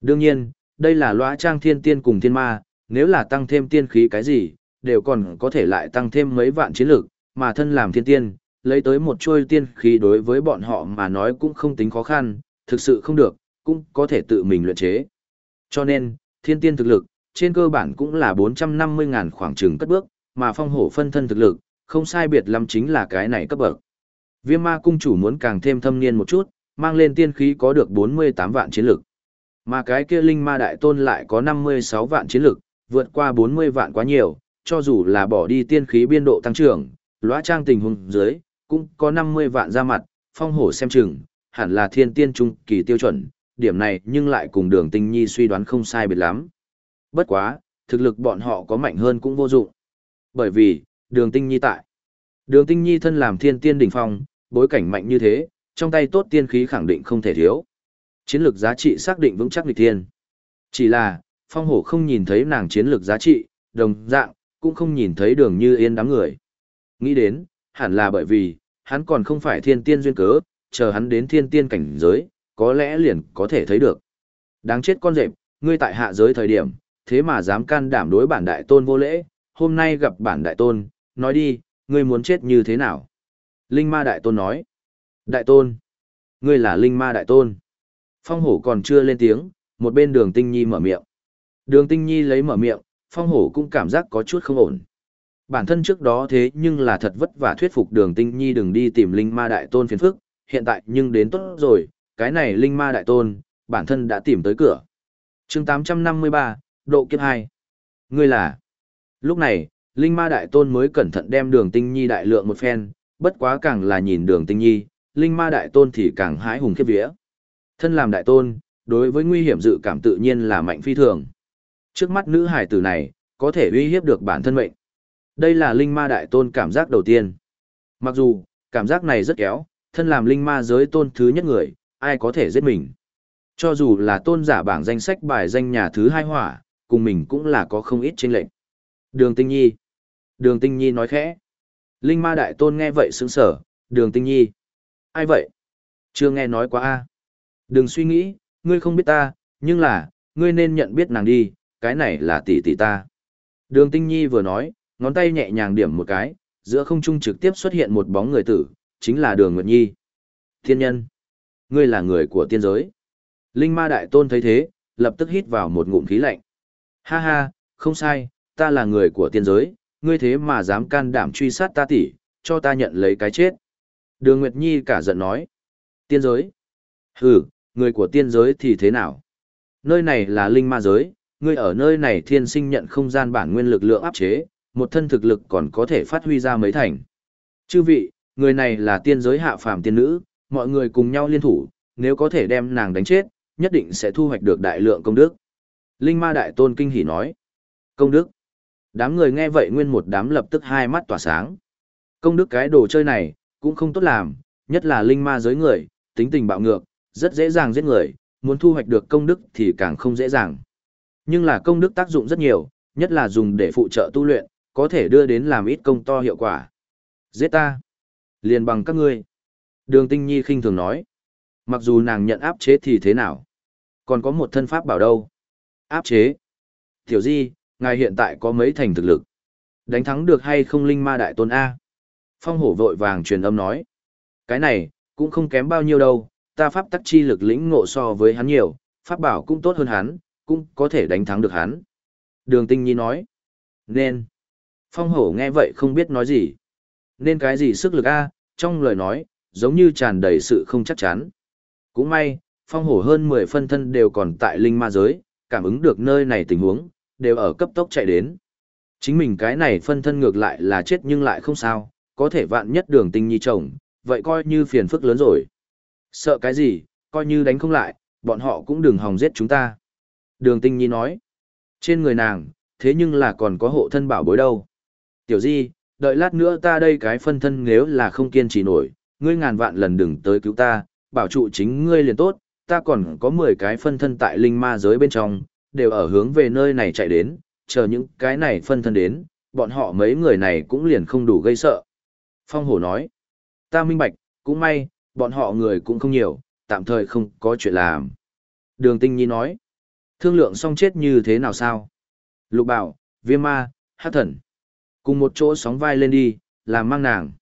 Đương nhiên, đây là lõa trang thiên tiên cùng thiên ma, nếu là tăng thêm tiên khí cái gì, đều còn có thể lại tăng thêm mấy vạn chiến lực, mà thân làm thiên tiên, lấy tới một chuôi tiên khí đối với bọn họ mà nói cũng không tính khó khăn, thực sự không được, cũng có thể tự mình luyện chế. Cho nên, thiên tiên thực lực, trên cơ bản cũng là 450.000 khoảng trừng cất bước, mà phong hổ phân thân thực lực, không sai biệt lắm chính là cái này cấp bậc. Viêm ma cung chủ muốn càng thêm thâm niên một chút, mang lên tiên khí có được 48 vạn chiến lực. Mà cái kia linh ma đại tôn lại có 56 vạn chiến lực, vượt qua 40 vạn quá nhiều, cho dù là bỏ đi tiên khí biên độ tăng trưởng, lõa trang tình huống dưới, cũng có 50 vạn ra mặt, phong hổ xem chừng, hẳn là thiên tiên trung kỳ tiêu chuẩn, điểm này nhưng lại cùng đường tinh nhi suy đoán không sai biệt lắm. Bất quá, thực lực bọn họ có mạnh hơn cũng vô dụng. Bởi vì, đường tinh nhi tại. Đường tinh nhi thân làm thiên tiên đỉnh phong, bối cảnh mạnh như thế, trong tay tốt tiên khí khẳng định không thể thiếu. Chiến lược giá trị xác định vững chắc lịch thiên. Chỉ là, phong hổ không nhìn thấy nàng chiến lược giá trị, đồng dạng, cũng không nhìn thấy đường như yên đám người. Nghĩ đến, hẳn là bởi vì, hắn còn không phải thiên tiên duyên cớ, chờ hắn đến thiên tiên cảnh giới, có lẽ liền có thể thấy được. Đáng chết con rệp, ngươi tại hạ giới thời điểm, thế mà dám can đảm đối bản đại tôn vô lễ, hôm nay gặp bản đại tôn, nói đi, ngươi muốn chết như thế nào? Linh ma đại tôn nói. Đại tôn. Ngươi là linh ma đại tôn. Phong hổ còn chưa lên tiếng, một bên đường tinh nhi mở miệng. Đường tinh nhi lấy mở miệng, phong hổ cũng cảm giác có chút không ổn. bản thân trước đó thế nhưng là thật vất vả thuyết phục đường tinh nhi đừng đi tìm linh ma đại tôn phiền phức, hiện tại nhưng đến tốt rồi, cái này linh ma đại tôn, bản thân đã tìm tới cửa. chương 853, độ kiếp 2. Ngươi là... Lúc này, linh ma đại tôn mới cẩn thận đem đường tinh nhi đại lượng một phen, bất quá càng là nhìn đường tinh nhi, linh ma đại tôn thì càng hái hùng khiếp vía. Thân làm đại tôn, đối với nguy hiểm dự cảm tự nhiên là mạnh phi thường. Trước mắt nữ hải tử này, có thể uy hiếp được bản thân mệnh. Đây là linh ma đại tôn cảm giác đầu tiên. Mặc dù, cảm giác này rất kéo, thân làm linh ma giới tôn thứ nhất người, ai có thể giết mình. Cho dù là tôn giả bảng danh sách bài danh nhà thứ hai hỏa, cùng mình cũng là có không ít chênh lệnh. Đường Tinh Nhi. Đường Tinh Nhi nói khẽ. Linh ma đại tôn nghe vậy sững sở, đường Tinh Nhi. Ai vậy? Chưa nghe nói quá a. Đừng suy nghĩ, ngươi không biết ta, nhưng là, ngươi nên nhận biết nàng đi, cái này là tỷ tỷ ta. Đường Tinh Nhi vừa nói, ngón tay nhẹ nhàng điểm một cái, giữa không trung trực tiếp xuất hiện một bóng người tử, chính là Đường Nguyệt Nhi. Thiên nhân, ngươi là người của tiên giới. Linh Ma Đại Tôn thấy thế, lập tức hít vào một ngụm khí lạnh. Ha ha, không sai, ta là người của tiên giới, ngươi thế mà dám can đảm truy sát ta tỷ, cho ta nhận lấy cái chết. Đường Nguyệt Nhi cả giận nói. Tiên giới? Hừ, người của tiên giới thì thế nào? Nơi này là linh ma giới, ngươi ở nơi này thiên sinh nhận không gian bản nguyên lực lượng áp chế, một thân thực lực còn có thể phát huy ra mấy thành. Chư vị, người này là tiên giới hạ phàm tiên nữ, mọi người cùng nhau liên thủ, nếu có thể đem nàng đánh chết, nhất định sẽ thu hoạch được đại lượng công đức. Linh ma đại tôn kinh hỉ nói. Công đức. Đám người nghe vậy nguyên một đám lập tức hai mắt tỏa sáng. Công đức cái đồ chơi này, cũng không tốt làm, nhất là linh ma giới người, tính tình bạo ngược, rất dễ dàng giết người, muốn thu hoạch được công đức thì càng không dễ dàng. Nhưng là công đức tác dụng rất nhiều, nhất là dùng để phụ trợ tu luyện, có thể đưa đến làm ít công to hiệu quả. Giết ta. Liền bằng các ngươi. Đường tinh nhi khinh thường nói. Mặc dù nàng nhận áp chế thì thế nào? Còn có một thân pháp bảo đâu? Áp chế. Tiểu di, ngài hiện tại có mấy thành thực lực? Đánh thắng được hay không linh ma đại tôn A? Phong hổ vội vàng truyền âm nói. Cái này, cũng không kém bao nhiêu đâu, ta pháp tắc chi lực lĩnh ngộ so với hắn nhiều, pháp bảo cũng tốt hơn hắn, cũng có thể đánh thắng được hắn. Đường tinh nhi nói. Nên. Phong hổ nghe vậy không biết nói gì. Nên cái gì sức lực A, trong lời nói, giống như tràn đầy sự không chắc chắn. Cũng may, phong hổ hơn 10 phân thân đều còn tại linh ma giới, cảm ứng được nơi này tình huống, đều ở cấp tốc chạy đến. Chính mình cái này phân thân ngược lại là chết nhưng lại không sao, có thể vạn nhất đường tinh nhi chồng, vậy coi như phiền phức lớn rồi. Sợ cái gì, coi như đánh không lại, bọn họ cũng đừng hòng giết chúng ta. Đường tinh nhi nói, trên người nàng, thế nhưng là còn có hộ thân bảo bối đâu. Tiểu di, đợi lát nữa ta đây cái phân thân nếu là không kiên trì nổi, ngươi ngàn vạn lần đừng tới cứu ta, bảo trụ chính ngươi liền tốt, ta còn có 10 cái phân thân tại linh ma giới bên trong, đều ở hướng về nơi này chạy đến, chờ những cái này phân thân đến, bọn họ mấy người này cũng liền không đủ gây sợ. Phong hổ nói, ta minh bạch, cũng may, bọn họ người cũng không nhiều, tạm thời không có chuyện làm. Đường tinh nhi nói, thương lượng xong chết như thế nào sao? Lục bảo, viêm ma, hát thần. Cùng một chỗ sóng vai lên đi, làm mang nàng.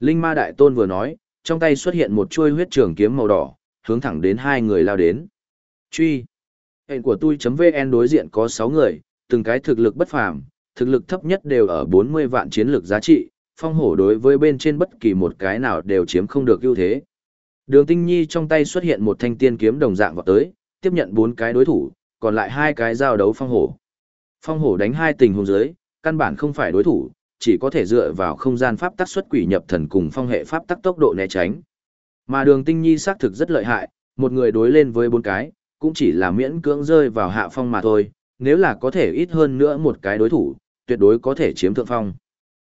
Linh ma đại tôn vừa nói, trong tay xuất hiện một chuôi huyết trường kiếm màu đỏ, hướng thẳng đến hai người lao đến. Truy. Hẹn của tôi.vn đối diện có 6 người, từng cái thực lực bất phàm, thực lực thấp nhất đều ở 40 vạn chiến lực giá trị, phong hổ đối với bên trên bất kỳ một cái nào đều chiếm không được ưu thế. Đường Tinh Nhi trong tay xuất hiện một thanh tiên kiếm đồng dạng vào tới, tiếp nhận bốn cái đối thủ, còn lại hai cái giao đấu phong hổ. Phong hổ đánh hai tình huống dưới, căn bản không phải đối thủ, chỉ có thể dựa vào không gian pháp tắc xuất quỷ nhập thần cùng phong hệ pháp tắc tốc độ né tránh. Mà đường tinh nhi xác thực rất lợi hại, một người đối lên với bốn cái, cũng chỉ là miễn cưỡng rơi vào hạ phong mà thôi, nếu là có thể ít hơn nữa một cái đối thủ, tuyệt đối có thể chiếm thượng phong.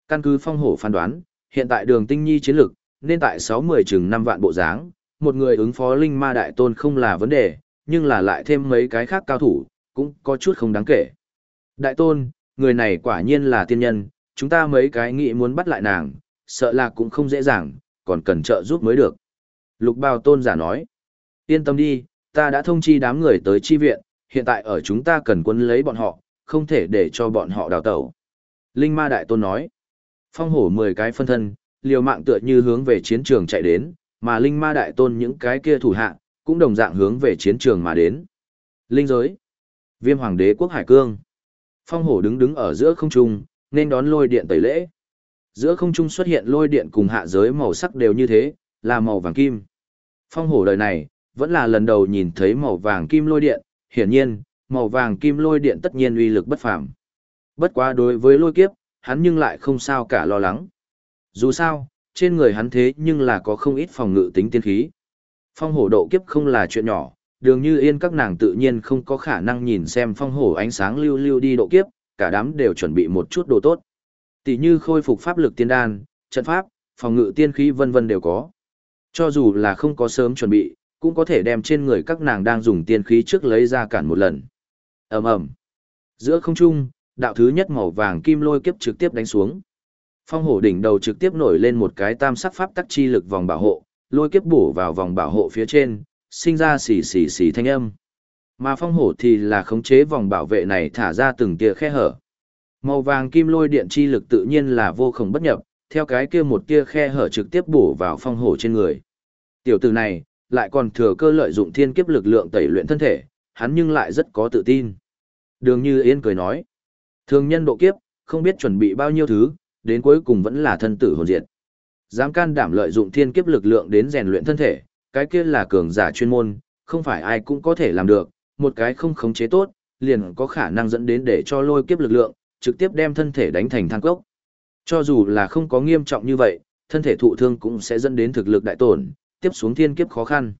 Căn cứ phong hổ phán đoán, hiện tại đường tinh nhi chiến lực, nên tại 60 chừng 5 vạn bộ dáng, một người ứng phó linh ma đại tôn không là vấn đề, nhưng là lại thêm mấy cái khác cao thủ, cũng có chút không đáng kể. Đại tôn, người này quả nhiên là tiên nhân, chúng ta mấy cái nghĩ muốn bắt lại nàng, sợ là cũng không dễ dàng, còn cần trợ giúp mới được. Lục bào tôn giả nói, yên tâm đi, ta đã thông chi đám người tới chi viện, hiện tại ở chúng ta cần quân lấy bọn họ, không thể để cho bọn họ đào tẩu. Linh ma đại tôn nói, phong hổ 10 cái phân thân, liều mạng tựa như hướng về chiến trường chạy đến, mà linh ma đại tôn những cái kia thủ hạ, cũng đồng dạng hướng về chiến trường mà đến. Linh giới, viêm hoàng đế quốc hải cương. Phong hổ đứng đứng ở giữa không trung, nên đón lôi điện tẩy lễ. Giữa không trung xuất hiện lôi điện cùng hạ giới màu sắc đều như thế, là màu vàng kim. Phong hổ đời này, vẫn là lần đầu nhìn thấy màu vàng kim lôi điện, hiển nhiên, màu vàng kim lôi điện tất nhiên uy lực bất phàm. Bất quá đối với lôi kiếp, hắn nhưng lại không sao cả lo lắng. Dù sao, trên người hắn thế nhưng là có không ít phòng ngự tính tiên khí. Phong hổ độ kiếp không là chuyện nhỏ, đường như yên các nàng tự nhiên không có khả năng nhìn xem phong hổ ánh sáng lưu lưu đi độ kiếp, cả đám đều chuẩn bị một chút đồ tốt. Tỷ như khôi phục pháp lực tiên đan, trận pháp, phòng ngự tiên khí vân vân đều có. Cho dù là không có sớm chuẩn bị, cũng có thể đem trên người các nàng đang dùng tiên khí trước lấy ra cản một lần. ầm ầm Giữa không trung, đạo thứ nhất màu vàng kim lôi kiếp trực tiếp đánh xuống. Phong hổ đỉnh đầu trực tiếp nổi lên một cái tam sắc pháp tắc chi lực vòng bảo hộ, lôi kiếp bổ vào vòng bảo hộ phía trên, sinh ra xì xì xì thanh âm. Mà phong hổ thì là khống chế vòng bảo vệ này thả ra từng tia khe hở. Màu vàng kim lôi điện chi lực tự nhiên là vô cùng bất nhập, theo cái kia một tia khe hở trực tiếp bổ vào phong hổ trên người. Tiểu tử này, lại còn thừa cơ lợi dụng thiên kiếp lực lượng tẩy luyện thân thể, hắn nhưng lại rất có tự tin. Đường Như Yên cười nói, thường nhân độ kiếp, không biết chuẩn bị bao nhiêu thứ, đến cuối cùng vẫn là thân tử hồn diệt. Dám can đảm lợi dụng thiên kiếp lực lượng đến rèn luyện thân thể, cái kia là cường giả chuyên môn, không phải ai cũng có thể làm được, một cái không khống chế tốt, liền có khả năng dẫn đến để cho lôi kiếp lực lượng, trực tiếp đem thân thể đánh thành than cốc. Cho dù là không có nghiêm trọng như vậy, thân thể thụ thương cũng sẽ dẫn đến thực lực đại tổn, tiếp xuống thiên kiếp khó khăn.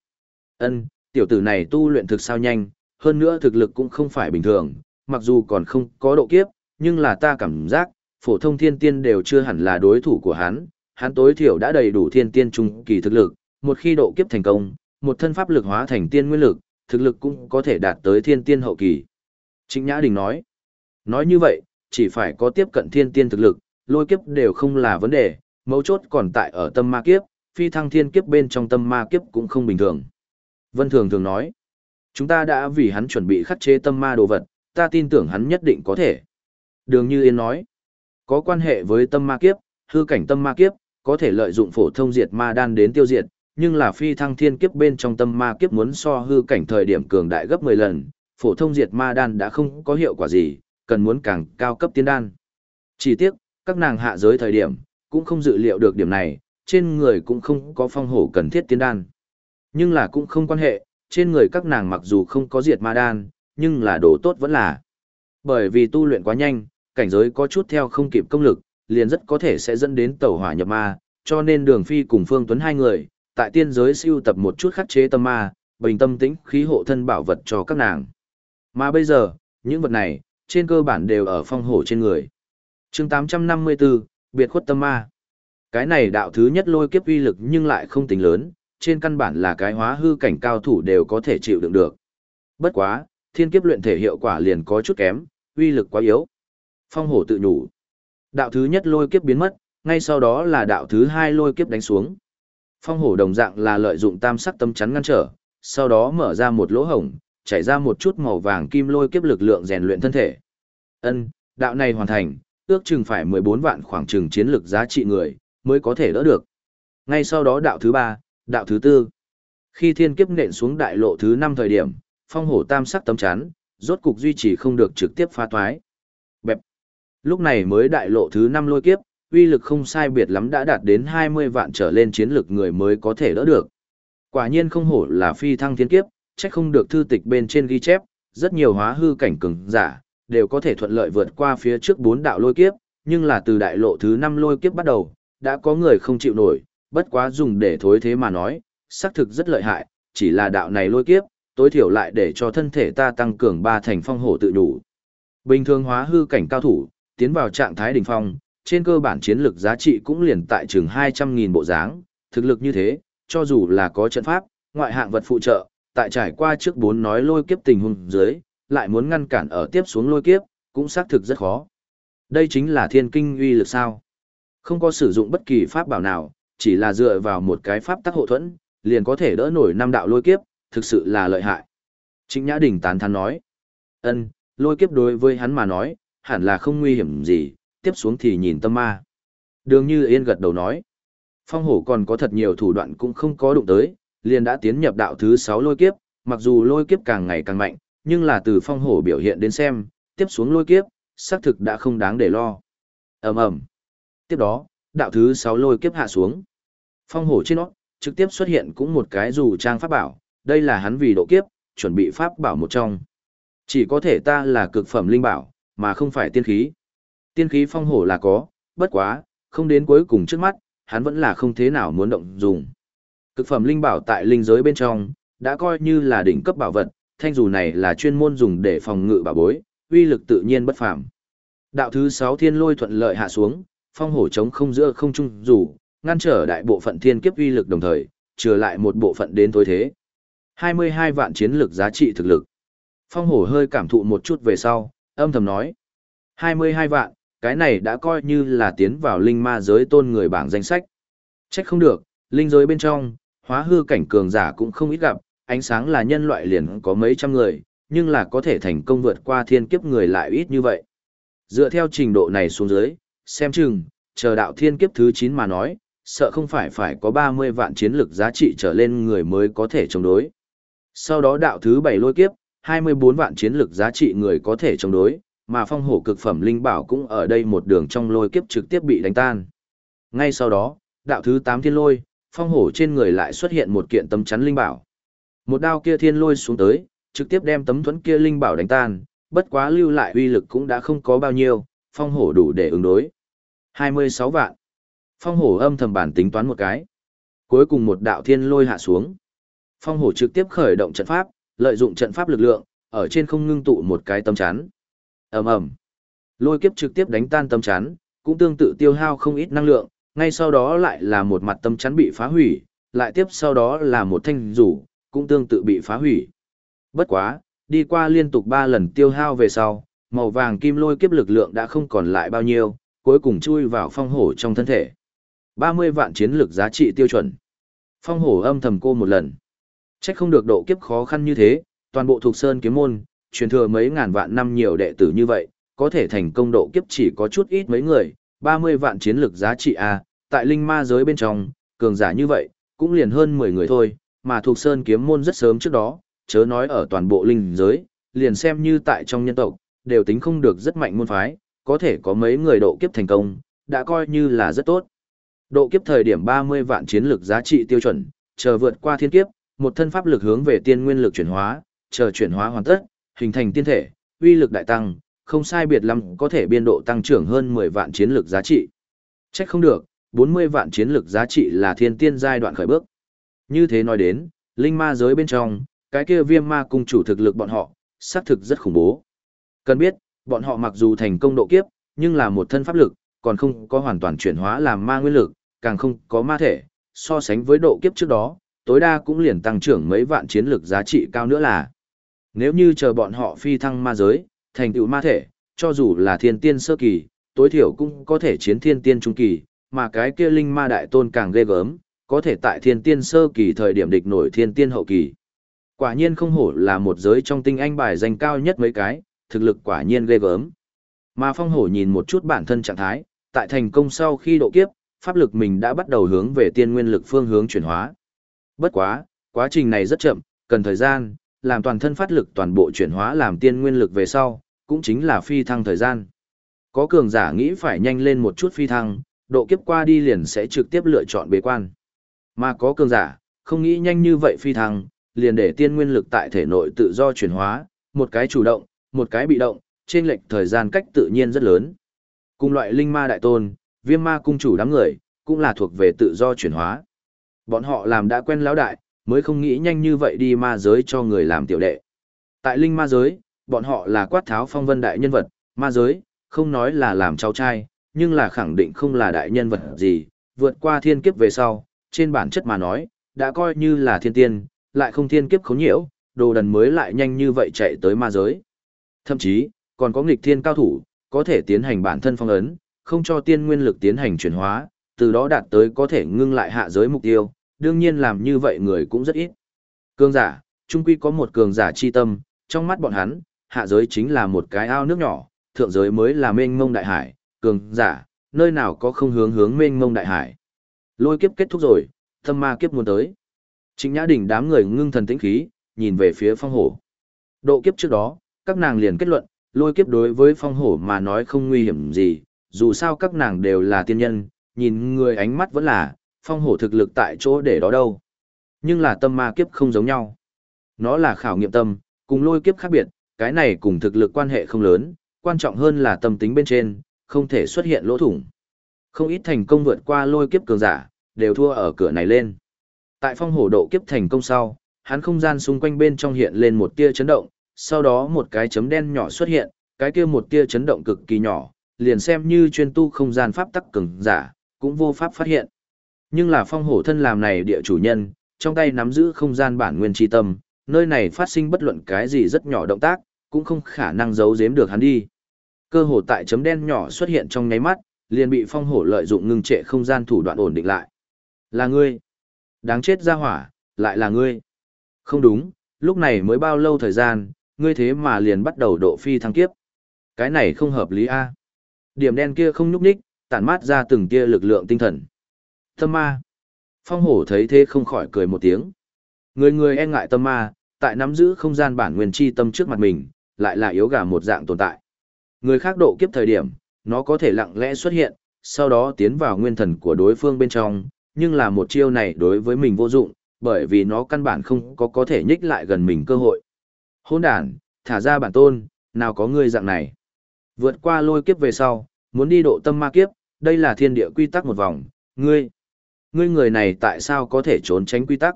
Ân, tiểu tử này tu luyện thực sao nhanh, hơn nữa thực lực cũng không phải bình thường, mặc dù còn không có độ kiếp, nhưng là ta cảm giác, phổ thông thiên tiên đều chưa hẳn là đối thủ của hắn, hắn tối thiểu đã đầy đủ thiên tiên trung kỳ thực lực, một khi độ kiếp thành công, một thân pháp lực hóa thành tiên nguyên lực, thực lực cũng có thể đạt tới thiên tiên hậu kỳ. Trịnh Nhã Đình nói, nói như vậy, chỉ phải có tiếp cận thiên tiên thực lực, lôi kiếp đều không là vấn đề, mấu chốt còn tại ở tâm ma kiếp, phi thăng thiên kiếp bên trong tâm ma kiếp cũng không bình thường. Vân Thường thường nói, chúng ta đã vì hắn chuẩn bị khắc chế tâm ma đồ vật, ta tin tưởng hắn nhất định có thể. Đường Như Yên nói, có quan hệ với tâm ma kiếp, hư cảnh tâm ma kiếp, có thể lợi dụng phổ thông diệt ma đan đến tiêu diệt, nhưng là phi thăng thiên kiếp bên trong tâm ma kiếp muốn so hư cảnh thời điểm cường đại gấp 10 lần, phổ thông diệt ma đan đã không có hiệu quả gì, cần muốn càng cao cấp tiên đan. Chỉ tiếc, các nàng hạ giới thời điểm, cũng không dự liệu được điểm này, trên người cũng không có phong hổ cần thiết tiên đan. Nhưng là cũng không quan hệ, trên người các nàng mặc dù không có diệt ma đan, nhưng là đồ tốt vẫn là. Bởi vì tu luyện quá nhanh, cảnh giới có chút theo không kịp công lực, liền rất có thể sẽ dẫn đến tẩu hỏa nhập ma, cho nên Đường Phi cùng Phương Tuấn hai người, tại tiên giới siêu tập một chút khắc chế tâm ma, bình tâm tĩnh khí hộ thân bảo vật cho các nàng. Mà bây giờ, những vật này, trên cơ bản đều ở phong hổ trên người. chương 854, biệt khuất tâm ma. Cái này đạo thứ nhất lôi kiếp uy lực nhưng lại không tính lớn, trên căn bản là cái hóa hư cảnh cao thủ đều có thể chịu đựng được. Bất quá, thiên kiếp luyện thể hiệu quả liền có chút kém, uy lực quá yếu. Phong hổ tự nhủ. Đạo thứ nhất lôi kiếp biến mất, ngay sau đó là đạo thứ hai lôi kiếp đánh xuống. Phong hổ đồng dạng là lợi dụng tam sắc tâm chắn ngăn trở, sau đó mở ra một lỗ hổng, chảy ra một chút màu vàng kim lôi kiếp lực lượng rèn luyện thân thể. Ân, đạo này hoàn thành, ước chừng phải 14 vạn khoảng chừng chiến lực giá trị người, mới có thể đỡ được. Ngay sau đó đạo thứ ba, đạo thứ tư. Khi thiên kiếp nện xuống đại lộ thứ năm thời điểm, phong hổ tam sắc tấm chắn, rốt cục duy trì không được trực tiếp phá toái. Bẹp. Lúc này mới đại lộ thứ năm lôi kiếp, uy lực không sai biệt lắm đã đạt đến 20 vạn trở lên chiến lực người mới có thể đỡ được. Quả nhiên không hổ là phi thăng thiên kiếp, chắc không được thư tịch bên trên ghi chép, rất nhiều hóa hư cảnh cường giả, đều có thể thuận lợi vượt qua phía trước bốn đạo lôi kiếp, nhưng là từ đại lộ thứ năm lôi kiếp bắt đầu, đã có người không chịu nổi, bất quá dùng để thối thế mà nói, xác thực rất lợi hại, chỉ là đạo này lôi kiếp, tối thiểu lại để cho thân thể ta tăng cường ba thành phong hổ tự đủ. Bình thường hóa hư cảnh cao thủ, tiến vào trạng thái đỉnh phong, trên cơ bản chiến lực giá trị cũng liền tại chừng 200.000 bộ dáng, thực lực như thế, cho dù là có trận pháp, ngoại hạng vật phụ trợ, tại trải qua trước bốn nói lôi kiếp tình huống dưới, lại muốn ngăn cản ở tiếp xuống lôi kiếp, cũng xác thực rất khó. Đây chính là thiên kinh uy lực sao. Không có sử dụng bất kỳ pháp bảo nào, chỉ là dựa vào một cái pháp tắc hộ thuẫn, liền có thể đỡ nổi năm đạo lôi kiếp, thực sự là lợi hại. Trịnh Nhã Đình tán thán nói, ân, lôi kiếp đối với hắn mà nói, hẳn là không nguy hiểm gì, tiếp xuống thì nhìn tâm ma. Đường như yên gật đầu nói, phong hổ còn có thật nhiều thủ đoạn cũng không có đụng tới, liền đã tiến nhập đạo thứ 6 lôi kiếp, mặc dù lôi kiếp càng ngày càng mạnh, nhưng là từ phong hổ biểu hiện đến xem, tiếp xuống lôi kiếp, xác thực đã không đáng để lo. ầm ầm tiếp đó, đạo thứ sáu lôi kiếp hạ xuống. Phong hổ trên nó, trực tiếp xuất hiện cũng một cái dù trang pháp bảo, đây là hắn vì độ kiếp, chuẩn bị pháp bảo một trong. Chỉ có thể ta là cực phẩm linh bảo, mà không phải tiên khí. Tiên khí phong hổ là có, bất quá, không đến cuối cùng trước mắt, hắn vẫn là không thế nào muốn động dùng. Cực phẩm linh bảo tại linh giới bên trong, đã coi như là đỉnh cấp bảo vật, thanh dù này là chuyên môn dùng để phòng ngự bảo bối, uy lực tự nhiên bất phàm. Đạo thứ sáu thiên lôi thuận lợi hạ xuống phong hổ chống không giữa không trung dù, ngăn trở đại bộ phận thiên kiếp uy lực đồng thời, trừ lại một bộ phận đến tối thế. 22 vạn chiến lực giá trị thực lực. Phong hổ hơi cảm thụ một chút về sau, âm thầm nói. 22 vạn, cái này đã coi như là tiến vào linh ma giới tôn người bảng danh sách. Trách không được, linh giới bên trong, hóa hư cảnh cường giả cũng không ít gặp, ánh sáng là nhân loại liền có mấy trăm người, nhưng là có thể thành công vượt qua thiên kiếp người lại ít như vậy. Dựa theo trình độ này xuống dưới, xem chừng, chờ đạo thiên kiếp thứ 9 mà nói, sợ không phải phải có 30 vạn chiến lực giá trị trở lên người mới có thể chống đối. Sau đó đạo thứ 7 lôi kiếp, 24 vạn chiến lực giá trị người có thể chống đối, mà phong hổ cực phẩm linh bảo cũng ở đây một đường trong lôi kiếp trực tiếp bị đánh tan. Ngay sau đó, đạo thứ 8 thiên lôi, phong hổ trên người lại xuất hiện một kiện tấm chắn linh bảo. Một đao kia thiên lôi xuống tới, trực tiếp đem tấm thuẫn kia linh bảo đánh tan, bất quá lưu lại uy lực cũng đã không có bao nhiêu, phong hổ đủ để ứng đối. 26 vạn. Phong hổ âm thầm bản tính toán một cái. Cuối cùng một đạo thiên lôi hạ xuống. Phong hổ trực tiếp khởi động trận pháp, lợi dụng trận pháp lực lượng, ở trên không ngưng tụ một cái tâm chắn. ầm ầm, Lôi kiếp trực tiếp đánh tan tâm chắn, cũng tương tự tiêu hao không ít năng lượng, ngay sau đó lại là một mặt tâm chắn bị phá hủy, lại tiếp sau đó là một thanh rủ, cũng tương tự bị phá hủy. Bất quá, đi qua liên tục 3 lần tiêu hao về sau, màu vàng kim lôi kiếp lực lượng đã không còn lại bao nhiêu, cuối cùng chui vào phong hổ trong thân thể. 30 vạn chiến lực giá trị tiêu chuẩn. Phong hổ âm thầm cô một lần. Chắc không được độ kiếp khó khăn như thế, toàn bộ thuộc sơn kiếm môn, truyền thừa mấy ngàn vạn năm nhiều đệ tử như vậy, có thể thành công độ kiếp chỉ có chút ít mấy người, 30 vạn chiến lực giá trị A, à, tại linh ma giới bên trong, cường giả như vậy, cũng liền hơn 10 người thôi, mà thuộc sơn kiếm môn rất sớm trước đó, chớ nói ở toàn bộ linh giới, liền xem như tại trong nhân tộc, đều tính không được rất mạnh môn phái, có thể có mấy người độ kiếp thành công, đã coi như là rất tốt. Độ kiếp thời điểm 30 vạn chiến lực giá trị tiêu chuẩn, chờ vượt qua thiên kiếp, một thân pháp lực hướng về tiên nguyên lực chuyển hóa, chờ chuyển hóa hoàn tất, hình thành tiên thể, uy lực đại tăng, không sai biệt lắm có thể biên độ tăng trưởng hơn 10 vạn chiến lực giá trị. Trách không được, 40 vạn chiến lực giá trị là thiên tiên giai đoạn khởi bước. Như thế nói đến, linh ma giới bên trong, cái kia viêm ma cung chủ thực lực bọn họ, xác thực rất khủng bố. Cần biết, bọn họ mặc dù thành công độ kiếp, nhưng là một thân pháp lực, còn không có hoàn toàn chuyển hóa làm ma nguyên lực, càng không có ma thể, so sánh với độ kiếp trước đó, tối đa cũng liền tăng trưởng mấy vạn chiến lực giá trị cao nữa là. Nếu như chờ bọn họ phi thăng ma giới, thành tựu ma thể, cho dù là thiên tiên sơ kỳ, tối thiểu cũng có thể chiến thiên tiên trung kỳ, mà cái kia linh ma đại tôn càng ghê gớm, có thể tại thiên tiên sơ kỳ thời điểm địch nổi thiên tiên hậu kỳ. Quả nhiên không hổ là một giới trong tinh anh bài danh cao nhất mấy cái, thực lực quả nhiên ghê gớm. Mà phong hổ nhìn một chút bản thân trạng thái, tại thành công sau khi độ kiếp, pháp lực mình đã bắt đầu hướng về tiên nguyên lực phương hướng chuyển hóa. Bất quá, quá trình này rất chậm, cần thời gian, làm toàn thân phát lực toàn bộ chuyển hóa làm tiên nguyên lực về sau, cũng chính là phi thăng thời gian. Có cường giả nghĩ phải nhanh lên một chút phi thăng, độ kiếp qua đi liền sẽ trực tiếp lựa chọn bế quan. Mà có cường giả, không nghĩ nhanh như vậy phi thăng, liền để tiên nguyên lực tại thể nội tự do chuyển hóa, một cái chủ động, một cái bị động, trên lệch thời gian cách tự nhiên rất lớn. Cùng loại linh ma đại tôn, viêm ma cung chủ đám người, cũng là thuộc về tự do chuyển hóa. Bọn họ làm đã quen lão đại, mới không nghĩ nhanh như vậy đi ma giới cho người làm tiểu đệ. Tại linh ma giới, bọn họ là quát tháo phong vân đại nhân vật, ma giới, không nói là làm cháu trai, nhưng là khẳng định không là đại nhân vật gì, vượt qua thiên kiếp về sau, trên bản chất mà nói, đã coi như là thiên tiên, lại không thiên kiếp khốn nhiễu, đồ đần mới lại nhanh như vậy chạy tới ma giới. Thậm chí, còn có nghịch thiên cao thủ, có thể tiến hành bản thân phong ấn, không cho tiên nguyên lực tiến hành chuyển hóa, từ đó đạt tới có thể ngưng lại hạ giới mục tiêu, đương nhiên làm như vậy người cũng rất ít. Cường giả, trung quy có một cường giả chi tâm, trong mắt bọn hắn, hạ giới chính là một cái ao nước nhỏ, thượng giới mới là mênh mông đại hải, cường giả, nơi nào có không hướng hướng mênh mông đại hải. Lôi kiếp kết thúc rồi, thâm ma kiếp muốn tới. Chính Nhã Đình đám người ngưng thần tĩnh khí, nhìn về phía phong hổ. Độ kiếp trước đó, các nàng liền kết luận, lôi kiếp đối với phong hổ mà nói không nguy hiểm gì, dù sao các nàng đều là tiên nhân, nhìn người ánh mắt vẫn là, phong hổ thực lực tại chỗ để đó đâu. Nhưng là tâm ma kiếp không giống nhau. Nó là khảo nghiệm tâm, cùng lôi kiếp khác biệt, cái này cùng thực lực quan hệ không lớn, quan trọng hơn là tâm tính bên trên, không thể xuất hiện lỗ thủng. Không ít thành công vượt qua lôi kiếp cường giả, đều thua ở cửa này lên. Tại phong hổ độ kiếp thành công sau, hắn không gian xung quanh bên trong hiện lên một tia chấn động, sau đó một cái chấm đen nhỏ xuất hiện, cái kia một tia chấn động cực kỳ nhỏ, liền xem như chuyên tu không gian pháp tắc cường giả, cũng vô pháp phát hiện. Nhưng là phong hổ thân làm này địa chủ nhân, trong tay nắm giữ không gian bản nguyên tri tâm, nơi này phát sinh bất luận cái gì rất nhỏ động tác, cũng không khả năng giấu giếm được hắn đi. Cơ hồ tại chấm đen nhỏ xuất hiện trong nháy mắt, liền bị phong hổ lợi dụng ngưng trệ không gian thủ đoạn ổn định lại. Là ngươi. Đáng chết ra hỏa, lại là ngươi. Không đúng, lúc này mới bao lâu thời gian, ngươi thế mà liền bắt đầu độ phi thăng kiếp. Cái này không hợp lý a. Điểm đen kia không nhúc nhích, tản mát ra từng tia lực lượng tinh thần. Tâm ma. Phong hổ thấy thế không khỏi cười một tiếng. Người người e ngại tâm ma, tại nắm giữ không gian bản nguyên chi tâm trước mặt mình, lại là yếu gà một dạng tồn tại. Người khác độ kiếp thời điểm, nó có thể lặng lẽ xuất hiện, sau đó tiến vào nguyên thần của đối phương bên trong, nhưng là một chiêu này đối với mình vô dụng, bởi vì nó căn bản không có có thể nhích lại gần mình cơ hội. Hôn đàn, thả ra bản tôn, nào có ngươi dạng này. Vượt qua lôi kiếp về sau, muốn đi độ tâm ma kiếp, đây là thiên địa quy tắc một vòng, ngươi. Ngươi người này tại sao có thể trốn tránh quy tắc?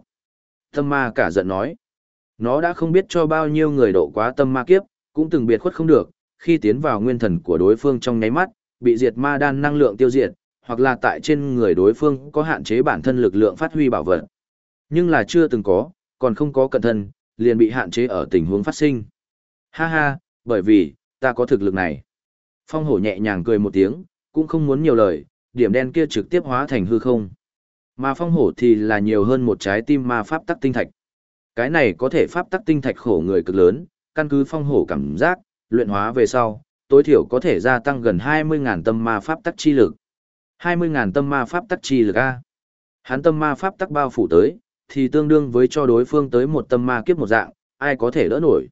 Tâm ma cả giận nói. Nó đã không biết cho bao nhiêu người độ quá tâm ma kiếp, cũng từng biệt khuất không được, khi tiến vào nguyên thần của đối phương trong nháy mắt, bị diệt ma đan năng lượng tiêu diệt, hoặc là tại trên người đối phương có hạn chế bản thân lực lượng phát huy bảo vật. Nhưng là chưa từng có, còn không có cận thân, liền bị hạn chế ở tình huống phát sinh. Ha ha, bởi vì, ta có thực lực này. Phong hổ nhẹ nhàng cười một tiếng, cũng không muốn nhiều lời, điểm đen kia trực tiếp hóa thành hư không. Mà phong hổ thì là nhiều hơn một trái tim ma pháp tắc tinh thạch. Cái này có thể pháp tắc tinh thạch khổ người cực lớn, căn cứ phong hổ cảm giác, luyện hóa về sau, tối thiểu có thể gia tăng gần 20.000 tâm ma pháp tắc chi lực. 20.000 tâm ma pháp tắc chi lực A. Hắn tâm ma pháp tắc bao phủ tới, thì tương đương với cho đối phương tới một tâm ma kiếp một dạng, ai có thể đỡ nổi.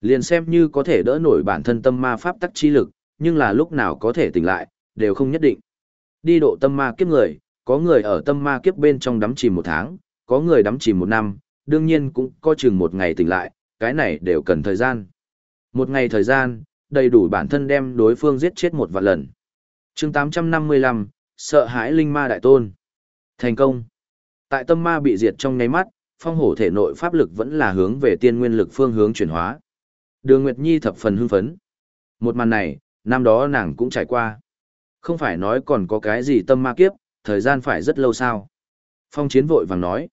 Liền xem như có thể đỡ nổi bản thân tâm ma pháp tắc chi lực, nhưng là lúc nào có thể tỉnh lại, đều không nhất định. Đi độ tâm ma kiếp người, có người ở tâm ma kiếp bên trong đắm chìm một tháng, có người đắm chìm một năm, đương nhiên cũng có chừng một ngày tỉnh lại, cái này đều cần thời gian. Một ngày thời gian, đầy đủ bản thân đem đối phương giết chết một vạn lần. chương 855, sợ hãi linh ma đại tôn. Thành công. Tại tâm ma bị diệt trong nháy mắt, phong hổ thể nội pháp lực vẫn là hướng về tiên nguyên lực phương hướng chuyển hóa. Đường Nguyệt Nhi thập phần hưng phấn. Một màn này, năm đó nàng cũng trải qua. Không phải nói còn có cái gì tâm ma kiếp, thời gian phải rất lâu sao. Phong chiến vội vàng nói.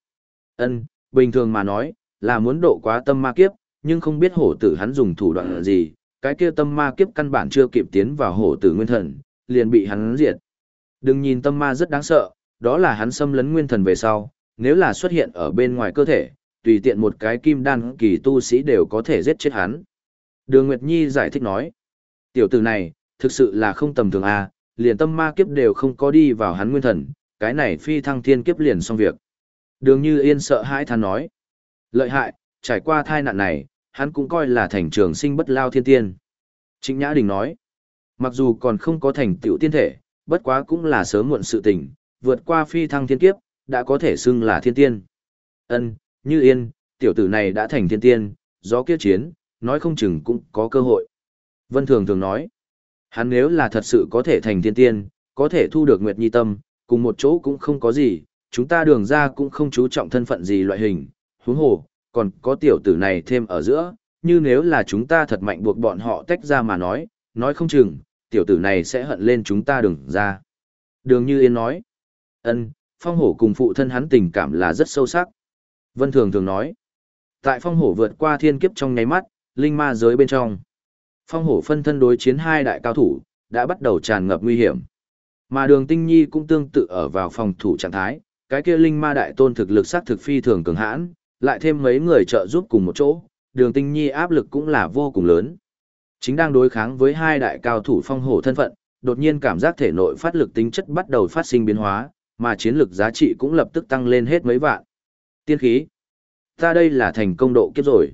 ân bình thường mà nói, là muốn độ quá tâm ma kiếp, nhưng không biết hổ tử hắn dùng thủ đoạn gì, cái kia tâm ma kiếp căn bản chưa kịp tiến vào hổ tử nguyên thần, liền bị hắn diệt. Đừng nhìn tâm ma rất đáng sợ, đó là hắn xâm lấn nguyên thần về sau, nếu là xuất hiện ở bên ngoài cơ thể, tùy tiện một cái kim đan kỳ tu sĩ đều có thể giết chết hắn. Đường Nguyệt Nhi giải thích nói, tiểu tử này, thực sự là không tầm thường a, liền tâm ma kiếp đều không có đi vào hắn nguyên thần, cái này phi thăng thiên kiếp liền xong việc. Đường Như Yên sợ hãi than nói, lợi hại, trải qua thai nạn này, hắn cũng coi là thành trường sinh bất lao thiên tiên. Trịnh Nhã Đình nói, mặc dù còn không có thành tựu tiên thể, bất quá cũng là sớm muộn sự tình, vượt qua phi thăng thiên kiếp, đã có thể xưng là thiên tiên. Ân, Như Yên, tiểu tử này đã thành thiên tiên, gió kia chiến, nói không chừng cũng có cơ hội. Vân Thường thường nói, hắn nếu là thật sự có thể thành thiên tiên, có thể thu được Nguyệt Nhi Tâm, cùng một chỗ cũng không có gì, chúng ta đường ra cũng không chú trọng thân phận gì loại hình, huống hồ, còn có tiểu tử này thêm ở giữa, như nếu là chúng ta thật mạnh buộc bọn họ tách ra mà nói, nói không chừng, tiểu tử này sẽ hận lên chúng ta đường ra. Đường Như Yên nói, ân phong hổ cùng phụ thân hắn tình cảm là rất sâu sắc. Vân Thường thường nói, tại phong hổ vượt qua thiên kiếp trong nháy mắt, linh ma giới bên trong. Phong hổ phân thân đối chiến hai đại cao thủ, đã bắt đầu tràn ngập nguy hiểm. Mà đường tinh nhi cũng tương tự ở vào phòng thủ trạng thái, cái kia linh ma đại tôn thực lực sát thực phi thường cường hãn, lại thêm mấy người trợ giúp cùng một chỗ, đường tinh nhi áp lực cũng là vô cùng lớn. Chính đang đối kháng với hai đại cao thủ phong hổ thân phận, đột nhiên cảm giác thể nội phát lực tính chất bắt đầu phát sinh biến hóa, mà chiến lực giá trị cũng lập tức tăng lên hết mấy vạn. Tiên khí. Ta đây là thành công độ kiếp rồi.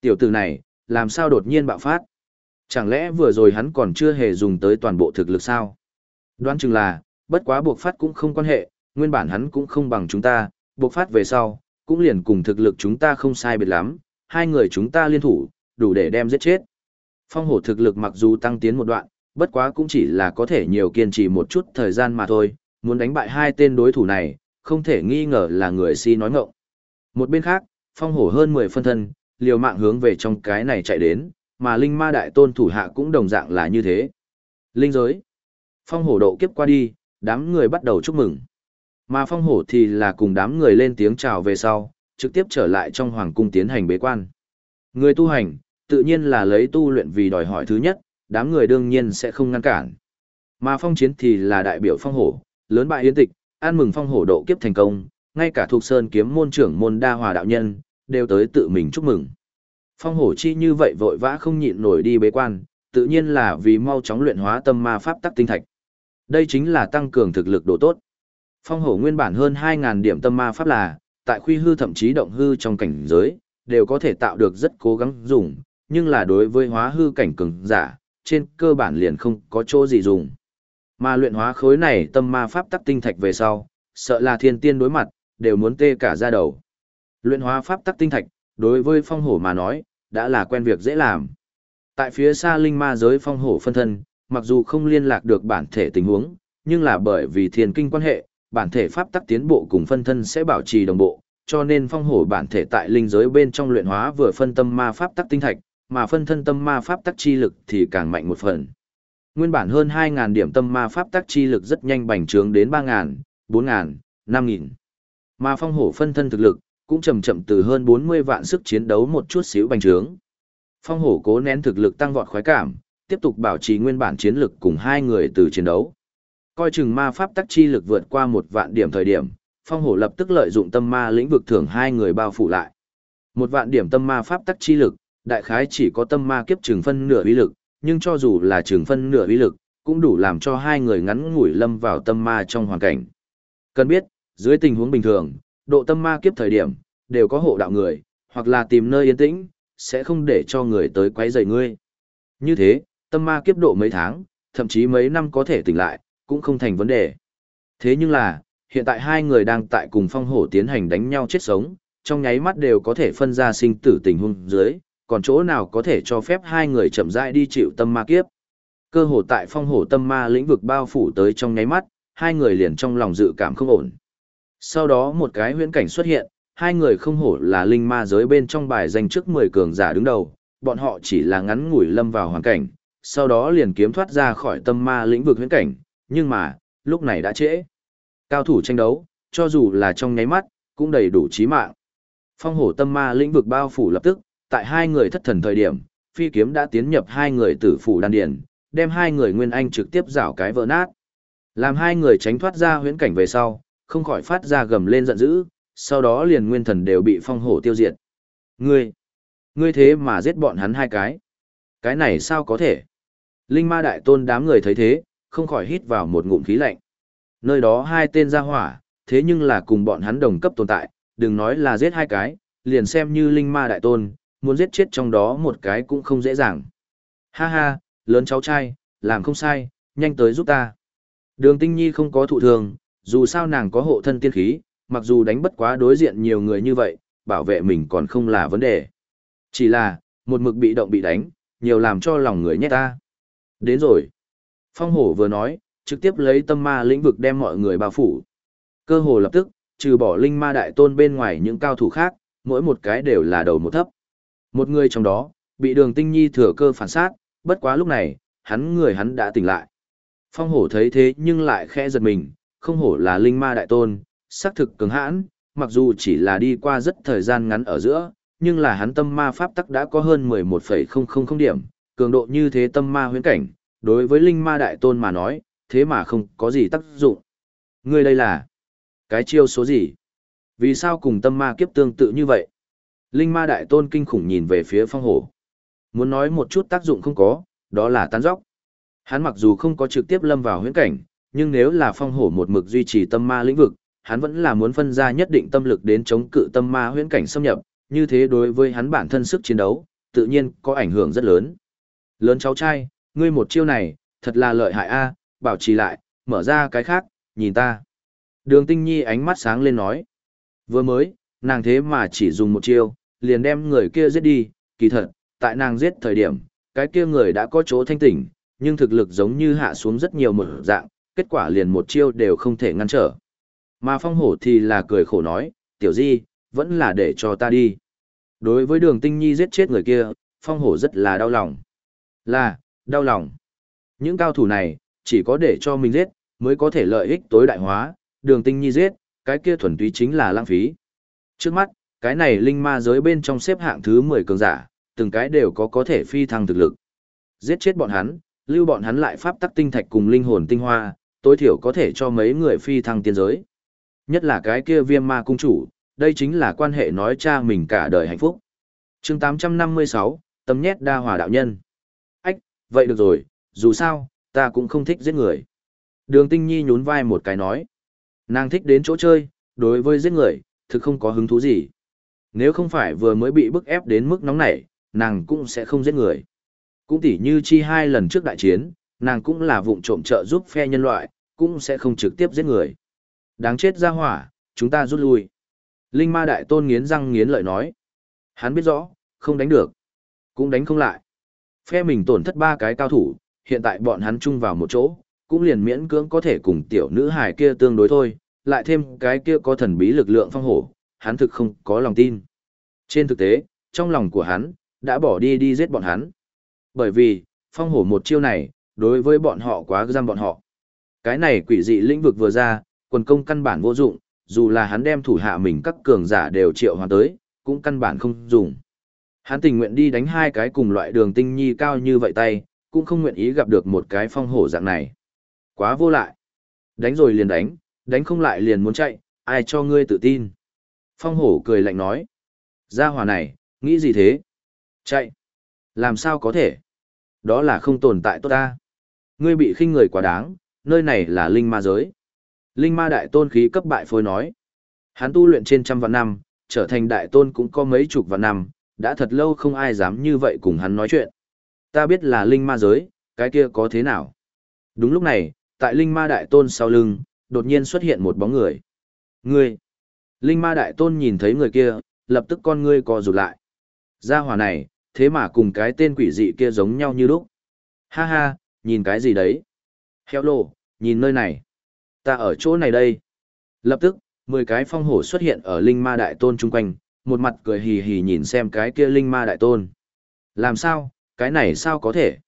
Tiểu tử này, làm sao đột nhiên bạo phát? Chẳng lẽ vừa rồi hắn còn chưa hề dùng tới toàn bộ thực lực sao? Đoán chừng là, bất quá buộc phát cũng không quan hệ, nguyên bản hắn cũng không bằng chúng ta, buộc phát về sau, cũng liền cùng thực lực chúng ta không sai biệt lắm, hai người chúng ta liên thủ, đủ để đem giết chết. Phong hổ thực lực mặc dù tăng tiến một đoạn, bất quá cũng chỉ là có thể nhiều kiên trì một chút thời gian mà thôi, muốn đánh bại hai tên đối thủ này, không thể nghi ngờ là người si nói ngọng. Một bên khác, phong hổ hơn 10 phân thân, liều mạng hướng về trong cái này chạy đến, mà linh ma đại tôn thủ hạ cũng đồng dạng là như thế. Linh giới. Phong hổ độ kiếp qua đi, đám người bắt đầu chúc mừng. Mà phong hổ thì là cùng đám người lên tiếng chào về sau, trực tiếp trở lại trong hoàng cung tiến hành bế quan. Người tu hành, tự nhiên là lấy tu luyện vì đòi hỏi thứ nhất, đám người đương nhiên sẽ không ngăn cản. Mà phong chiến thì là đại biểu phong hổ, lớn bại yến tịch, an mừng phong hổ độ kiếp thành công, ngay cả thuộc sơn kiếm môn trưởng môn đa hòa đạo nhân, đều tới tự mình chúc mừng. Phong hổ chi như vậy vội vã không nhịn nổi đi bế quan, tự nhiên là vì mau chóng luyện hóa tâm ma pháp tắc tinh thạch. Đây chính là tăng cường thực lực độ tốt. Phong hổ nguyên bản hơn 2.000 điểm tâm ma pháp là, tại khuy hư thậm chí động hư trong cảnh giới, đều có thể tạo được rất cố gắng dùng, nhưng là đối với hóa hư cảnh cường giả, trên cơ bản liền không có chỗ gì dùng. Mà luyện hóa khối này tâm ma pháp tắc tinh thạch về sau, sợ là thiên tiên đối mặt, đều muốn tê cả ra đầu. Luyện hóa pháp tắc tinh thạch, đối với phong hổ mà nói, đã là quen việc dễ làm. Tại phía xa linh ma giới phong hổ phân thân, mặc dù không liên lạc được bản thể tình huống, nhưng là bởi vì thiên kinh quan hệ, bản thể pháp tắc tiến bộ cùng phân thân sẽ bảo trì đồng bộ, cho nên phong hổ bản thể tại linh giới bên trong luyện hóa vừa phân tâm ma pháp tắc tinh thạch, mà phân thân tâm ma pháp tắc chi lực thì càng mạnh một phần. Nguyên bản hơn 2.000 điểm tâm ma pháp tắc chi lực rất nhanh bành trướng đến 3.000, 4.000, 5.000. Mà phong hổ phân thân thực lực, cũng chậm chậm từ hơn 40 vạn sức chiến đấu một chút xíu bành trướng. Phong hổ cố nén thực lực tăng vọt khoái cảm, tiếp tục bảo trì nguyên bản chiến lực cùng hai người từ chiến đấu. Coi chừng ma pháp tắc chi lực vượt qua một vạn điểm thời điểm, phong hổ lập tức lợi dụng tâm ma lĩnh vực thưởng hai người bao phủ lại. Một vạn điểm tâm ma pháp tắc chi lực, đại khái chỉ có tâm ma kiếp trường phân nửa uy lực, nhưng cho dù là trường phân nửa uy lực, cũng đủ làm cho hai người ngắn ngủi lâm vào tâm ma trong hoàn cảnh. Cần biết, dưới tình huống bình thường, độ tâm ma kiếp thời điểm, đều có hộ đạo người, hoặc là tìm nơi yên tĩnh, sẽ không để cho người tới quấy rầy ngươi. Như thế, tâm ma kiếp độ mấy tháng, thậm chí mấy năm có thể tỉnh lại, cũng không thành vấn đề. Thế nhưng là, hiện tại hai người đang tại cùng phong hổ tiến hành đánh nhau chết sống, trong nháy mắt đều có thể phân ra sinh tử tình huống dưới, còn chỗ nào có thể cho phép hai người chậm rãi đi chịu tâm ma kiếp. Cơ hồ tại phong hổ tâm ma lĩnh vực bao phủ tới trong nháy mắt, hai người liền trong lòng dự cảm không ổn. Sau đó một cái huyễn cảnh xuất hiện, hai người không hổ là linh ma giới bên trong bài danh trước 10 cường giả đứng đầu, bọn họ chỉ là ngắn ngủi lâm vào hoàn cảnh, sau đó liền kiếm thoát ra khỏi tâm ma lĩnh vực huyễn cảnh, nhưng mà, lúc này đã trễ. Cao thủ tranh đấu, cho dù là trong nháy mắt, cũng đầy đủ chí mạng. Phong hổ tâm ma lĩnh vực bao phủ lập tức, tại hai người thất thần thời điểm, phi kiếm đã tiến nhập hai người tử phủ đan điền, đem hai người nguyên anh trực tiếp rảo cái vỡ nát. Làm hai người tránh thoát ra huyễn cảnh về sau, không khỏi phát ra gầm lên giận dữ, sau đó liền nguyên thần đều bị phong hổ tiêu diệt. Ngươi, ngươi thế mà giết bọn hắn hai cái. Cái này sao có thể? Linh ma đại tôn đám người thấy thế, không khỏi hít vào một ngụm khí lạnh. Nơi đó hai tên ra hỏa, thế nhưng là cùng bọn hắn đồng cấp tồn tại, đừng nói là giết hai cái, liền xem như linh ma đại tôn, muốn giết chết trong đó một cái cũng không dễ dàng. Ha ha, lớn cháu trai, làm không sai, nhanh tới giúp ta. Đường tinh nhi không có thụ thường, dù sao nàng có hộ thân tiên khí, mặc dù đánh bất quá đối diện nhiều người như vậy, bảo vệ mình còn không là vấn đề. Chỉ là, một mực bị động bị đánh, nhiều làm cho lòng người nhét ta. Đến rồi. Phong hổ vừa nói, trực tiếp lấy tâm ma lĩnh vực đem mọi người bao phủ. Cơ hồ lập tức, trừ bỏ linh ma đại tôn bên ngoài những cao thủ khác, mỗi một cái đều là đầu một thấp. Một người trong đó, bị đường tinh nhi thừa cơ phản sát, bất quá lúc này, hắn người hắn đã tỉnh lại. Phong hổ thấy thế nhưng lại khẽ giật mình, không hổ là linh ma đại tôn, xác thực cứng hãn, mặc dù chỉ là đi qua rất thời gian ngắn ở giữa, nhưng là hắn tâm ma pháp tắc đã có hơn 11,000 điểm, cường độ như thế tâm ma huyễn cảnh, đối với linh ma đại tôn mà nói, thế mà không có gì tác dụng. Ngươi đây là cái chiêu số gì? Vì sao cùng tâm ma kiếp tương tự như vậy? Linh ma đại tôn kinh khủng nhìn về phía phong hổ. Muốn nói một chút tác dụng không có, đó là tán dốc. Hắn mặc dù không có trực tiếp lâm vào huyễn cảnh, nhưng nếu là phong hổ một mực duy trì tâm ma lĩnh vực, hắn vẫn là muốn phân ra nhất định tâm lực đến chống cự tâm ma huyễn cảnh xâm nhập, như thế đối với hắn bản thân sức chiến đấu, tự nhiên có ảnh hưởng rất lớn. Lớn cháu trai, ngươi một chiêu này, thật là lợi hại a, bảo trì lại, mở ra cái khác, nhìn ta. Đường tinh nhi ánh mắt sáng lên nói. Vừa mới, nàng thế mà chỉ dùng một chiêu, liền đem người kia giết đi, kỳ thật, tại nàng giết thời điểm, cái kia người đã có chỗ thanh tỉnh, nhưng thực lực giống như hạ xuống rất nhiều một dạng, kết quả liền một chiêu đều không thể ngăn trở. Mà phong hổ thì là cười khổ nói, tiểu di, vẫn là để cho ta đi. Đối với đường tinh nhi giết chết người kia, phong hổ rất là đau lòng. Là, đau lòng. Những cao thủ này, chỉ có để cho mình giết, mới có thể lợi ích tối đại hóa, đường tinh nhi giết, cái kia thuần túy chính là lãng phí. Trước mắt, cái này linh ma giới bên trong xếp hạng thứ 10 cường giả, từng cái đều có có thể phi thăng thực lực. Giết chết bọn hắn, lưu bọn hắn lại pháp tắc tinh thạch cùng linh hồn tinh hoa, tối thiểu có thể cho mấy người phi thăng tiên giới. Nhất là cái kia viêm ma cung chủ, đây chính là quan hệ nói cha mình cả đời hạnh phúc. chương 856, tâm nhét đa hòa đạo nhân. Ách, vậy được rồi, dù sao, ta cũng không thích giết người. Đường tinh nhi nhún vai một cái nói. Nàng thích đến chỗ chơi, đối với giết người, thực không có hứng thú gì. Nếu không phải vừa mới bị bức ép đến mức nóng nảy, nàng cũng sẽ không giết người. Cũng tỉ như chi hai lần trước đại chiến, nàng cũng là vụng trộm trợ giúp phe nhân loại, cũng sẽ không trực tiếp giết người. Đáng chết ra hỏa, chúng ta rút lui. Linh ma đại tôn nghiến răng nghiến lợi nói. Hắn biết rõ, không đánh được. Cũng đánh không lại. Phe mình tổn thất ba cái cao thủ, hiện tại bọn hắn chung vào một chỗ, cũng liền miễn cưỡng có thể cùng tiểu nữ hài kia tương đối thôi, lại thêm cái kia có thần bí lực lượng phong hổ, hắn thực không có lòng tin. Trên thực tế, trong lòng của hắn, đã bỏ đi đi giết bọn hắn. Bởi vì, phong hổ một chiêu này, đối với bọn họ quá giam bọn họ. Cái này quỷ dị lĩnh vực vừa ra, quần công căn bản vô dụng, dù là hắn đem thủ hạ mình các cường giả đều triệu hoàn tới, cũng căn bản không dùng. Hắn tình nguyện đi đánh hai cái cùng loại đường tinh nhi cao như vậy tay, cũng không nguyện ý gặp được một cái phong hổ dạng này. Quá vô lại. Đánh rồi liền đánh, đánh không lại liền muốn chạy, ai cho ngươi tự tin. Phong hổ cười lạnh nói. Gia hỏa này, nghĩ gì thế? Chạy. Làm sao có thể? Đó là không tồn tại tốt ta. Ngươi bị khinh người quá đáng, nơi này là linh ma giới. Linh ma đại tôn khí cấp bại phôi nói. Hắn tu luyện trên trăm vạn năm, trở thành đại tôn cũng có mấy chục vạn năm, đã thật lâu không ai dám như vậy cùng hắn nói chuyện. Ta biết là linh ma giới, cái kia có thế nào? Đúng lúc này, tại linh ma đại tôn sau lưng, đột nhiên xuất hiện một bóng người. Ngươi! Linh ma đại tôn nhìn thấy người kia, lập tức con ngươi co rụt lại. Gia hỏa này, thế mà cùng cái tên quỷ dị kia giống nhau như lúc. Ha ha, nhìn cái gì đấy? Heo lô, nhìn nơi này. Ta ở chỗ này đây. Lập tức, mười cái phong hổ xuất hiện ở linh ma đại tôn chung quanh, một mặt cười hì hì nhìn xem cái kia linh ma đại tôn. Làm sao, cái này sao có thể?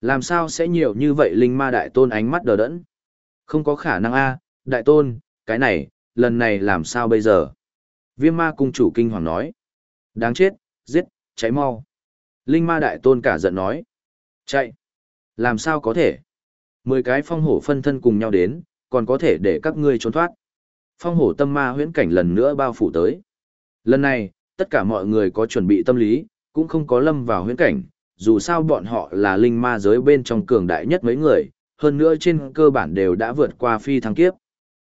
Làm sao sẽ nhiều như vậy linh ma đại tôn ánh mắt đờ đẫn? Không có khả năng a, đại tôn, cái này, lần này làm sao bây giờ? Viêm ma cung chủ kinh hoàng nói. Đáng chết, giết, cháy mau. Linh ma đại tôn cả giận nói. Chạy. Làm sao có thể? Mười cái phong hổ phân thân cùng nhau đến, còn có thể để các ngươi trốn thoát. Phong hổ tâm ma huyễn cảnh lần nữa bao phủ tới. Lần này, tất cả mọi người có chuẩn bị tâm lý, cũng không có lâm vào huyễn cảnh, dù sao bọn họ là linh ma giới bên trong cường đại nhất mấy người, hơn nữa trên cơ bản đều đã vượt qua phi thăng kiếp.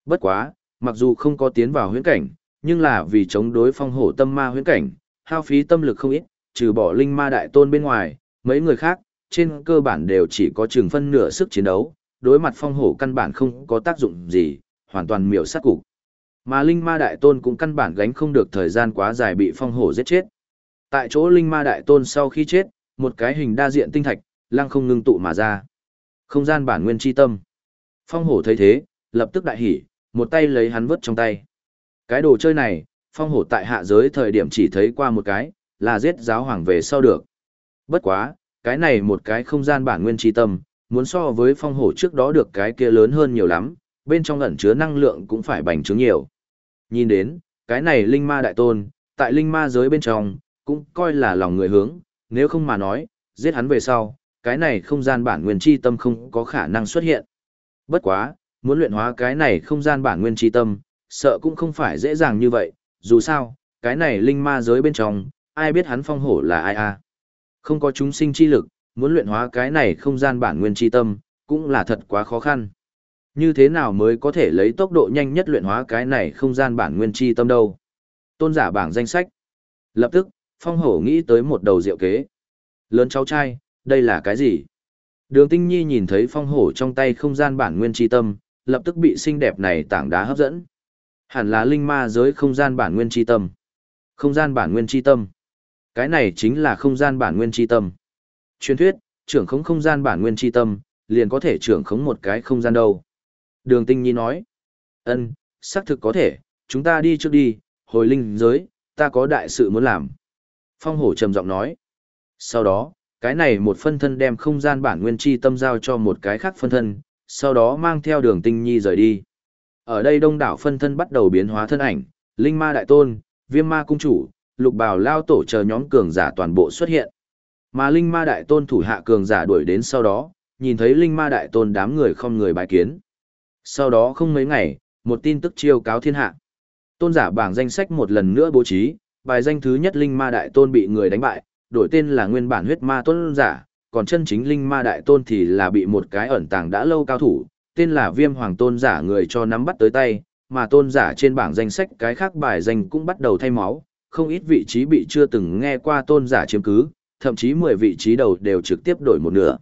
Bất quá, mặc dù không có tiến vào huyễn cảnh, nhưng là vì chống đối phong hổ tâm ma huyễn cảnh, hao phí tâm lực không ít, trừ bỏ linh ma đại tôn bên ngoài, mấy người khác, trên cơ bản đều chỉ có chừng phân nửa sức chiến đấu, đối mặt phong hổ căn bản không có tác dụng gì, hoàn toàn miểu sát cục. Mà linh ma đại tôn cũng căn bản gánh không được thời gian quá dài bị phong hổ giết chết. Tại chỗ linh ma đại tôn sau khi chết, một cái hình đa diện tinh thạch, lăng không ngưng tụ mà ra. Không gian bản nguyên chi tâm. Phong hổ thấy thế, lập tức đại hỉ, một tay lấy hắn vứt trong tay. Cái đồ chơi này, phong hổ tại hạ giới thời điểm chỉ thấy qua một cái, là giết giáo hoàng về sau được. Bất quá, cái này một cái không gian bản nguyên chi tâm, muốn so với phong hổ trước đó được cái kia lớn hơn nhiều lắm, bên trong ẩn chứa năng lượng cũng phải bành trướng nhiều. Nhìn đến, cái này linh ma đại tôn, tại linh ma giới bên trong, cũng coi là lòng người hướng, nếu không mà nói, giết hắn về sau, cái này không gian bản nguyên chi tâm không có khả năng xuất hiện. Bất quá, muốn luyện hóa cái này không gian bản nguyên chi tâm, sợ cũng không phải dễ dàng như vậy, dù sao, cái này linh ma giới bên trong, ai biết hắn phong hổ là ai a Không có chúng sinh chi lực, muốn luyện hóa cái này không gian bản nguyên chi tâm, cũng là thật quá khó khăn. Như thế nào mới có thể lấy tốc độ nhanh nhất luyện hóa cái này không gian bản nguyên chi tâm đâu? Tôn giả bảng danh sách. Lập tức, phong hổ nghĩ tới một đầu diệu kế. Lớn cháu trai, đây là cái gì? Đường tinh nhi nhìn thấy phong hổ trong tay không gian bản nguyên chi tâm, lập tức bị xinh đẹp này tảng đá hấp dẫn. Hẳn là linh ma giới không gian bản nguyên chi tâm. Không gian bản nguyên chi tâm. Cái này chính là không gian bản nguyên chi tâm. Truyền thuyết, trưởng khống không gian bản nguyên chi tâm, liền có thể trưởng khống một cái không gian đâu. Đường Tinh Nhi nói, ân, xác thực có thể, chúng ta đi trước đi, hồi linh giới, ta có đại sự muốn làm. Phong hổ trầm giọng nói. Sau đó, cái này một phân thân đem không gian bản nguyên chi tâm giao cho một cái khác phân thân, sau đó mang theo đường tinh nhi rời đi. Ở đây đông đảo phân thân bắt đầu biến hóa thân ảnh, linh ma đại tôn, viêm ma cung chủ, lục bào lao tổ chờ nhóm cường giả toàn bộ xuất hiện. Mà linh ma đại tôn thủ hạ cường giả đuổi đến sau đó, nhìn thấy linh ma đại tôn đám người không người bài kiến. Sau đó không mấy ngày, một tin tức chiêu cáo thiên hạ. Tôn giả bảng danh sách một lần nữa bố trí, bài danh thứ nhất linh ma đại tôn bị người đánh bại, đổi tên là nguyên bản huyết ma tôn giả, còn chân chính linh ma đại tôn thì là bị một cái ẩn tàng đã lâu cao thủ, tên là viêm hoàng tôn giả người cho nắm bắt tới tay, mà tôn giả trên bảng danh sách cái khác bài danh cũng bắt đầu thay máu, không ít vị trí bị chưa từng nghe qua tôn giả chiếm cứ, thậm chí 10 vị trí đầu đều trực tiếp đổi một nửa.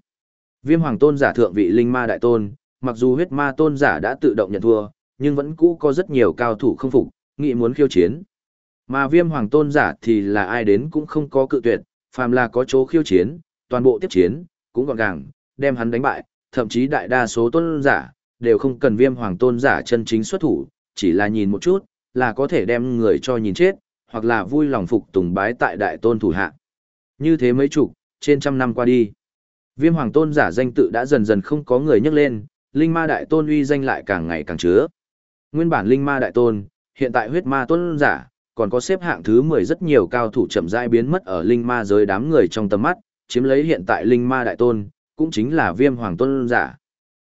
Viêm hoàng tôn giả thượng vị linh ma đại tôn, mặc dù huyết ma tôn giả đã tự động nhận thua, nhưng vẫn cũ có rất nhiều cao thủ không phục, nghị muốn khiêu chiến. Mà viêm hoàng tôn giả thì là ai đến cũng không có cự tuyệt, phàm là có chỗ khiêu chiến, toàn bộ tiếp chiến, cũng gọn gàng, đem hắn đánh bại, thậm chí đại đa số tôn giả, đều không cần viêm hoàng tôn giả chân chính xuất thủ, chỉ là nhìn một chút, là có thể đem người cho nhìn chết, hoặc là vui lòng phục tùng bái tại đại tôn thủ hạ. Như thế mấy chục, trên trăm năm qua đi. Viêm hoàng tôn giả danh tự đã dần dần không có người nhắc lên, linh ma đại tôn uy danh lại càng ngày càng chứa. Nguyên bản linh ma đại tôn, hiện tại huyết ma tôn giả, còn có xếp hạng thứ 10 rất nhiều cao thủ chậm rãi biến mất ở linh ma giới đám người trong tầm mắt, chiếm lấy hiện tại linh ma đại tôn, cũng chính là viêm hoàng tôn giả.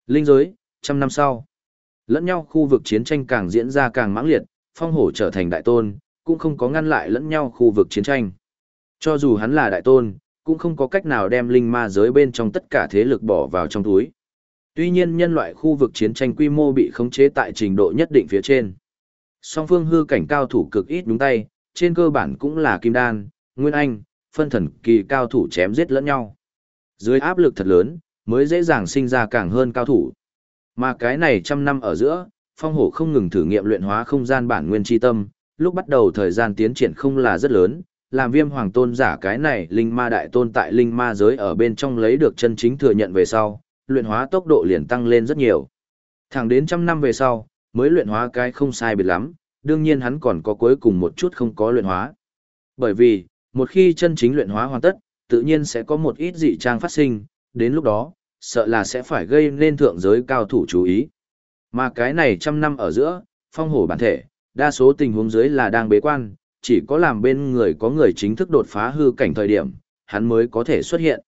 Linh giới, trăm năm sau, lẫn nhau khu vực chiến tranh càng diễn ra càng mãng liệt, phong hổ trở thành đại tôn, cũng không có ngăn lại lẫn nhau khu vực chiến tranh. Cho dù hắn là đại tôn, cũng không có cách nào đem linh ma giới bên trong tất cả thế lực bỏ vào trong túi. Tuy nhiên nhân loại khu vực chiến tranh quy mô bị khống chế tại trình độ nhất định phía trên. Song phương hư cảnh cao thủ cực ít đúng tay, trên cơ bản cũng là kim đan, nguyên anh, phân thần kỳ cao thủ chém giết lẫn nhau. Dưới áp lực thật lớn, mới dễ dàng sinh ra càng hơn cao thủ. Mà cái này trăm năm ở giữa, phong hổ không ngừng thử nghiệm luyện hóa không gian bản nguyên chi tâm, lúc bắt đầu thời gian tiến triển không là rất lớn, làm viêm hoàng tôn giả cái này linh ma đại tôn tại linh ma giới ở bên trong lấy được chân chính thừa nhận về sau, luyện hóa tốc độ liền tăng lên rất nhiều. Thẳng đến trăm năm về sau, mới luyện hóa cái không sai biệt lắm, đương nhiên hắn còn có cuối cùng một chút không có luyện hóa. Bởi vì, một khi chân chính luyện hóa hoàn tất, tự nhiên sẽ có một ít dị trang phát sinh, đến lúc đó, sợ là sẽ phải gây nên thượng giới cao thủ chú ý. Mà cái này trăm năm ở giữa, phong hổ bản thể, đa số tình huống dưới là đang bế quan, chỉ có làm bên người có người chính thức đột phá hư cảnh thời điểm, hắn mới có thể xuất hiện.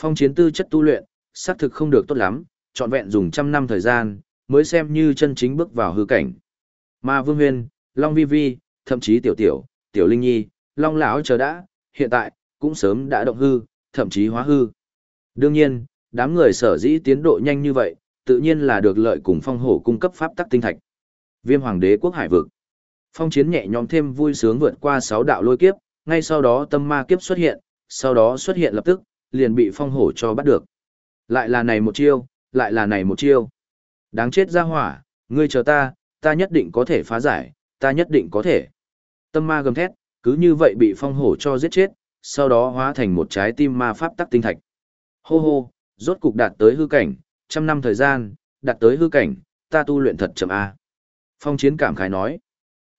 Phong chiến tư chất tu luyện, xác thực không được tốt lắm, trọn vẹn dùng trăm năm thời gian, mới xem như chân chính bước vào hư cảnh. Mà Vương Huyên, Long Vi Vi, thậm chí Tiểu Tiểu, Tiểu Linh Nhi, Long Lão chờ đã, hiện tại, cũng sớm đã động hư, thậm chí hóa hư. Đương nhiên, đám người sở dĩ tiến độ nhanh như vậy, tự nhiên là được lợi cùng phong hổ cung cấp pháp tắc tinh thạch. Viêm Hoàng đế quốc hải vực. Phong chiến nhẹ nhõm thêm vui sướng vượt qua sáu đạo lôi kiếp, ngay sau đó tâm ma kiếp xuất hiện, sau đó xuất hiện lập tức, liền bị phong hổ cho bắt được. Lại là này một chiêu, lại là này một chiêu. Đáng chết ra hỏa, ngươi chờ ta, ta nhất định có thể phá giải, ta nhất định có thể. Tâm ma gầm thét, cứ như vậy bị phong hổ cho giết chết, sau đó hóa thành một trái tim ma pháp tắc tinh thạch. Hô hô, rốt cục đạt tới hư cảnh, trăm năm thời gian, đạt tới hư cảnh, ta tu luyện thật chậm a. Phong chiến cảm khái nói.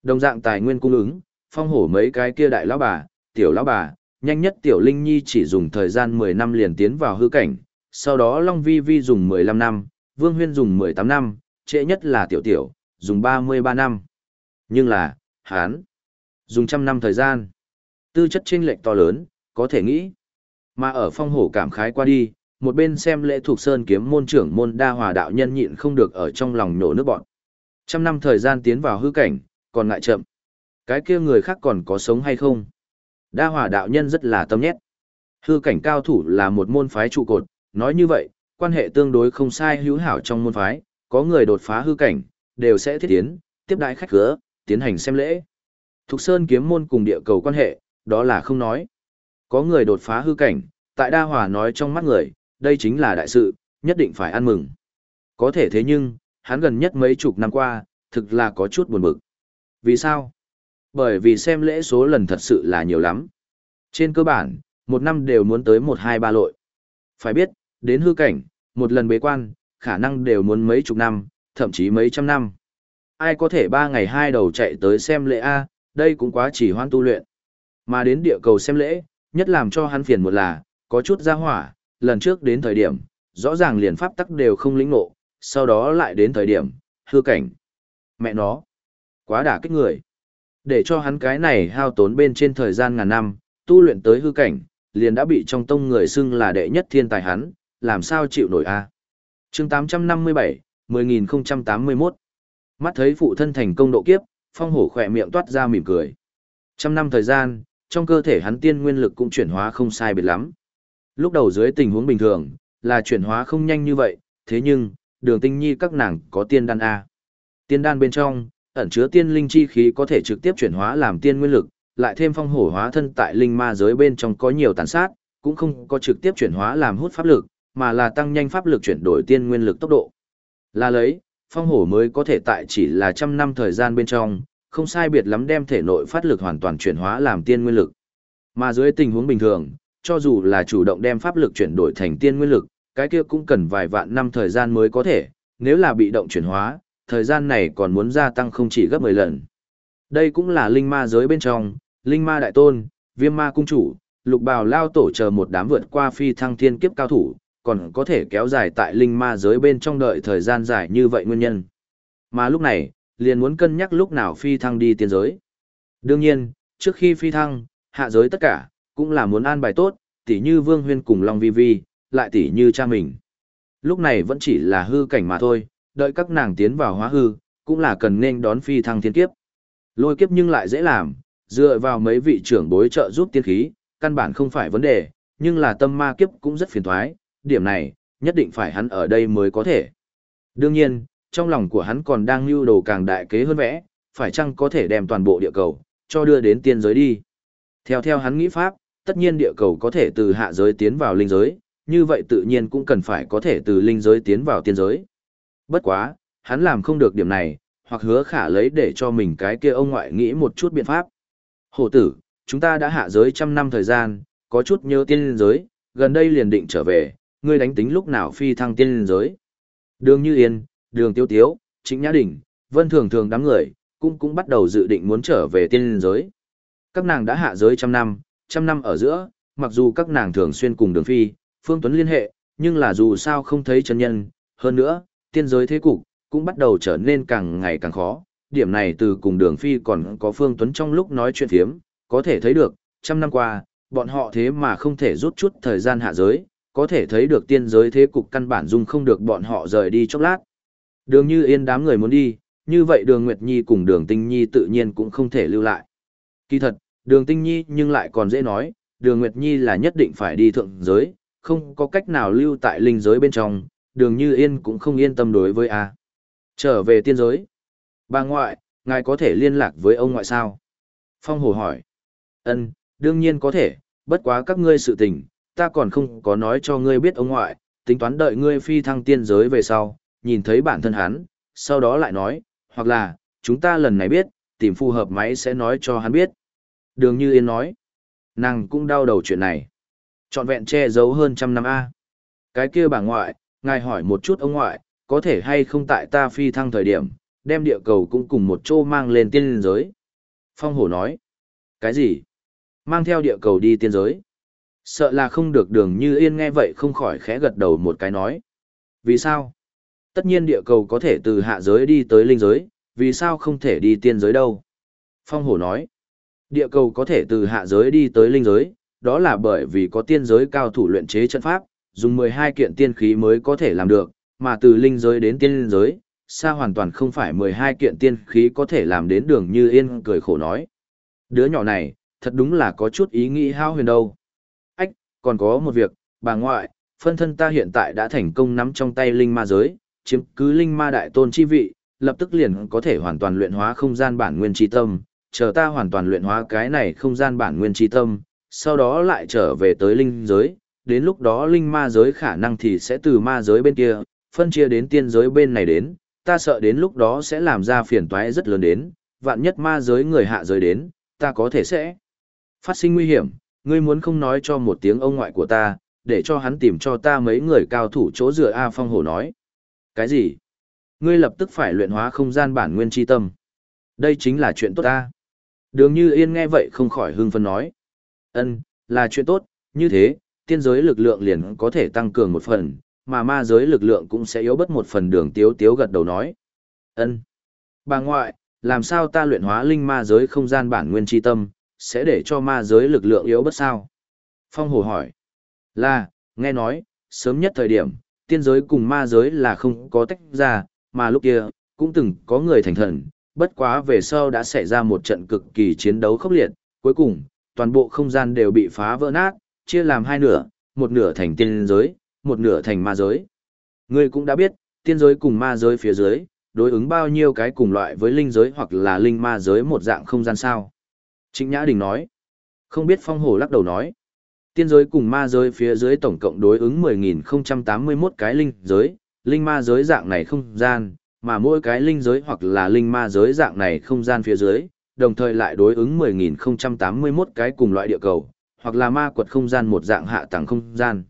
Đồng dạng tài nguyên cung ứng, phong hổ mấy cái kia đại lão bà, tiểu lão bà, nhanh nhất tiểu linh nhi chỉ dùng thời gian 10 năm liền tiến vào hư cảnh, sau đó Long Vi Vi dùng 15 năm, Vương Huyên dùng 18 năm, trễ nhất là tiểu tiểu, dùng 33 năm. Nhưng là, hán, dùng trăm năm thời gian. Tư chất chênh lệch to lớn, có thể nghĩ. Mà ở phong hổ cảm khái qua đi, một bên xem lễ thuộc sơn kiếm môn trưởng môn đa hòa đạo nhân nhịn không được ở trong lòng nổ nước bọn. Trăm năm thời gian tiến vào hư cảnh, còn ngại chậm. Cái kia người khác còn có sống hay không? Đa hòa đạo nhân rất là tâm nhét. Hư cảnh cao thủ là một môn phái trụ cột, nói như vậy, quan hệ tương đối không sai hữu hảo trong môn phái, có người đột phá hư cảnh, đều sẽ thiết tiến, tiếp đại khách cửa, tiến hành xem lễ. Thục Sơn kiếm môn cùng địa cầu quan hệ, đó là không nói. Có người đột phá hư cảnh, tại Đa Hòa nói trong mắt người, đây chính là đại sự, nhất định phải ăn mừng. Có thể thế nhưng, hắn gần nhất mấy chục năm qua, thực là có chút buồn bực. Vì sao? Bởi vì xem lễ số lần thật sự là nhiều lắm. Trên cơ bản, một năm đều muốn tới một hai ba lội. Phải biết, đến hư cảnh, một lần bế quan, khả năng đều muốn mấy chục năm, thậm chí mấy trăm năm. Ai có thể ba ngày hai đầu chạy tới xem lễ A, đây cũng quá chỉ hoan tu luyện. Mà đến địa cầu xem lễ, nhất làm cho hắn phiền một là, có chút ra hỏa, lần trước đến thời điểm, rõ ràng liền pháp tắc đều không lĩnh ngộ, sau đó lại đến thời điểm, hư cảnh. Mẹ nó, quá đả kích người. Để cho hắn cái này hao tốn bên trên thời gian ngàn năm, tu luyện tới hư cảnh, liền đã bị trong tông người xưng là đệ nhất thiên tài hắn, làm sao chịu nổi a? À? Chương 857, 10081. Mắt thấy phụ thân thành công độ kiếp, phong hổ khỏe miệng toát ra mỉm cười. Trăm năm thời gian, trong cơ thể hắn tiên nguyên lực cũng chuyển hóa không sai biệt lắm. Lúc đầu dưới tình huống bình thường, là chuyển hóa không nhanh như vậy, thế nhưng, đường tinh nhi các nàng có tiên đan A. Tiên đan bên trong, ẩn chứa tiên linh chi khí có thể trực tiếp chuyển hóa làm tiên nguyên lực, lại thêm phong hổ hóa thân tại linh ma giới bên trong có nhiều tàn sát, cũng không có trực tiếp chuyển hóa làm hút pháp lực, mà là tăng nhanh pháp lực chuyển đổi tiên nguyên lực tốc độ. Là lấy, phong hổ mới có thể tại chỉ là trăm năm thời gian bên trong, không sai biệt lắm đem thể nội phát lực hoàn toàn chuyển hóa làm tiên nguyên lực. Mà dưới tình huống bình thường, cho dù là chủ động đem pháp lực chuyển đổi thành tiên nguyên lực, cái kia cũng cần vài vạn năm thời gian mới có thể, nếu là bị động chuyển hóa, thời gian này còn muốn gia tăng không chỉ gấp 10 lần. Đây cũng là linh ma giới bên trong, linh ma đại tôn, viêm ma cung chủ, lục bào lao tổ chờ một đám vượt qua phi thăng thiên kiếp cao thủ, còn có thể kéo dài tại linh ma giới bên trong đợi thời gian dài như vậy nguyên nhân. Mà lúc này, liền muốn cân nhắc lúc nào phi thăng đi tiên giới. Đương nhiên, trước khi phi thăng, hạ giới tất cả, cũng là muốn an bài tốt, tỉ như Vương Huyên cùng Long Vi Vi, lại tỉ như cha mình. Lúc này vẫn chỉ là hư cảnh mà thôi, đợi các nàng tiến vào hóa hư, cũng là cần nên đón phi thăng thiên kiếp. Lôi kiếp nhưng lại dễ làm, dựa vào mấy vị trưởng bối trợ giúp tiên khí, căn bản không phải vấn đề, nhưng là tâm ma kiếp cũng rất phiền thoái, điểm này, nhất định phải hắn ở đây mới có thể. Đương nhiên, trong lòng của hắn còn đang lưu đồ càng đại kế hơn vẽ, phải chăng có thể đem toàn bộ địa cầu, cho đưa đến tiên giới đi. Theo theo hắn nghĩ pháp, tất nhiên địa cầu có thể từ hạ giới tiến vào linh giới, như vậy tự nhiên cũng cần phải có thể từ linh giới tiến vào tiên giới. Bất quá, hắn làm không được điểm này, hoặc hứa khả lấy để cho mình cái kia ông ngoại nghĩ một chút biện pháp. Hổ tử, chúng ta đã hạ giới trăm năm thời gian, có chút nhớ tiên giới, gần đây liền định trở về, ngươi đánh tính lúc nào phi thăng tiên giới. Đường Như Yên, Đường Tiêu Tiếu, Trịnh Nhã Đình, Vân Thường Thường đám người, cũng cũng bắt đầu dự định muốn trở về tiên giới. Các nàng đã hạ giới trăm năm, trăm năm ở giữa, mặc dù các nàng thường xuyên cùng Đường Phi, Phương Tuấn liên hệ, nhưng là dù sao không thấy chân nhân, hơn nữa, tiên giới thế cục cũng bắt đầu trở nên càng ngày càng khó. Điểm này từ cùng Đường Phi còn có Phương Tuấn trong lúc nói chuyện thiếm, có thể thấy được, trăm năm qua, bọn họ thế mà không thể rút chút thời gian hạ giới, có thể thấy được tiên giới thế cục căn bản dung không được bọn họ rời đi chốc lát. Đường như yên đám người muốn đi, như vậy đường Nguyệt Nhi cùng đường Tinh Nhi tự nhiên cũng không thể lưu lại. Kỳ thật, đường Tinh Nhi nhưng lại còn dễ nói, đường Nguyệt Nhi là nhất định phải đi thượng giới, không có cách nào lưu tại linh giới bên trong, đường như yên cũng không yên tâm đối với A. Trở về tiên giới. Bà ngoại, ngài có thể liên lạc với ông ngoại sao? Phong Hồ hỏi. Ân, đương nhiên có thể, bất quá các ngươi sự tình, ta còn không có nói cho ngươi biết ông ngoại, tính toán đợi ngươi phi thăng tiên giới về sau, nhìn thấy bản thân hắn, sau đó lại nói, hoặc là, chúng ta lần này biết, tìm phù hợp máy sẽ nói cho hắn biết. Đường Như Yên nói, nàng cũng đau đầu chuyện này. Chọn vẹn che giấu hơn trăm năm A. Cái kia bà ngoại, ngài hỏi một chút ông ngoại, có thể hay không tại ta phi thăng thời điểm, đem địa cầu cũng cùng một chỗ mang lên tiên giới. Phong hổ nói, cái gì? Mang theo địa cầu đi tiên giới. Sợ là không được đường như yên nghe vậy không khỏi khẽ gật đầu một cái nói. Vì sao? Tất nhiên địa cầu có thể từ hạ giới đi tới linh giới, vì sao không thể đi tiên giới đâu? Phong hổ nói. Địa cầu có thể từ hạ giới đi tới linh giới, đó là bởi vì có tiên giới cao thủ luyện chế trận pháp, dùng 12 kiện tiên khí mới có thể làm được, mà từ linh giới đến tiên giới, xa hoàn toàn không phải 12 kiện tiên khí có thể làm đến đường như yên cười khổ nói. Đứa nhỏ này, thật đúng là có chút ý nghĩ hao huyền đâu còn có một việc, bà ngoại, phân thân ta hiện tại đã thành công nắm trong tay linh ma giới, chiếm cứ linh ma đại tôn chi vị, lập tức liền có thể hoàn toàn luyện hóa không gian bản nguyên chi tâm, chờ ta hoàn toàn luyện hóa cái này không gian bản nguyên chi tâm, sau đó lại trở về tới linh giới, đến lúc đó linh ma giới khả năng thì sẽ từ ma giới bên kia, phân chia đến tiên giới bên này đến, ta sợ đến lúc đó sẽ làm ra phiền toái rất lớn đến, vạn nhất ma giới người hạ giới đến, ta có thể sẽ phát sinh nguy hiểm, ngươi muốn không nói cho một tiếng ông ngoại của ta, để cho hắn tìm cho ta mấy người cao thủ chỗ dựa A Phong Hổ nói. Cái gì? Ngươi lập tức phải luyện hóa không gian bản nguyên chi tâm. Đây chính là chuyện tốt ta. Đường Như Yên nghe vậy không khỏi hưng phấn nói. Ân, là chuyện tốt, như thế, tiên giới lực lượng liền có thể tăng cường một phần, mà ma giới lực lượng cũng sẽ yếu bớt một phần đường tiếu tiếu gật đầu nói. Ân, Bà ngoại, làm sao ta luyện hóa linh ma giới không gian bản nguyên chi tâm, sẽ để cho ma giới lực lượng yếu bất sao? Phong Hồ hỏi. Là, nghe nói, sớm nhất thời điểm, tiên giới cùng ma giới là không có tách ra, mà lúc kia, cũng từng có người thành thần, bất quá về sau đã xảy ra một trận cực kỳ chiến đấu khốc liệt, cuối cùng, toàn bộ không gian đều bị phá vỡ nát, chia làm hai nửa, một nửa thành tiên giới, một nửa thành ma giới. Ngươi cũng đã biết, tiên giới cùng ma giới phía dưới, đối ứng bao nhiêu cái cùng loại với linh giới hoặc là linh ma giới một dạng không gian sao. Trịnh Nhã Đình nói, không biết phong hổ lắc đầu nói, tiên giới cùng ma giới phía dưới tổng cộng đối ứng 10.081 cái linh giới, linh ma giới dạng này không gian, mà mỗi cái linh giới hoặc là linh ma giới dạng này không gian phía dưới, đồng thời lại đối ứng 10.081 cái cùng loại địa cầu, hoặc là ma quật không gian một dạng hạ tầng không gian.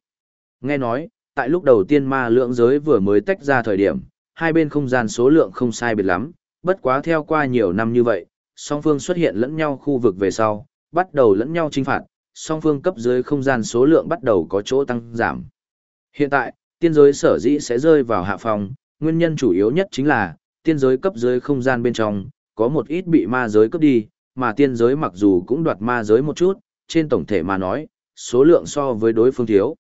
Nghe nói, tại lúc đầu tiên ma lượng giới vừa mới tách ra thời điểm, hai bên không gian số lượng không sai biệt lắm, bất quá theo qua nhiều năm như vậy, song phương xuất hiện lẫn nhau khu vực về sau, bắt đầu lẫn nhau chinh phạt, song phương cấp dưới không gian số lượng bắt đầu có chỗ tăng giảm. Hiện tại, tiên giới sở dĩ sẽ rơi vào hạ phòng, nguyên nhân chủ yếu nhất chính là, tiên giới cấp dưới không gian bên trong, có một ít bị ma giới cấp đi, mà tiên giới mặc dù cũng đoạt ma giới một chút, trên tổng thể mà nói, số lượng so với đối phương thiếu.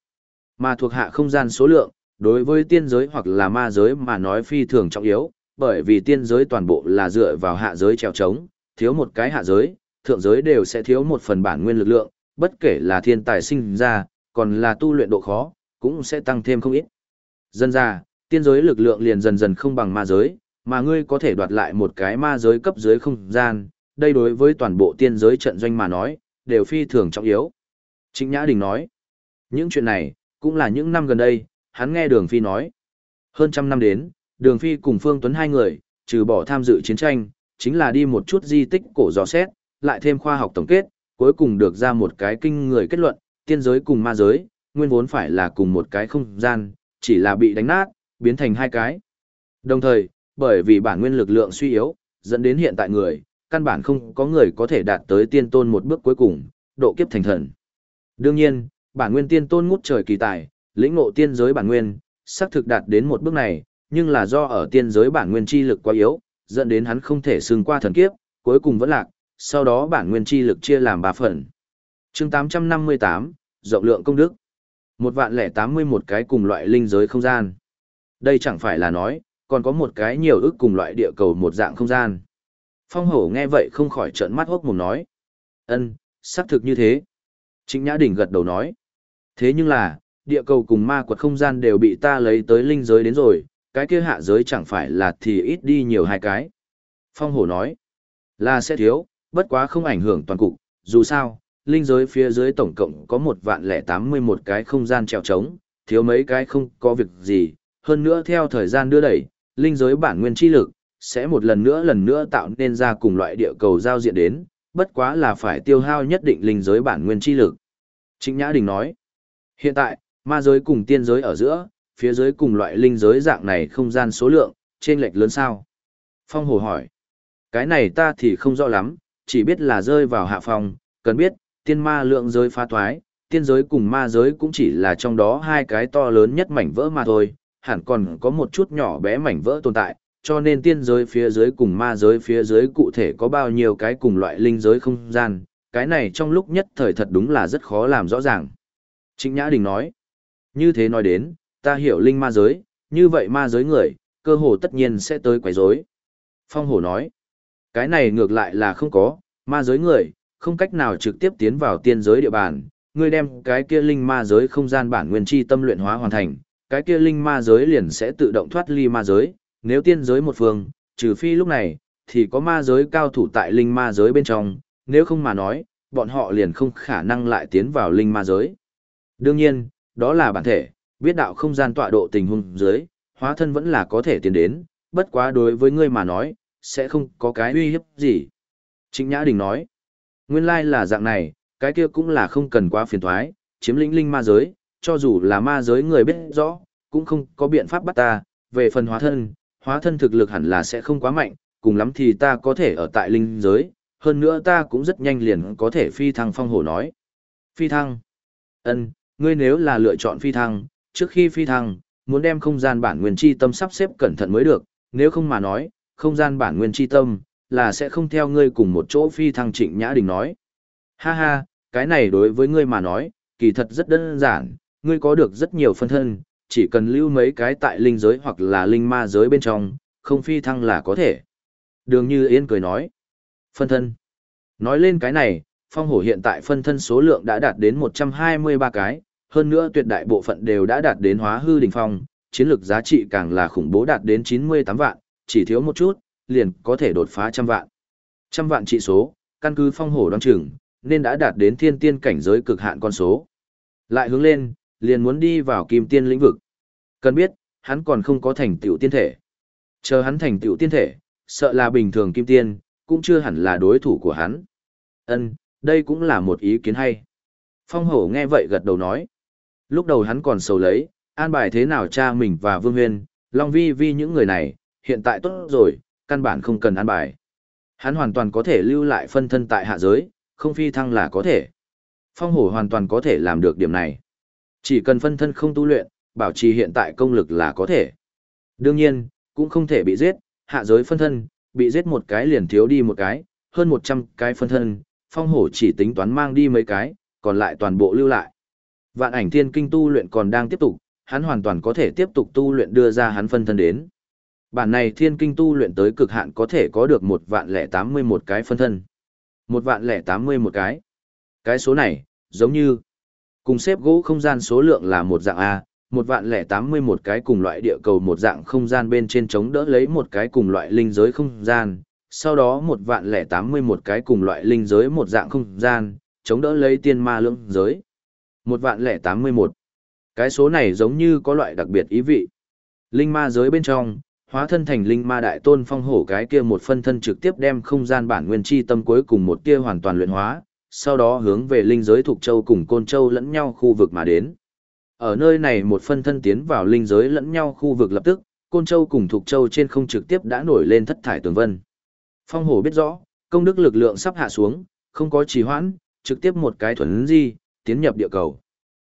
Mà thuộc hạ không gian số lượng, đối với tiên giới hoặc là ma giới mà nói phi thường trọng yếu, bởi vì tiên giới toàn bộ là dựa vào hạ giới treo trống, thiếu một cái hạ giới, thượng giới đều sẽ thiếu một phần bản nguyên lực lượng, bất kể là thiên tài sinh ra, còn là tu luyện độ khó, cũng sẽ tăng thêm không ít. Dân ra, tiên giới lực lượng liền dần dần không bằng ma giới, mà ngươi có thể đoạt lại một cái ma giới cấp dưới không gian, đây đối với toàn bộ tiên giới trận doanh mà nói, đều phi thường trọng yếu. Trịnh Nhã Đình nói, những chuyện này, cũng là những năm gần đây, hắn nghe Đường Phi nói. Hơn trăm năm đến, Đường Phi cùng Phương Tuấn hai người, trừ bỏ tham dự chiến tranh, chính là đi một chút di tích cổ dò xét, lại thêm khoa học tổng kết, cuối cùng được ra một cái kinh người kết luận, tiên giới cùng ma giới, nguyên vốn phải là cùng một cái không gian, chỉ là bị đánh nát, biến thành hai cái. Đồng thời, bởi vì bản nguyên lực lượng suy yếu, dẫn đến hiện tại người, căn bản không có người có thể đạt tới tiên tôn một bước cuối cùng, độ kiếp thành thần. Đương nhiên, bản nguyên tiên tôn ngút trời kỳ tài, lĩnh ngộ tiên giới bản nguyên, xác thực đạt đến một bước này, nhưng là do ở tiên giới bản nguyên chi lực quá yếu, dẫn đến hắn không thể xưng qua thần kiếp, cuối cùng vẫn lạc, sau đó bản nguyên chi lực chia làm 3 phần. Chương 858, rộng lượng công đức. Một vạn lẻ tám mươi một cái cùng loại linh giới không gian. Đây chẳng phải là nói, còn có một cái nhiều ước cùng loại địa cầu một dạng không gian. Phong hổ nghe vậy không khỏi trợn mắt hốc mồm nói. ân xác thực như thế. Trịnh Nhã Đình gật đầu nói. Thế nhưng là, địa cầu cùng ma quật không gian đều bị ta lấy tới linh giới đến rồi, cái kia hạ giới chẳng phải là thì ít đi nhiều hai cái. Phong hổ nói. Là sẽ thiếu, bất quá không ảnh hưởng toàn cục, dù sao, linh giới phía dưới tổng cộng có một vạn lẻ tám mươi một cái không gian trèo trống, thiếu mấy cái không có việc gì, hơn nữa theo thời gian đưa đẩy, linh giới bản nguyên chi lực, sẽ một lần nữa lần nữa tạo nên ra cùng loại địa cầu giao diện đến, bất quá là phải tiêu hao nhất định linh giới bản nguyên chi lực. Trịnh Nhã Đình nói, hiện tại, ma giới cùng tiên giới ở giữa, phía dưới cùng loại linh giới dạng này không gian số lượng, trên lệch lớn sao? Phong Hồ hỏi, cái này ta thì không rõ lắm, chỉ biết là rơi vào hạ phòng, cần biết, tiên ma lượng giới phá thoái, tiên giới cùng ma giới cũng chỉ là trong đó hai cái to lớn nhất mảnh vỡ mà thôi, hẳn còn có một chút nhỏ bé mảnh vỡ tồn tại, cho nên tiên giới phía dưới cùng ma giới phía dưới cụ thể có bao nhiêu cái cùng loại linh giới không gian, cái này trong lúc nhất thời thật đúng là rất khó làm rõ ràng. Trịnh Nhã Đình nói, như thế nói đến, ta hiểu linh ma giới, như vậy ma giới người, cơ hồ tất nhiên sẽ tới quấy rối. Phong Hổ nói, cái này ngược lại là không có, ma giới người, không cách nào trực tiếp tiến vào tiên giới địa bàn, ngươi đem cái kia linh ma giới không gian bản nguyên chi tâm luyện hóa hoàn thành, cái kia linh ma giới liền sẽ tự động thoát ly ma giới, nếu tiên giới một phương, trừ phi lúc này, thì có ma giới cao thủ tại linh ma giới bên trong, nếu không mà nói, bọn họ liền không khả năng lại tiến vào linh ma giới. Đương nhiên, đó là bản thể, biết đạo không gian tọa độ tình huống dưới, hóa thân vẫn là có thể tiến đến, bất quá đối với ngươi mà nói, sẽ không có cái uy hiếp gì. Trịnh Nhã Đình nói, nguyên lai là dạng này, cái kia cũng là không cần quá phiền thoái, chiếm lĩnh linh ma giới, cho dù là ma giới người biết rõ, cũng không có biện pháp bắt ta, về phần hóa thân, hóa thân thực lực hẳn là sẽ không quá mạnh, cùng lắm thì ta có thể ở tại linh giới, hơn nữa ta cũng rất nhanh liền có thể phi thăng phong hổ nói. Phi thăng. ân ngươi nếu là lựa chọn phi thăng, trước khi phi thăng, muốn đem không gian bản nguyên chi tâm sắp xếp cẩn thận mới được, nếu không mà nói, không gian bản nguyên chi tâm, là sẽ không theo ngươi cùng một chỗ phi thăng trịnh nhã đình nói. Ha ha, cái này đối với ngươi mà nói, kỳ thật rất đơn giản, ngươi có được rất nhiều phân thân, chỉ cần lưu mấy cái tại linh giới hoặc là linh ma giới bên trong, không phi thăng là có thể. Đường Như Yên cười nói. Phân thân. Nói lên cái này, phong hổ hiện tại phân thân số lượng đã đạt đến 123 cái, hơn nữa tuyệt đại bộ phận đều đã đạt đến hóa hư đỉnh phong, chiến lược giá trị càng là khủng bố đạt đến 98 vạn, chỉ thiếu một chút, liền có thể đột phá trăm vạn. Trăm vạn trị số, căn cứ phong hổ đoán chừng, nên đã đạt đến thiên tiên cảnh giới cực hạn con số. Lại hướng lên, liền muốn đi vào kim tiên lĩnh vực. Cần biết, hắn còn không có thành tựu tiên thể. Chờ hắn thành tựu tiên thể, sợ là bình thường kim tiên, cũng chưa hẳn là đối thủ của hắn. Ân, đây cũng là một ý kiến hay. Phong hổ nghe vậy gật đầu nói. Lúc đầu hắn còn sầu lấy, an bài thế nào cha mình và Vương Huyên, Long Vi Vi những người này, hiện tại tốt rồi, căn bản không cần an bài. Hắn hoàn toàn có thể lưu lại phân thân tại hạ giới, không phi thăng là có thể. Phong hổ hoàn toàn có thể làm được điểm này. Chỉ cần phân thân không tu luyện, bảo trì hiện tại công lực là có thể. Đương nhiên, cũng không thể bị giết, hạ giới phân thân, bị giết một cái liền thiếu đi một cái, hơn 100 cái phân thân, phong hổ chỉ tính toán mang đi mấy cái, còn lại toàn bộ lưu lại. Vạn ảnh thiên kinh tu luyện còn đang tiếp tục, hắn hoàn toàn có thể tiếp tục tu luyện đưa ra hắn phân thân đến. Bản này thiên kinh tu luyện tới cực hạn có thể có được một vạn lẻ tám mươi một cái phân thân. Một vạn lẻ tám mươi một cái. Cái số này, giống như, cùng xếp gỗ không gian số lượng là một dạng A, một vạn lẻ tám mươi một cái cùng loại địa cầu một dạng không gian bên trên chống đỡ lấy một cái cùng loại linh giới không gian, sau đó một vạn lẻ tám mươi một cái cùng loại linh giới một dạng không gian, chống đỡ lấy tiên ma lưỡng giới. Một vạn lẻ tám mươi một. Cái số này giống như có loại đặc biệt ý vị. Linh ma giới bên trong, hóa thân thành linh ma đại tôn phong hổ cái kia một phân thân trực tiếp đem không gian bản nguyên chi tâm cuối cùng một kia hoàn toàn luyện hóa, sau đó hướng về linh giới thuộc châu cùng côn châu lẫn nhau khu vực mà đến. Ở nơi này một phân thân tiến vào linh giới lẫn nhau khu vực lập tức, côn châu cùng thuộc châu trên không trực tiếp đã nổi lên thất thải tường vân. Phong hổ biết rõ, công đức lực lượng sắp hạ xuống, không có trì hoãn, trực tiếp một cái thuần di, tiến nhập địa cầu.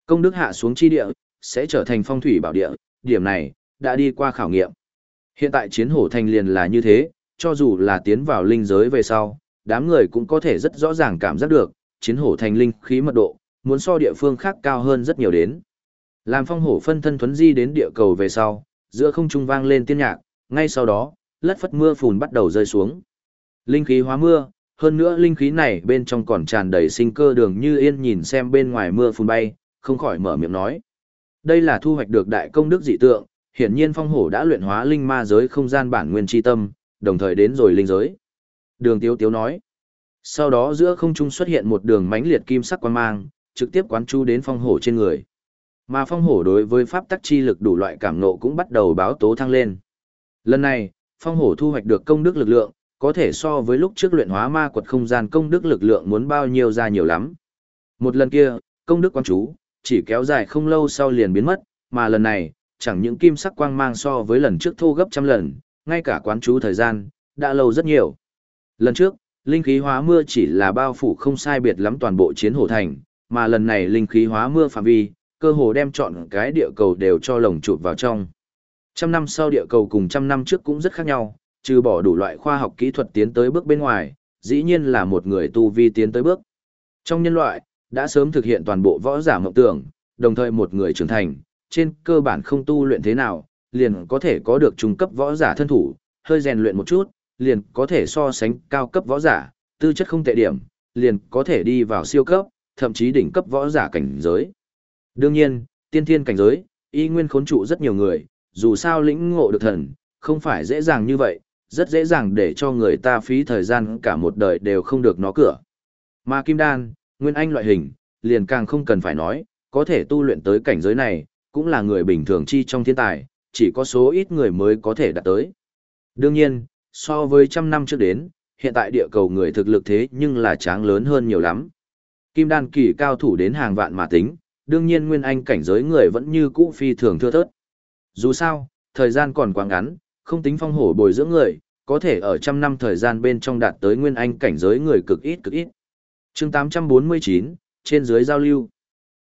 Công đức hạ xuống chi địa, sẽ trở thành phong thủy bảo địa, điểm này, đã đi qua khảo nghiệm. Hiện tại chiến hổ thành liền là như thế, cho dù là tiến vào linh giới về sau, đám người cũng có thể rất rõ ràng cảm giác được, chiến hổ thành linh khí mật độ, muốn so địa phương khác cao hơn rất nhiều đến. Làm phong hổ phân thân thuấn di đến địa cầu về sau, giữa không trung vang lên tiên nhạc, ngay sau đó, lất phất mưa phùn bắt đầu rơi xuống. Linh khí hóa mưa, hơn nữa linh khí này bên trong còn tràn đầy sinh cơ đường như yên nhìn xem bên ngoài mưa phun bay, không khỏi mở miệng nói. Đây là thu hoạch được đại công đức dị tượng, hiển nhiên phong hổ đã luyện hóa linh ma giới không gian bản nguyên chi tâm, đồng thời đến rồi linh giới. Đường Tiếu Tiếu nói. Sau đó giữa không trung xuất hiện một đường mãnh liệt kim sắc quang mang, trực tiếp quán chu đến phong hổ trên người. Mà phong hổ đối với pháp tắc chi lực đủ loại cảm nộ cũng bắt đầu báo tố thăng lên. Lần này, phong hổ thu hoạch được công đức lực lượng, có thể so với lúc trước luyện hóa ma quật không gian công đức lực lượng muốn bao nhiêu ra nhiều lắm. Một lần kia, công đức quán chú, chỉ kéo dài không lâu sau liền biến mất, mà lần này, chẳng những kim sắc quang mang so với lần trước thô gấp trăm lần, ngay cả quán chú thời gian, đã lâu rất nhiều. Lần trước, linh khí hóa mưa chỉ là bao phủ không sai biệt lắm toàn bộ chiến hổ thành, mà lần này linh khí hóa mưa phạm vi, cơ hồ đem chọn cái địa cầu đều cho lồng chụp vào trong. Trăm năm sau địa cầu cùng trăm năm trước cũng rất khác nhau, trừ bỏ đủ loại khoa học kỹ thuật tiến tới bước bên ngoài, dĩ nhiên là một người tu vi tiến tới bước. Trong nhân loại, đã sớm thực hiện toàn bộ võ giả mộng tưởng, đồng thời một người trưởng thành, trên cơ bản không tu luyện thế nào, liền có thể có được trung cấp võ giả thân thủ, hơi rèn luyện một chút, liền có thể so sánh cao cấp võ giả, tư chất không tệ điểm, liền có thể đi vào siêu cấp, thậm chí đỉnh cấp võ giả cảnh giới. Đương nhiên, tiên thiên cảnh giới, y nguyên khốn trụ rất nhiều người, dù sao lĩnh ngộ được thần, không phải dễ dàng như vậy, rất dễ dàng để cho người ta phí thời gian cả một đời đều không được nó cửa. Mà kim đan, nguyên anh loại hình, liền càng không cần phải nói, có thể tu luyện tới cảnh giới này, cũng là người bình thường chi trong thiên tài, chỉ có số ít người mới có thể đạt tới. Đương nhiên, so với trăm năm trước đến, hiện tại địa cầu người thực lực thế nhưng là tráng lớn hơn nhiều lắm. Kim đan kỳ cao thủ đến hàng vạn mà tính, đương nhiên nguyên anh cảnh giới người vẫn như cũ phi thường thưa thớt. Dù sao, thời gian còn quá ngắn, không tính phong hổ bồi dưỡng người, có thể ở trăm năm thời gian bên trong đạt tới nguyên anh cảnh giới người cực ít cực ít. chương 849, trên dưới giao lưu.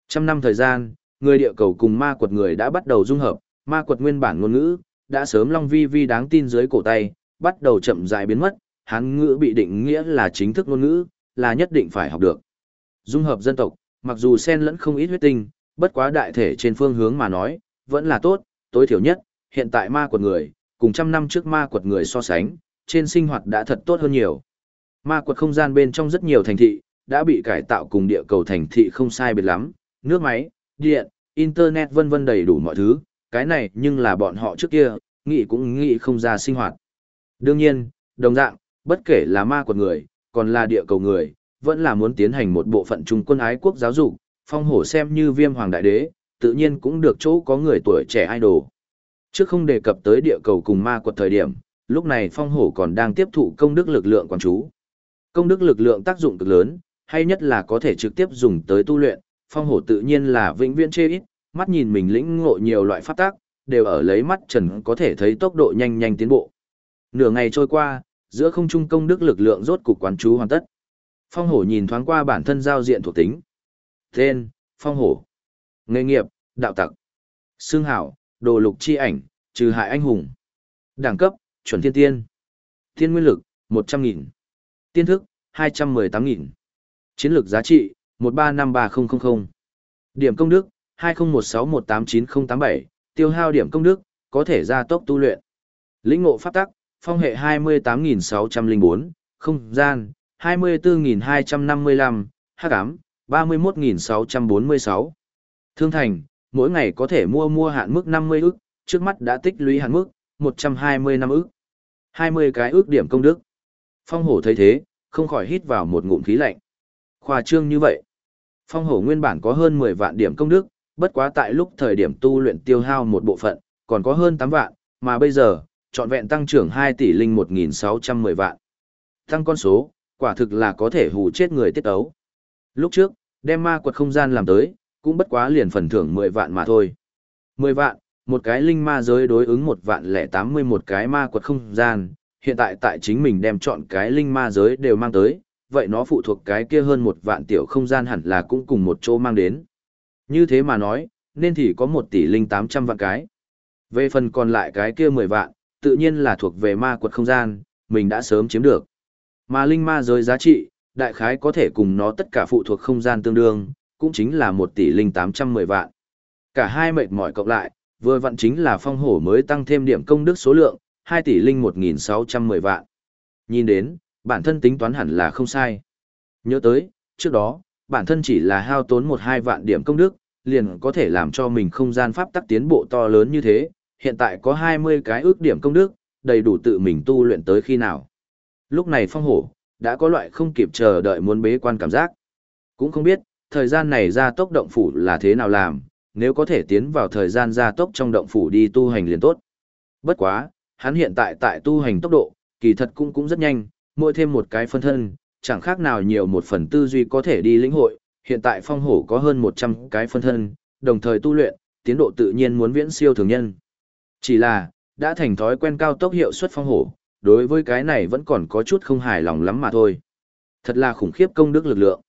Trăm năm thời gian, người địa cầu cùng ma quật người đã bắt đầu dung hợp, ma quật nguyên bản ngôn ngữ, đã sớm long vi vi đáng tin dưới cổ tay, bắt đầu chậm rãi biến mất, hán ngữ bị định nghĩa là chính thức ngôn ngữ, là nhất định phải học được. Dung hợp dân tộc, mặc dù xen lẫn không ít huyết tinh, bất quá đại thể trên phương hướng mà nói, vẫn là tốt, tối thiểu nhất, hiện tại ma quật người, cùng trăm năm trước ma quật người so sánh, trên sinh hoạt đã thật tốt hơn nhiều. Ma quật không gian bên trong rất nhiều thành thị, đã bị cải tạo cùng địa cầu thành thị không sai biệt lắm, nước máy, điện, internet vân vân đầy đủ mọi thứ, cái này nhưng là bọn họ trước kia, nghĩ cũng nghĩ không ra sinh hoạt. Đương nhiên, đồng dạng, bất kể là ma quật người, còn là địa cầu người, vẫn là muốn tiến hành một bộ phận trung quân ái quốc giáo dục, phong hổ xem như viêm hoàng đại đế, tự nhiên cũng được chỗ có người tuổi trẻ idol. Trước không đề cập tới địa cầu cùng ma quật thời điểm, lúc này phong hổ còn đang tiếp thụ công đức lực lượng quán chú. Công đức lực lượng tác dụng cực lớn, hay nhất là có thể trực tiếp dùng tới tu luyện, phong hổ tự nhiên là vĩnh viễn chê ít, mắt nhìn mình lĩnh ngộ nhiều loại pháp tác, đều ở lấy mắt trần có thể thấy tốc độ nhanh nhanh tiến bộ. Nửa ngày trôi qua, giữa không trung công đức lực lượng rốt cục quán chú hoàn tất. Phong hổ nhìn thoáng qua bản thân giao diện thuộc tính. Tên, Phong hổ. Nghề nghiệp, đạo tặc. Xương hảo, đồ lục chi ảnh, trừ hại anh hùng. Đẳng cấp, chuẩn thiên tiên. Tiên nguyên lực, 100.000. Tiên thức, 218.000. Chiến lược giá trị, 1353000. Điểm công đức, 2016189087, tiêu hao điểm công đức, có thể gia tốc tu luyện. Lĩnh ngộ pháp tắc, phong hệ 28604, không gian, 24255, hắc ám, 31646. Thương thành, mỗi ngày có thể mua mua hạn mức 50 ức, trước mắt đã tích lũy hạn mức 120 năm ức. 20 cái ước điểm công đức. Phong hổ thấy thế, không khỏi hít vào một ngụm khí lạnh. Khoa trương như vậy. Phong hổ nguyên bản có hơn 10 vạn điểm công đức, bất quá tại lúc thời điểm tu luyện tiêu hao một bộ phận, còn có hơn 8 vạn, mà bây giờ, trọn vẹn tăng trưởng 2 tỷ linh 1.610 vạn. Tăng con số, quả thực là có thể hù chết người tiết ấu. Lúc trước, đem ma quật không gian làm tới, cũng bất quá liền phần thưởng 10 vạn mà thôi. 10 vạn, một cái linh ma giới đối ứng một vạn lẻ 81 cái ma quật không gian, hiện tại tại chính mình đem chọn cái linh ma giới đều mang tới, vậy nó phụ thuộc cái kia hơn một vạn tiểu không gian hẳn là cũng cùng một chỗ mang đến. Như thế mà nói, nên thì có một tỷ linh 800 vạn cái. Về phần còn lại cái kia 10 vạn, tự nhiên là thuộc về ma quật không gian, mình đã sớm chiếm được. Mà linh ma giới giá trị, đại khái có thể cùng nó tất cả phụ thuộc không gian tương đương, cũng chính là 1 tỷ linh 810 vạn. Cả hai mệt mỏi cộng lại, vừa vặn chính là phong hổ mới tăng thêm điểm công đức số lượng, 2 tỷ linh 1.610 vạn. Nhìn đến, bản thân tính toán hẳn là không sai. Nhớ tới, trước đó, bản thân chỉ là hao tốn 1-2 vạn điểm công đức, liền có thể làm cho mình không gian pháp tắc tiến bộ to lớn như thế, hiện tại có 20 cái ước điểm công đức, đầy đủ tự mình tu luyện tới khi nào. Lúc này phong hổ, đã có loại không kịp chờ đợi muốn bế quan cảm giác. Cũng không biết, thời gian này ra tốc động phủ là thế nào làm, nếu có thể tiến vào thời gian gia tốc trong động phủ đi tu hành liền tốt. Bất quá, hắn hiện tại tại tu hành tốc độ, kỳ thật cũng cũng rất nhanh, mỗi thêm một cái phân thân, chẳng khác nào nhiều một phần tư duy có thể đi lĩnh hội, hiện tại phong hổ có hơn 100 cái phân thân, đồng thời tu luyện, tiến độ tự nhiên muốn viễn siêu thường nhân. Chỉ là, đã thành thói quen cao tốc hiệu suất phong hổ, đối với cái này vẫn còn có chút không hài lòng lắm mà thôi. Thật là khủng khiếp công đức lực lượng.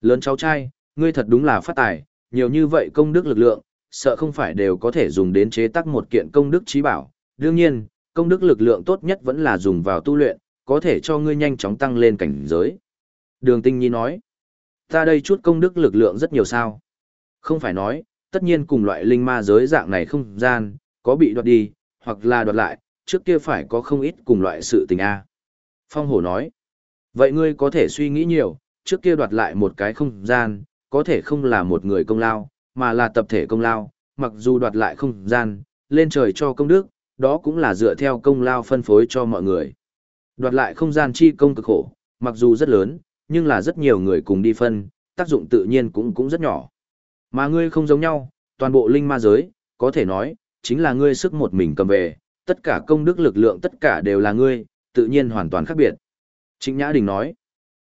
Lớn cháu trai, ngươi thật đúng là phát tài, nhiều như vậy công đức lực lượng, sợ không phải đều có thể dùng đến chế tác một kiện công đức trí bảo. Đương nhiên, công đức lực lượng tốt nhất vẫn là dùng vào tu luyện, có thể cho ngươi nhanh chóng tăng lên cảnh giới. Đường Tinh Nhi nói, ta đây chút công đức lực lượng rất nhiều sao. Không phải nói, tất nhiên cùng loại linh ma giới dạng này không gian, có bị đoạt đi, hoặc là đoạt lại, trước kia phải có không ít cùng loại sự tình A. Phong hổ nói, vậy ngươi có thể suy nghĩ nhiều, trước kia đoạt lại một cái không gian, có thể không là một người công lao, mà là tập thể công lao, mặc dù đoạt lại không gian, lên trời cho công đức, đó cũng là dựa theo công lao phân phối cho mọi người. Đoạt lại không gian chi công cực khổ, mặc dù rất lớn, nhưng là rất nhiều người cùng đi phân, tác dụng tự nhiên cũng cũng rất nhỏ. Mà ngươi không giống nhau, toàn bộ linh ma giới, có thể nói, chính là ngươi sức một mình cầm về, tất cả công đức lực lượng tất cả đều là ngươi, tự nhiên hoàn toàn khác biệt. Trịnh Nhã Đình nói.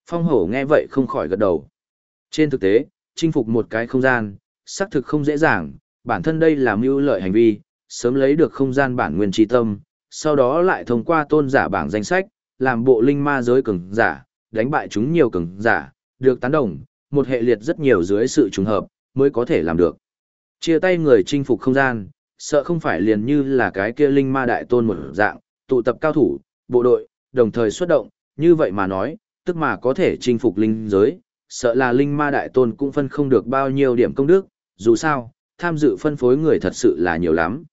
Phong hổ nghe vậy không khỏi gật đầu. Trên thực tế, chinh phục một cái không gian, xác thực không dễ dàng, bản thân đây là mưu lợi hành vi, sớm lấy được không gian bản nguyên tri tâm, sau đó lại thông qua tôn giả bảng danh sách, làm bộ linh ma giới cường giả, đánh bại chúng nhiều cường giả, được tán đồng, một hệ liệt rất nhiều dưới sự trùng hợp, mới có thể làm được. Chia tay người chinh phục không gian, sợ không phải liền như là cái kia linh ma đại tôn một dạng, tụ tập cao thủ, bộ đội, đồng thời xuất động, như vậy mà nói, tức mà có thể chinh phục linh giới, sợ là linh ma đại tôn cũng phân không được bao nhiêu điểm công đức, dù sao, tham dự phân phối người thật sự là nhiều lắm.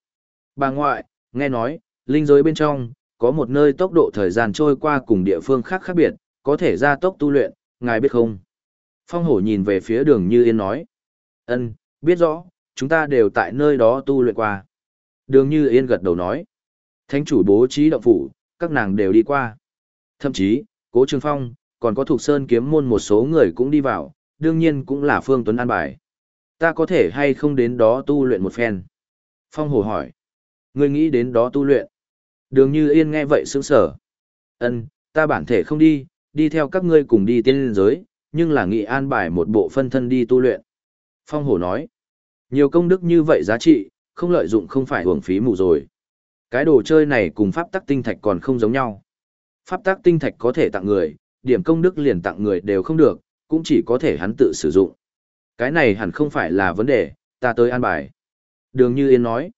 Bà ngoại, nghe nói, linh giới bên trong, có một nơi tốc độ thời gian trôi qua cùng địa phương khác khác biệt, có thể gia tốc tu luyện, ngài biết không? Phong hổ nhìn về phía đường như yên nói. ân biết rõ, chúng ta đều tại nơi đó tu luyện qua. Đường như yên gật đầu nói. Thánh chủ bố trí động phủ, các nàng đều đi qua. Thậm chí, cố trường phong, còn có thuộc sơn kiếm môn một số người cũng đi vào, đương nhiên cũng là Phương Tuấn an bài. Ta có thể hay không đến đó tu luyện một phen? Phong hồ hỏi. Ngươi nghĩ đến đó tu luyện? Đường như yên nghe vậy sững sờ. Ân, ta bản thể không đi, đi theo các ngươi cùng đi tiên liên giới, nhưng là nghị an bài một bộ phân thân đi tu luyện. Phong hổ nói. Nhiều công đức như vậy giá trị, không lợi dụng không phải hưởng phí mù rồi. Cái đồ chơi này cùng pháp tắc tinh thạch còn không giống nhau. Pháp tắc tinh thạch có thể tặng người, điểm công đức liền tặng người đều không được, cũng chỉ có thể hắn tự sử dụng. Cái này hẳn không phải là vấn đề, ta tới an bài. Đường Như Yên nói.